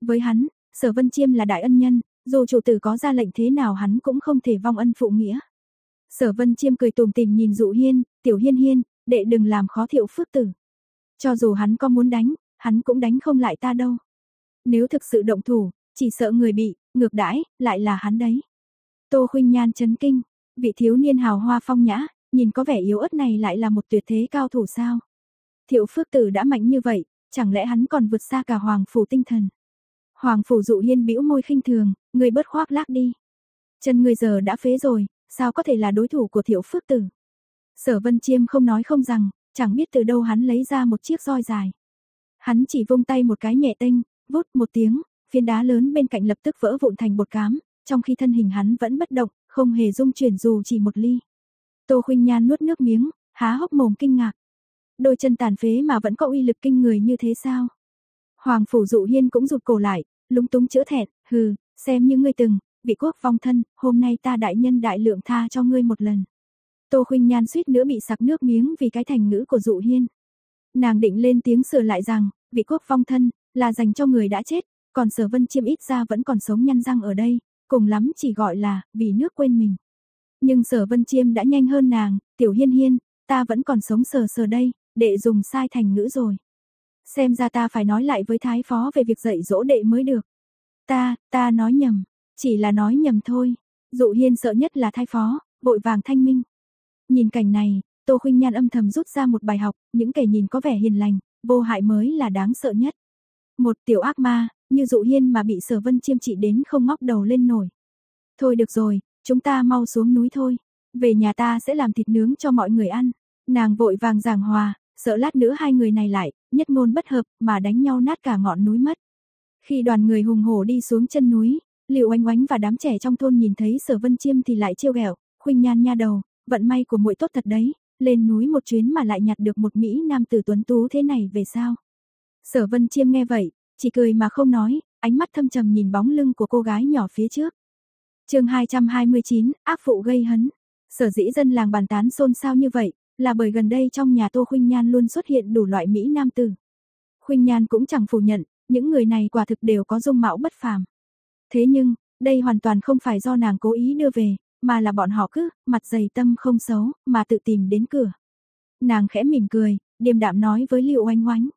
Với hắn, Sở Vân Chiêm là đại ân nhân, dù chủ tử có ra lệnh thế nào hắn cũng không thể vong ân phụ nghĩa. Sở Vân Chiêm cười tủm tỉm nhìn Dụ Hiên, "Tiểu Hiên Hiên, đệ đừng làm khó Thiệu Phước Tử. Cho dù hắn có muốn đánh, hắn cũng đánh không lại ta đâu. Nếu thực sự động thủ, chỉ sợ người bị ngược đãi, lại là hắn đấy." Tô Khuynh Nhan chấn kinh, vị thiếu niên hào hoa phong nhã, nhìn có vẻ yếu ớt này lại là một tuyệt thế cao thủ sao? Thiệu Phước Tử đã mạnh như vậy, chẳng lẽ hắn còn vượt xa cả Hoàng phủ tinh thần? Hoàng phủ dụ hiên bĩu môi khinh thường, người bớt khoác lác đi. Chân người giờ đã phế rồi, sao có thể là đối thủ của Thiệu Phước Tử? Sở Vân Chiêm không nói không rằng, chẳng biết từ đâu hắn lấy ra một chiếc roi dài. Hắn chỉ vung tay một cái nhẹ tênh, vút một tiếng, phiến đá lớn bên cạnh lập tức vỡ vụn thành bột cám, trong khi thân hình hắn vẫn bất động, không hề rung chuyển dù chỉ một ly. Tô Khuynh Nhan nuốt nước miếng, há hốc mồm kinh ngạc. Đôi chân tàn phế mà vẫn có uy lực kinh người như thế sao? Hoàng phủ Dụ Hiên cũng rụt cổ lại, lúng túng chữa thẹn, hừ, xem như ngươi từng, vị quốc vong thân, hôm nay ta đại nhân đại lượng tha cho ngươi một lần. Tô Khuynh Nhan suýt nữa bị sặc nước miếng vì cái thành ngữ của Dụ Hiên. Nàng định lên tiếng sửa lại rằng, vị quốc vong thân, là dành cho người đã chết, còn sở vân chiêm ít ra vẫn còn sống nhăn răng ở đây, cùng lắm chỉ gọi là, vì nước quên mình. Nhưng sở vân chiêm đã nhanh hơn nàng, tiểu hiên hiên, ta vẫn còn sống sờ sờ đây, đệ dùng sai thành ngữ rồi. Xem ra ta phải nói lại với thái phó về việc dạy dỗ đệ mới được. Ta, ta nói nhầm, chỉ là nói nhầm thôi. Dụ hiên sợ nhất là thái phó, vội vàng thanh minh. Nhìn cảnh này, Tô Khuynh Nhan âm thầm rút ra một bài học, những kẻ nhìn có vẻ hiền lành, vô hại mới là đáng sợ nhất. Một tiểu ác ma, như dụ hiên mà bị sở vân chiêm trị đến không ngóc đầu lên nổi. Thôi được rồi, chúng ta mau xuống núi thôi. Về nhà ta sẽ làm thịt nướng cho mọi người ăn. Nàng vội vàng giảng hòa, sợ lát nữa hai người này lại, nhất ngôn bất hợp, mà đánh nhau nát cả ngọn núi mất. Khi đoàn người hùng hổ đi xuống chân núi, Liệu Oanh Oánh và đám trẻ trong thôn nhìn thấy Sở Vân Chiêm thì lại trêu ghẹo, khuynh nhan nha đầu, vận may của muội tốt thật đấy, lên núi một chuyến mà lại nhặt được một mỹ nam tử tuấn tú thế này về sao? Sở Vân Chiêm nghe vậy, chỉ cười mà không nói, ánh mắt thâm trầm nhìn bóng lưng của cô gái nhỏ phía trước. Chương 229, ác phụ gây hấn. Sở dĩ dân làng bàn tán xôn xao như vậy, là bởi gần đây trong nhà Tô Khuynh Nhan luôn xuất hiện đủ loại mỹ nam tử. Khuynh Nhan cũng chẳng phủ nhận, những người này quả thực đều có dung mạo bất phàm. Thế nhưng, đây hoàn toàn không phải do nàng cố ý đưa về, mà là bọn họ cứ, mặt dày tâm không xấu, mà tự tìm đến cửa. Nàng khẽ mỉm cười, điềm đạm nói với Liệu Oanh Oánh.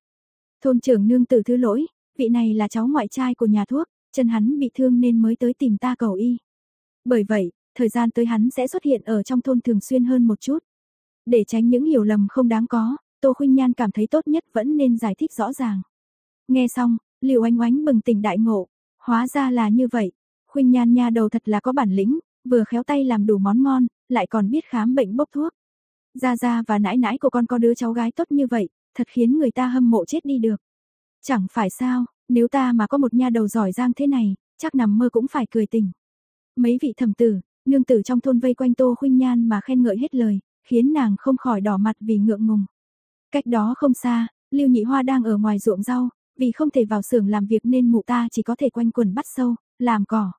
Thôn trưởng nương tử thứ lỗi, vị này là cháu ngoại trai của nhà thuốc, chân hắn bị thương nên mới tới tìm ta cầu y. Bởi vậy, thời gian tới hắn sẽ xuất hiện ở trong thôn thường xuyên hơn một chút. Để tránh những hiểu lầm không đáng có, Tô Khuynh Nhan cảm thấy tốt nhất vẫn nên giải thích rõ ràng. Nghe xong, Liễu Oánh Oánh bừng tỉnh đại ngộ, hóa ra là như vậy. Khuynh Nhan nha đầu thật là có bản lĩnh, vừa khéo tay làm đủ món ngon, lại còn biết khám bệnh bốc thuốc. Gia Gia và nãi nãi của con có đứa cháu gái tốt như vậy, thật khiến người ta hâm mộ chết đi được. Chẳng phải sao, nếu ta mà có một nha đầu giỏi giang thế này, chắc nằm mơ cũng phải cười tỉnh. Mấy vị thẩm tử, nương tử trong thôn vây quanh Tô Khuynh Nhan mà khen ngợi hết lời, khiến nàng không khỏi đỏ mặt vì ngượng ngùng. Cách đó không xa, Lưu Nhị Hoa đang ở ngoài ruộng rau, vì không thể vào xưởng làm việc nên mụ ta chỉ có thể quanh quần bắt sâu, làm cỏ.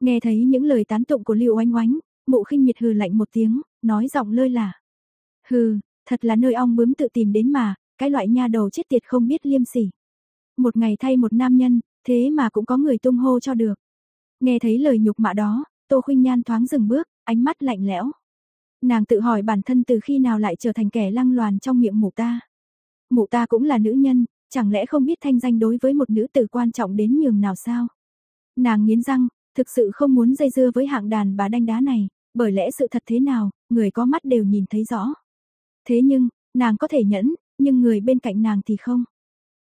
Nghe thấy những lời tán tụng của Lưu oanh Oánh, mụ khinh miệt hừ lạnh một tiếng, nói giọng lơi là. Hừ, thật là nơi ong bướm tự tìm đến mà, cái loại nha đầu chết tiệt không biết liêm sỉ. Một ngày thay một nam nhân, thế mà cũng có người tung hô cho được. Nghe thấy lời nhục mạ đó, Tô Khuynh Nhan thoáng dừng bước, ánh mắt lạnh lẽo. Nàng tự hỏi bản thân từ khi nào lại trở thành kẻ lăng loàn trong miệng mụ ta. Mụ ta cũng là nữ nhân, chẳng lẽ không biết thanh danh đối với một nữ tử quan trọng đến nhường nào sao? Nàng nghiến răng, thực sự không muốn dây dưa với hạng đàn bà đanh đá này, bởi lẽ sự thật thế nào, người có mắt đều nhìn thấy rõ. Thế nhưng, nàng có thể nhẫn, nhưng người bên cạnh nàng thì không.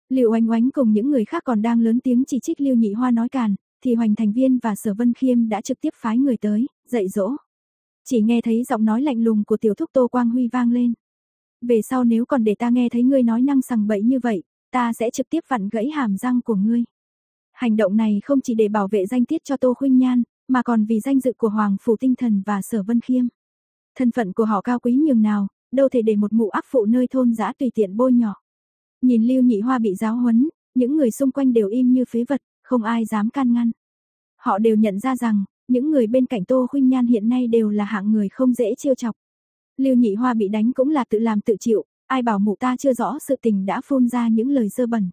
Liệu Oanh Oánh cùng những người khác còn đang lớn tiếng chỉ trích Lưu Nhị Hoa nói càn, thì Hoành Thành Viên và Sở Vân Khiêm đã trực tiếp phái người tới, dạy dỗ. Chỉ nghe thấy giọng nói lạnh lùng của tiểu thúc Tô Quang Huy vang lên. Về sau nếu còn để ta nghe thấy ngươi nói năng sằng bậy như vậy, ta sẽ trực tiếp vặn gãy hàm răng của ngươi. Hành động này không chỉ để bảo vệ danh tiết cho Tô Khuynh Nhan, mà còn vì danh dự của Hoàng Phủ Tinh Thần và Sở Vân Khiêm. Thân phận của họ cao quý nhường nào, đâu thể để một mụ ác phụ nơi thôn giã tùy tiện bôi nhỏ. Nhìn Lưu Nhị Hoa bị giáo huấn, những người xung quanh đều im như phế vật, không ai dám can ngăn. Họ đều nhận ra rằng, những người bên cạnh Tô Khuynh Nhan hiện nay đều là hạng người không dễ chiêu chọc. Lưu Nhị Hoa bị đánh cũng là tự làm tự chịu, ai bảo mụ ta chưa rõ sự tình đã phun ra những lời dơ bẩn.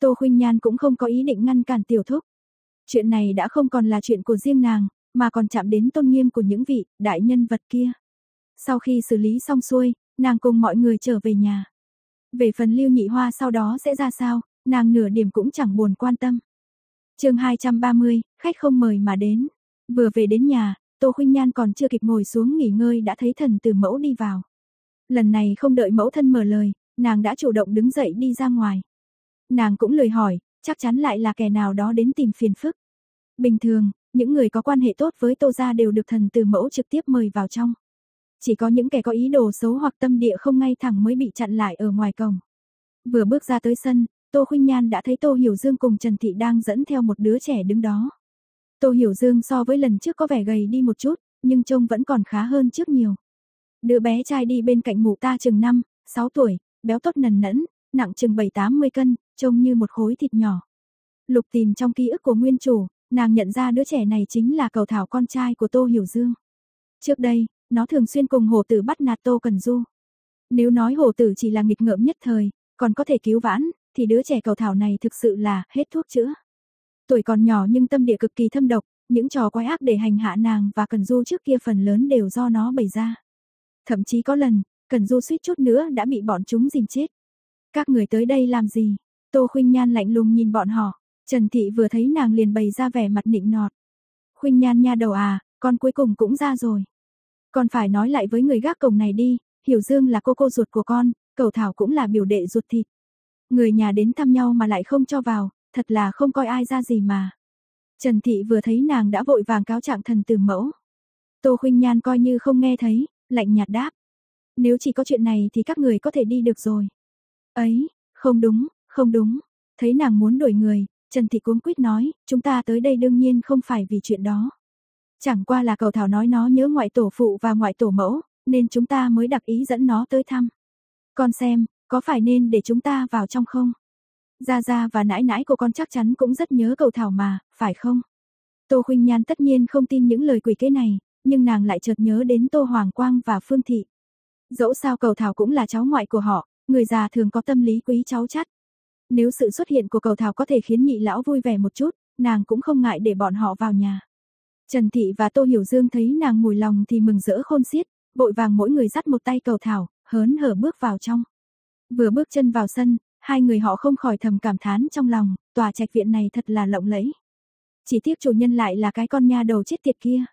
Tô Khuynh Nhan cũng không có ý định ngăn cản tiểu thúc. Chuyện này đã không còn là chuyện của riêng nàng, mà còn chạm đến tôn nghiêm của những vị đại nhân vật kia. Sau khi xử lý xong xuôi, nàng cùng mọi người trở về nhà. Về phần Lưu Nhị Hoa sau đó sẽ ra sao, nàng nửa điểm cũng chẳng buồn quan tâm. Chương 230, khách không mời mà đến. Vừa về đến nhà, Tô Khuynh Nhan còn chưa kịp ngồi xuống nghỉ ngơi đã thấy thần từ mẫu đi vào. Lần này không đợi mẫu thân mở lời, nàng đã chủ động đứng dậy đi ra ngoài. Nàng cũng lời hỏi, chắc chắn lại là kẻ nào đó đến tìm phiền phức. Bình thường, những người có quan hệ tốt với Tô gia đều được thần từ mẫu trực tiếp mời vào trong. Chỉ có những kẻ có ý đồ xấu hoặc tâm địa không ngay thẳng mới bị chặn lại ở ngoài cổng. Vừa bước ra tới sân, Tô Khuynh Nhan đã thấy Tô Hiểu Dương cùng Trần Thị đang dẫn theo một đứa trẻ đứng đó. Tô Hiểu Dương so với lần trước có vẻ gầy đi một chút, nhưng trông vẫn còn khá hơn trước nhiều. Đứa bé trai đi bên cạnh mụ ta chừng 5, 6 tuổi, béo tốt nần nẫn, nặng chừng 7-80 cân, trông như một khối thịt nhỏ. Lục tìm trong ký ức của nguyên chủ, nàng nhận ra đứa trẻ này chính là cầu thảo con trai của Tô Hiểu Dương. Trước đây, nó thường xuyên cùng hồ tử bắt nạt Tô Cần Du. Nếu nói hồ tử chỉ là nghịch ngợm nhất thời, còn có thể cứu vãn, thì đứa trẻ cầu thảo này thực sự là hết thuốc chữa. Tuổi còn nhỏ nhưng tâm địa cực kỳ thâm độc, những trò quái ác để hành hạ nàng và Cần Du trước kia phần lớn đều do nó bày ra. Thậm chí có lần, Cần Du suýt chút nữa đã bị bọn chúng dìm chết. Các người tới đây làm gì? Tô Khuynh Nhan lạnh lùng nhìn bọn họ, Trần Thị vừa thấy nàng liền bày ra vẻ mặt nịnh nọt. Khuynh Nhan nha đầu à, con cuối cùng cũng ra rồi. Con phải nói lại với người gác cổng này đi, Hiểu Dương là cô cô ruột của con, Cầu Thảo cũng là biểu đệ ruột thịt. Người nhà đến thăm nhau mà lại không cho vào, thật là không coi ai ra gì mà. Trần Thị vừa thấy nàng đã vội vàng cáo trạng thần từ mẫu. Tô Khuynh Nhan coi như không nghe thấy, lạnh nhạt đáp. Nếu chỉ có chuyện này thì các người có thể đi được rồi. Ấy, không đúng, không đúng. Thấy nàng muốn đổi người, Trần Thị cuống quýt nói, chúng ta tới đây đương nhiên không phải vì chuyện đó. Chẳng qua là cầu thảo nói nó nhớ ngoại tổ phụ và ngoại tổ mẫu, nên chúng ta mới đặc ý dẫn nó tới thăm. Con xem, có phải nên để chúng ta vào trong không? Gia Gia và nãi nãi của con chắc chắn cũng rất nhớ cầu thảo mà, phải không? Tô Khuynh Nhan tất nhiên không tin những lời quỷ kế này, nhưng nàng lại chợt nhớ đến Tô Hoàng Quang và Phương Thị. Dẫu sao cầu thảo cũng là cháu ngoại của họ, người già thường có tâm lý quý cháu chắt. Nếu sự xuất hiện của cầu thảo có thể khiến nhị lão vui vẻ một chút, nàng cũng không ngại để bọn họ vào nhà. Trần Thị và Tô Hiểu Dương thấy nàng mùi lòng thì mừng rỡ khôn xiết, vội vàng mỗi người dắt một tay cầu thảo, hớn hở bước vào trong. Vừa bước chân vào sân, hai người họ không khỏi thầm cảm thán trong lòng, tòa trạch viện này thật là lộng lẫy. Chỉ tiếc chủ nhân lại là cái con nha đầu chết tiệt kia.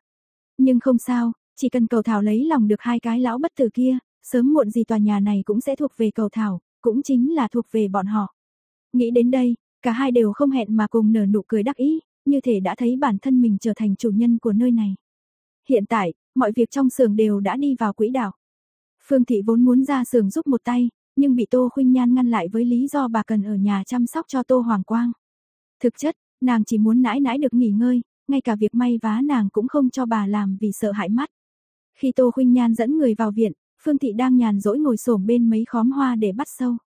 Nhưng không sao, chỉ cần cầu thảo lấy lòng được hai cái lão bất tử kia, sớm muộn gì tòa nhà này cũng sẽ thuộc về cầu thảo, cũng chính là thuộc về bọn họ. Nghĩ đến đây, cả hai đều không hẹn mà cùng nở nụ cười đắc ý, như thể đã thấy bản thân mình trở thành chủ nhân của nơi này. Hiện tại, mọi việc trong xưởng đều đã đi vào quỹ đạo. Phương Thị vốn muốn ra xưởng giúp một tay, nhưng bị Tô Khuynh Nhan ngăn lại với lý do bà cần ở nhà chăm sóc cho Tô Hoàng Quang. Thực chất, nàng chỉ muốn nãi nãi được nghỉ ngơi, ngay cả việc may vá nàng cũng không cho bà làm vì sợ hãi mắt. Khi Tô Khuynh Nhan dẫn người vào viện, Phương Thị đang nhàn rỗi ngồi xổm bên mấy khóm hoa để bắt sâu.